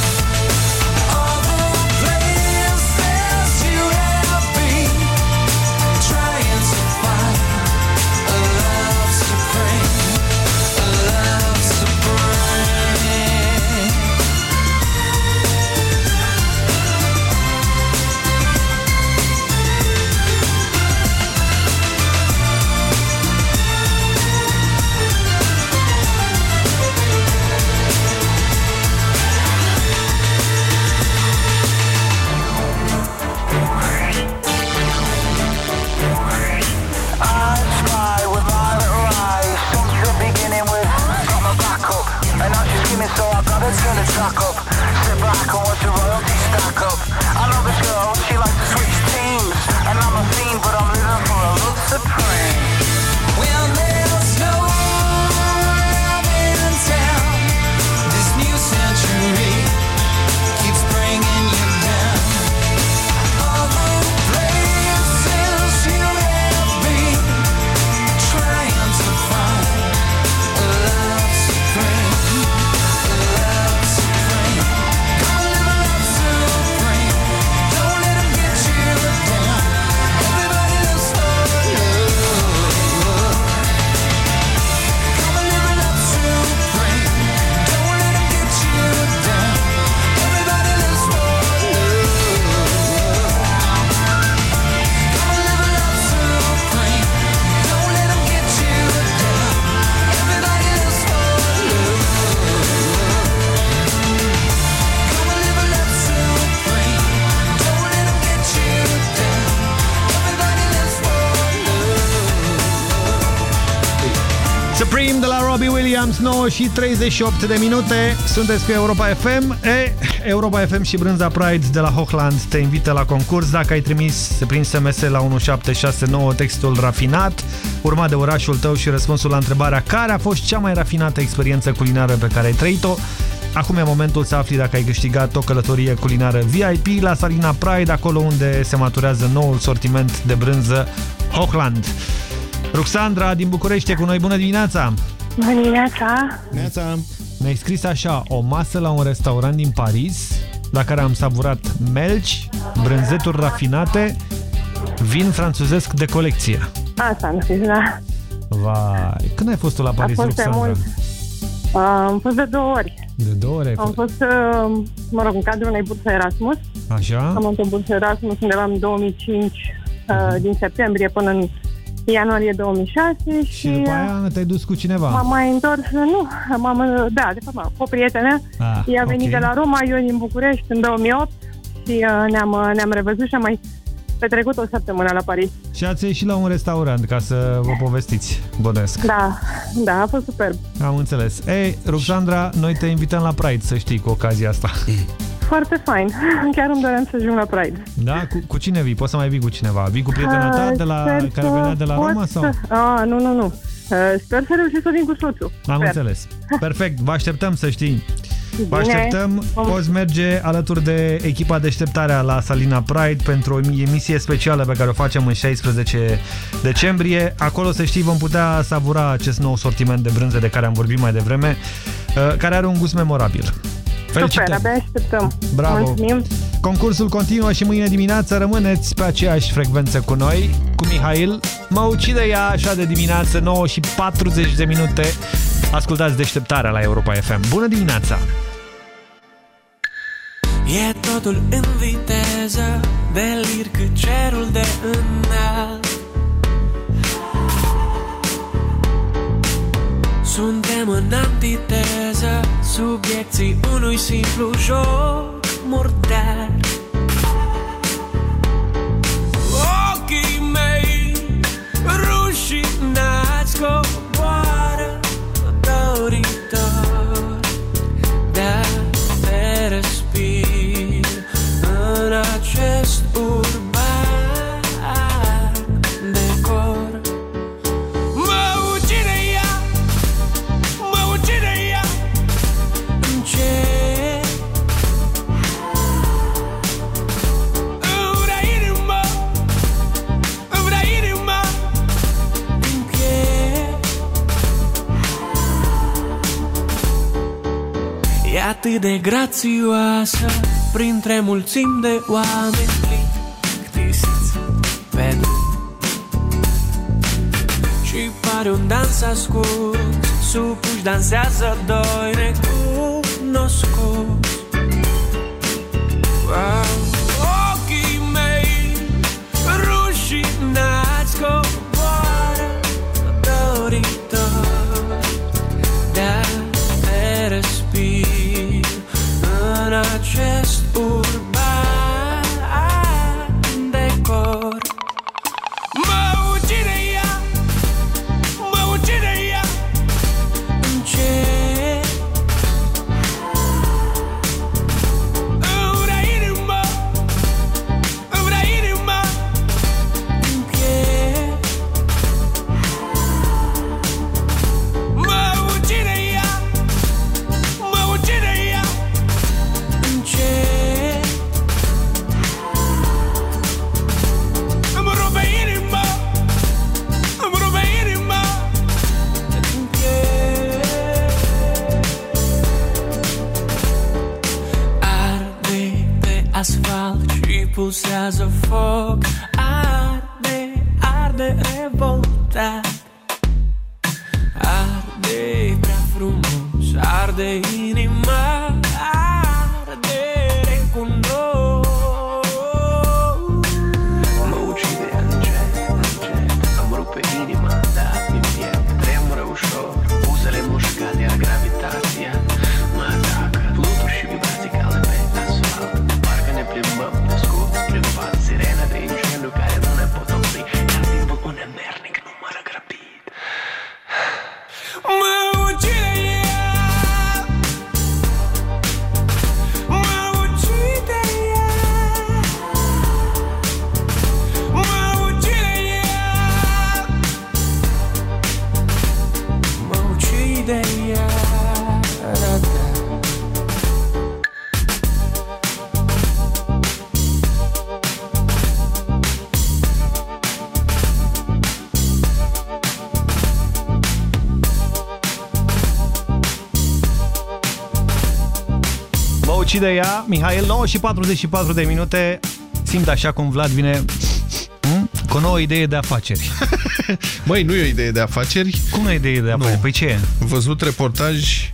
9 și 38 de minute. Sunteți cu Europa FM. E, Europa FM și Brânza Pride de la Hochland te invită la concurs. Dacă ai trimis prin SMS la 1769 textul rafinat, urmat de orașul tău și răspunsul la întrebarea care a fost cea mai rafinată experiență culinară pe care ai trăit-o, Acum e momentul să afli dacă ai câștigat o călătorie culinară VIP la Salina Pride, acolo unde se maturează noul sortiment de brânză Hochland. Ruxandra din București e cu noi. Bună dimineața! Bună dimineața! Neața! Mi-ai scris așa, o masă la un restaurant din Paris, la care am savurat melci, brânzeturi rafinate, vin franțuzesc de colecție. Asta am scris, da. Vai, când ai fost tu la Paris, a fost de Ruxandra? mult. Uh, am fost de două ori. De două ori ai Am fost. fost, uh, mă rog, în cadrul unei burse Erasmus. Așa? Am avut o bursă Erasmus undeva în 2005, Mhm. uh, din septembrie până în ianuarie 2006 și, Și după aia te-ai dus cu cineva? m-am mai întors, nu, m-am, da, de fapt, cu o prietenă. Ah, Ea a venit ok. de la Roma, eu din București în 2008 și uh, ne-am, uh, ne-am revăzut și am mai petrecut o săptămână la Paris. Și ați ieșit la un restaurant ca să vă povestiți, bănesc. Da, da, a fost superb. Am înțeles. Ei, Ruxandra, noi te invităm la Pride, să știi, cu ocazia asta. Foarte fain. Chiar îmi doream să ajung la Pride. Da? Cu, cu cine vii? Poți să mai vii cu cineva? Vii cu prietena ta de la, Sper care să venea de la pot Roma? să- Sau? A, nu, nu, nu. Uh, Sper să reușesc să vin cu soțul. Am Sper. înțeles. Perfect, vă așteptăm să știi. Vă Bine. așteptăm, poți merge alături de echipa Deșteptarea la Salina Pride pentru o emisie specială pe care o facem în 16 decembrie. Acolo, să știi, vom putea savura acest nou sortiment de brânze de care am vorbit mai devreme, uh, care are un gust memorabil. Super, Felicitări! abia așteptăm. Bravo! Mulțumim. Concursul continuă și mâine dimineață rămâneți pe aceeași frecvență cu noi, cu Mihail. Mă ucide ea așa de dimineață, 9 și 40 de minute. Ascultați deșteptarea la Europa FM. Bună dimineața! E totul în viteză Delir cât cerul de înalt Suntem în antiteză Subiecții unui simplu joc murdar Ochii mei rușinați coboară atât de grațioasă Printre mulțimi de oameni plictisiți pe drum Și pare un dans ascuns Supuși dansează doi necunoscuți Wow. Pulsează foc. Arde, arde revoltat. Arde prea frumos, arde Mă ucide ea, Mihail, 9 și 44 de minute. Simt așa cum Vlad vine hm? cu o nouă idee de afaceri. Băi, nu e o idee de afaceri. Cum e o idee de afaceri? Nu. Păi ce e? Văzut reportaj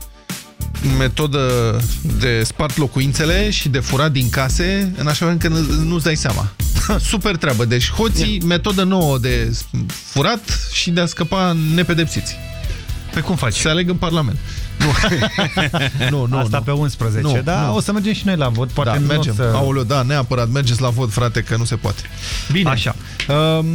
metodă de spart locuințele și de furat din case în așa fel încât nu- nu-ți dai seama. Super treabă. Deci hoții, metodă nouă de furat și de a scăpa nepedepsiți. Pe cum faci? Se aleg în Parlament. Nu, nu, Asta nu. pe 11, Nu, dar nu. o să mergem și noi la vot. Poate Da, nu o mergem. Să... Aoleu, da, neapărat mergeți la vot, frate, că nu se poate. Bine. Așa. Um,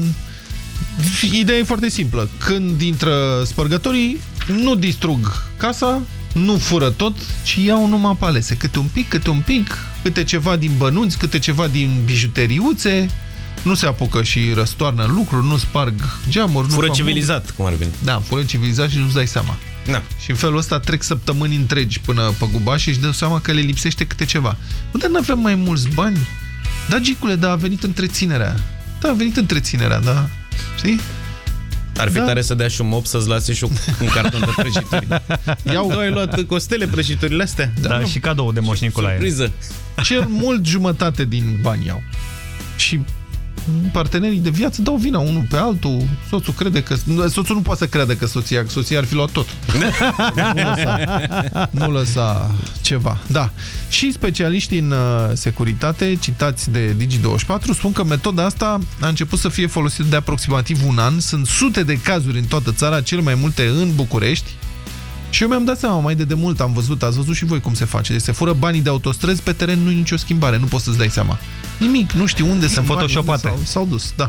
ideea e foarte simplă. Când intră spărgătorii, nu distrug casa, nu fură tot, ci iau numai palese. Câte un pic, câte un pic, câte ceva din bănuți, câte ceva din bijuteriuțe, nu se apucă și răstoarnă lucruri, nu sparg geamuri. nu Fură fac civilizat, cum ar veni. Da, fură civilizat și nu-ți dai seama. Da. Și în felul ăsta trec săptămâni întregi până pe gubaș și își dă seama că le lipsește câte ceva. Unde nu avem mai mulți bani? Da, Gicule, da, a venit întreținerea. Da, a venit întreținerea, da. Știi? Ar fi Da. tare să dea și un mop să-ți lase și un carton de prăjituri. Iau. Tu ai luat costele prăjiturile astea? Da, și cadou de Moș Nicolae. Surpriză. Cel mult jumătate din bani iau. Și partenerii de viață dau vina unul pe altul. Soțul crede că... Soțul nu poate să crede că soția, soția ar fi luat tot. nu, lăsa, nu lăsa ceva. Da. Și specialiștii în uh, securitate, citați de Digi24, spun că metoda asta a început să fie folosită de aproximativ un an. Sunt sute de cazuri în toată țara, cele mai multe în București. Și eu mi-am dat seama, mai de demult am văzut, ați văzut și voi cum se face. Deci se fură banii de autostrăzi, pe teren nu e nicio schimbare, nu poți să-ți dai seama. Nimic, nu știu unde sunt banii, photoshopate. unde S-au dus, da.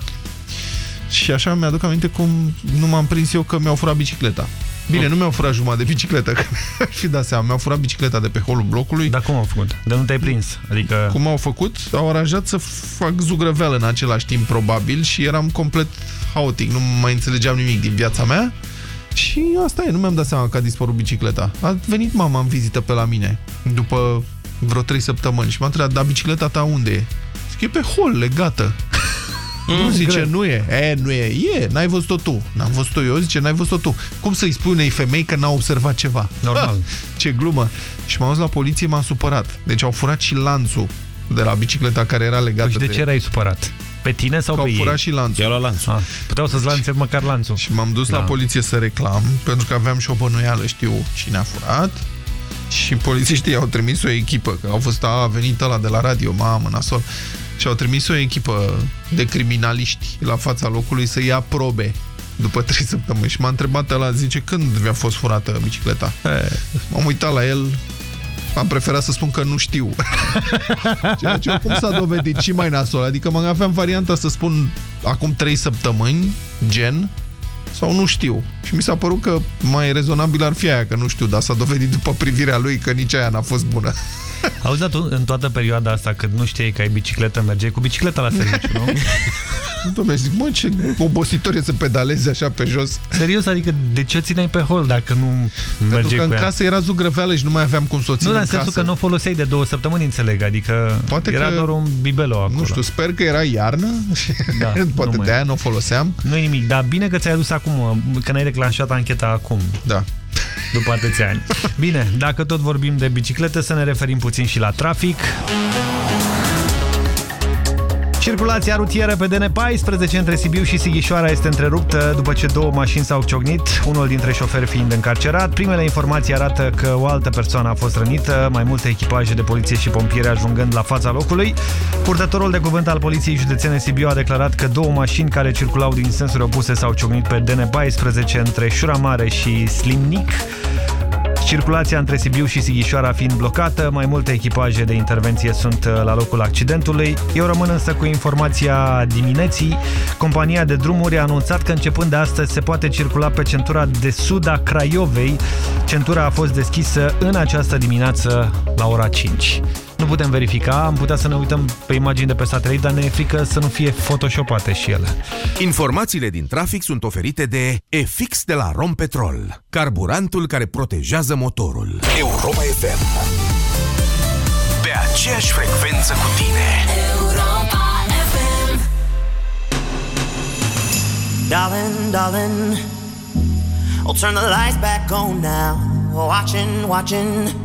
Și așa mi-aduc aminte cum nu m-am prins eu că mi-au furat bicicleta. Bine, nu mi-au furat jumătate de bicicletă, că ar fi dat seama. Mi-au furat bicicleta de pe holul blocului. Dar cum au făcut? De nu te-ai prins? Adică... Cum au făcut? Au aranjat să fac zugrăveală în același timp, probabil, și eram complet haotic. Nu mai înțelegeam nimic din viața mea. Și asta e, nu mi-am dat seama că a dispărut bicicleta. A venit mama în vizită pe la mine, după vreo 3 săptămâni, și m-a întrebat, dar bicicleta ta unde e? Zic, e pe hol, legată. Nu zice, greu. nu e. E, nu e. E, n-ai văzut-o tu. N-am văzut-o eu, zice, n-ai văzut-o tu. Cum să-i spui unei femei că n-a observat ceva? Normal. Ce glumă. Și m-am dus la poliție, m-am supărat. Deci au furat și lanțul de la bicicleta care era legată Și de ce erai supărat? Pe tine sau Că pe au ei? furat și lanțul. I-au luat lanțul. Ah, puteau să-ți lanțe măcar lanțul. Și m-am dus Da. la poliție să reclam, pentru că aveam și o bănuială, știu cine a furat. Și polițiștii au trimis o echipă, că au fost, a, a venit ăla de la radio, mamă, nasol. Și au trimis o echipă de criminaliști la fața locului să ia probe după trei săptămâni. Și m-a întrebat ăla, zice, când vi-a fost furată bicicleta? M-am uitat la el, am preferat să spun că nu știu. Ceea ce cum s-a dovedit și mai nasol. Adică mă aveam varianta să spun acum trei săptămâni, gen, sau nu știu. Și mi s-a părut că mai rezonabil ar fi aia, că nu știu, dar s-a dovedit după privirea lui că nici aia n-a fost bună. Auzi, dar tu în toată perioada asta, când nu știai că ai bicicletă, mergeai cu bicicleta la serviciu, nu? Dom'le, zic, mă, ce obositor e să pedalezi așa pe jos. Serios, adică de ce o țineai pe hol dacă nu Pentru mergeai că în cu ea? casă era zugrăveală și nu mai aveam cum să o țin Nu, dar în în sensul casă. că nu o foloseai de două săptămâni, înțeleg, adică Poate era că- doar un bibelo acolo. Nu știu, sper că era iarnă Da, Poate nu de mai- aia nu o foloseam Nu nimic, dar bine că ți-ai adus acum, că n-ai declanșat ancheta acum. Da. După atâția ani. Bine, dacă tot vorbim de biciclete, să ne referim puțin și la trafic. Circulația rutieră pe DN14 între Sibiu și Sighișoara este întreruptă după ce două mașini s-au ciocnit, unul dintre șoferi fiind încarcerat. Primele informații arată că o altă persoană a fost rănită, mai multe echipaje de poliție și pompieri ajungând la fața locului. Purtătorul de cuvânt al Poliției Județene Sibiu a declarat că două mașini care circulau din sensuri opuse s-au ciocnit pe DN14 între Șura Mare și Slimnic. Circulația între Sibiu și Sighișoara fiind blocată, mai multe echipaje de intervenție sunt uh, la locul accidentului. Eu rămân însă cu informația dimineții. Compania de drumuri a anunțat că începând de astăzi se poate circula pe centura de sud a Craiovei. Centura a fost deschisă în această dimineață la ora 5. Nu putem verifica, am putea să ne uităm pe imagini de pe satelit, dar ne e frică să nu fie photoshopate și ele. Informațiile din trafic sunt oferite de EFIX de la Rompetrol, carburantul care protejează motorul. Europa FM. Pe aceeași frecvență cu tine. Darling, darling, I'll turn the lights back on now. Watching, watching,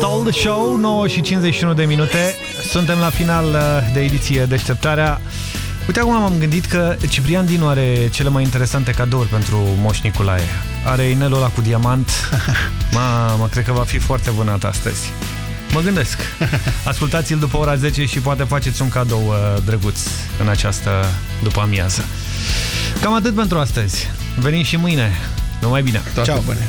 So the show. At 9 și 51 de minute. Suntem la final uh, de ediție Deșteptarea. Uite, acum am gândit că Ciprian Dinu are cele mai interesante cadouri pentru Moș Nicolae. Are inelul ăla cu diamant. Mamă, cred că va fi foarte vânat astăzi. Mă gândesc. Ascultați-l după ora 10 și poate faceți un cadou uh, drăguț în această după amiază. Cam atât pentru astăzi. Venim și mâine. Numai bine. Ciao. Bine.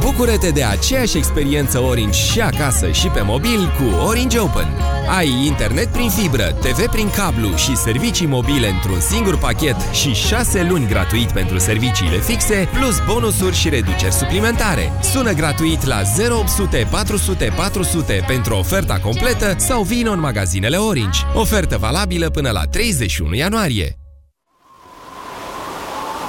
Bucură-te de aceeași experiență Orange și acasă și pe mobil cu Orange Open. Ai internet prin fibră, TV prin cablu și servicii mobile într-un singur pachet și 6 luni gratuit pentru serviciile fixe, plus bonusuri și reduceri suplimentare. Sună gratuit la 0800 400 400 pentru oferta completă sau vină în magazinele Orange. Ofertă valabilă până la 31 ianuarie.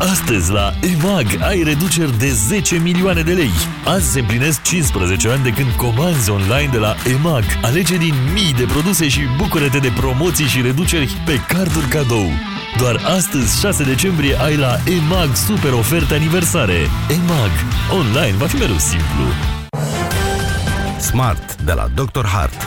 Astăzi la EMAG ai reduceri de 10 milioane de lei. Azi se împlinesc 15 ani de când comanzi online de la EMAG. Alege din mii de produse și bucură-te de promoții și reduceri pe carduri cadou. Doar astăzi, 6 decembrie, ai la EMAG super oferte aniversare. EMAG. Online va fi mereu simplu. Smart de la Dr. Hart.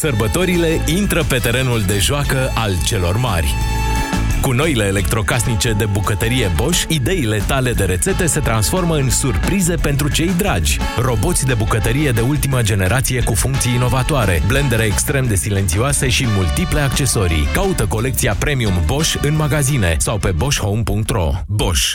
Sărbătorile intră pe terenul de joacă al celor mari. Cu noile electrocasnice de bucătărie Bosch, ideile tale de rețete se transformă în surprize pentru cei dragi. Roboți de bucătărie de ultimă generație cu funcții inovatoare, blendere extrem de silențioase și multiple accesorii. Caută colecția Premium Bosch în magazine sau pe boschhome.ro. Bosch.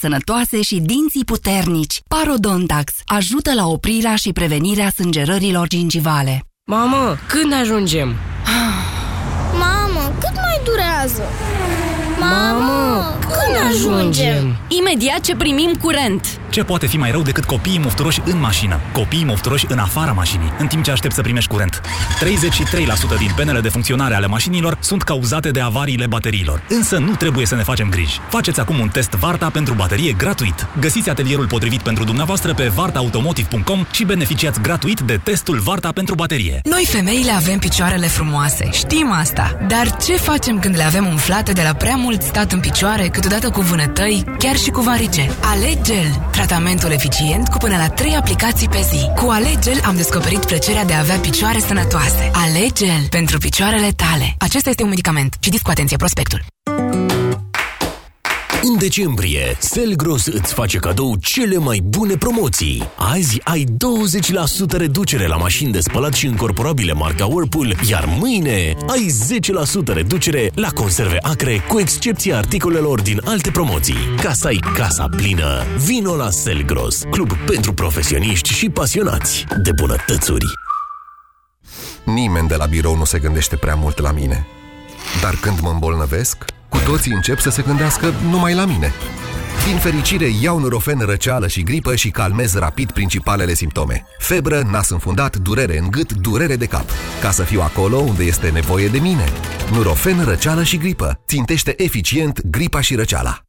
sănătoase și dinții puternici. Parodontax ajută la oprirea și prevenirea sângerărilor gingivale. Mamă, când ajungem? Mamă, cât mai durează? Mamă, când ajungem? Imediat ce primim curent. Ce poate fi mai rău decât copiii mofturoși în mașină? Copiii mofturoși în afara mașinii, în timp ce aștept să primești curent. 33% din penele de funcționare ale mașinilor sunt cauzate de avariile bateriilor. Însă nu trebuie să ne facem griji. Faceți acum un test Varta pentru baterie gratuit. Găsiți atelierul potrivit pentru dumneavoastră pe vartaautomotive.com și beneficiați gratuit de testul Varta pentru baterie. Noi femeile avem picioarele frumoase, știm asta. Dar ce facem când le avem umflate de la prea mult stat în picioare, câteodată cu vânătăi, chiar și cu varice? Alegel, tratamentul eficient cu până la 3 aplicații pe zi. Cu Alegel am descoperit plăcerea de a avea picioare sănătoase. Alegel pentru picioarele tale. Acesta este un medicament. Citiți cu atenție prospectul. În decembrie, Selgros îți face cadou cele mai bune promoții. Azi ai 20% reducere la mașini de spălat și încorporabile marca Whirlpool, iar mâine ai 10% reducere la conserve acre, cu excepția articolelor din alte promoții. Ca să ai casa plină, vino la Selgros, club pentru profesioniști și pasionați de bunătățuri. Nimeni de la birou nu se gândește prea mult la mine. Dar când mă îmbolnăvesc, cu toții încep să se gândească numai la mine. Din fericire, iau Nurofen răceală și gripă și calmez rapid principalele simptome. Febră, nas înfundat, durere în gât, durere de cap. Ca să fiu acolo unde este nevoie de mine. Nurofen răceală și gripă. Țintește eficient gripa și răceala.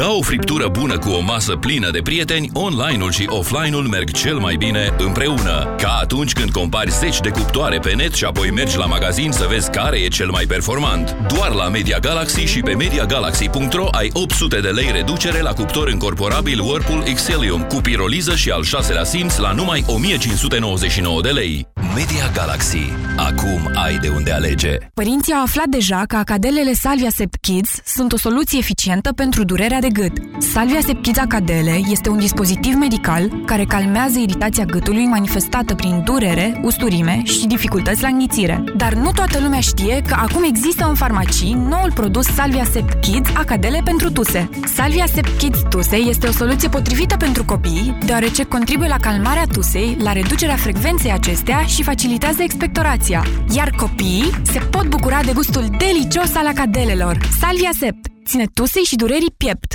Ca o friptură bună cu o masă plină de prieteni, online-ul și offline-ul merg cel mai bine împreună. Ca atunci când compari 10 de cuptoare pe net și apoi mergi la magazin să vezi care e cel mai performant. Doar la Media Galaxy și pe MediaGalaxy.ro ai 800 de lei reducere la cuptor încorporabil Whirlpool Xelium cu piroliză și al șaselea simț la numai 1599 de lei. Media Galaxy. Acum ai de unde alege. Părinții au aflat deja că acadelele Salvia Sept Kids sunt o soluție eficientă pentru durerea de gât. Salvia Sept Kids Acadele este un dispozitiv medical care calmează iritația gâtului manifestată prin durere, usturime și dificultăți la înghițire. Dar nu toată lumea știe că acum există în farmacii noul produs Salvia Sept Kids Acadele pentru tuse. Salvia Sept Kids Tuse este o soluție potrivită pentru copii, deoarece contribuie la calmarea tusei, la reducerea frecvenței acestea și facilitează expectorația. Iar copiii se pot bucura de gustul delicios al acadelelor. Salvia Sept ține tusei și durerii piept.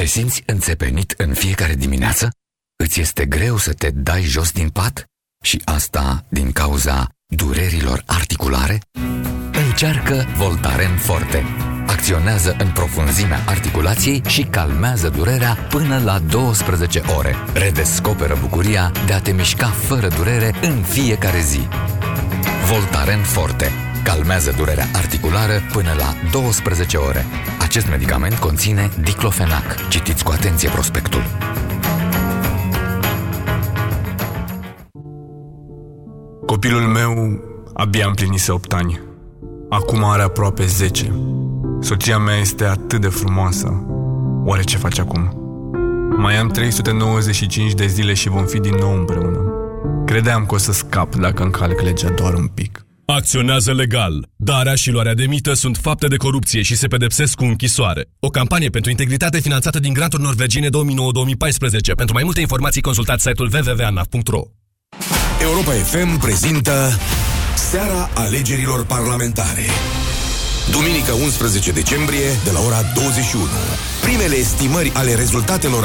Te simți înțepenit în fiecare dimineață? Îți este greu să te dai jos din pat? Și asta din cauza durerilor articulare? Încearcă Voltaren Forte. Acționează în profunzimea articulației și calmează durerea până la 12 ore. Redescoperă bucuria de a te mișca fără durere în fiecare zi. Voltaren Forte. Calmează durerea articulară până la 12 ore. Acest medicament conține diclofenac. Citiți cu atenție prospectul. Copilul meu abia împlinise 8 ani. Acum are aproape 10. Soția mea este atât de frumoasă. Oare ce face acum? Mai am 395 de zile și vom fi din nou împreună. Credeam că o să scap dacă încalc legea doar un pic. Acționează legal. Darea și luarea de mită sunt fapte de corupție și se pedepsesc cu închisoare. O campanie pentru integritate finanțată din granturi norvegiene 2009-2014. Pentru mai multe informații consultați site-ul www.anaf.ro Europa FM prezintă Seara alegerilor parlamentare. Duminică 11 decembrie, de la ora 21. Primele estimări ale rezultatelor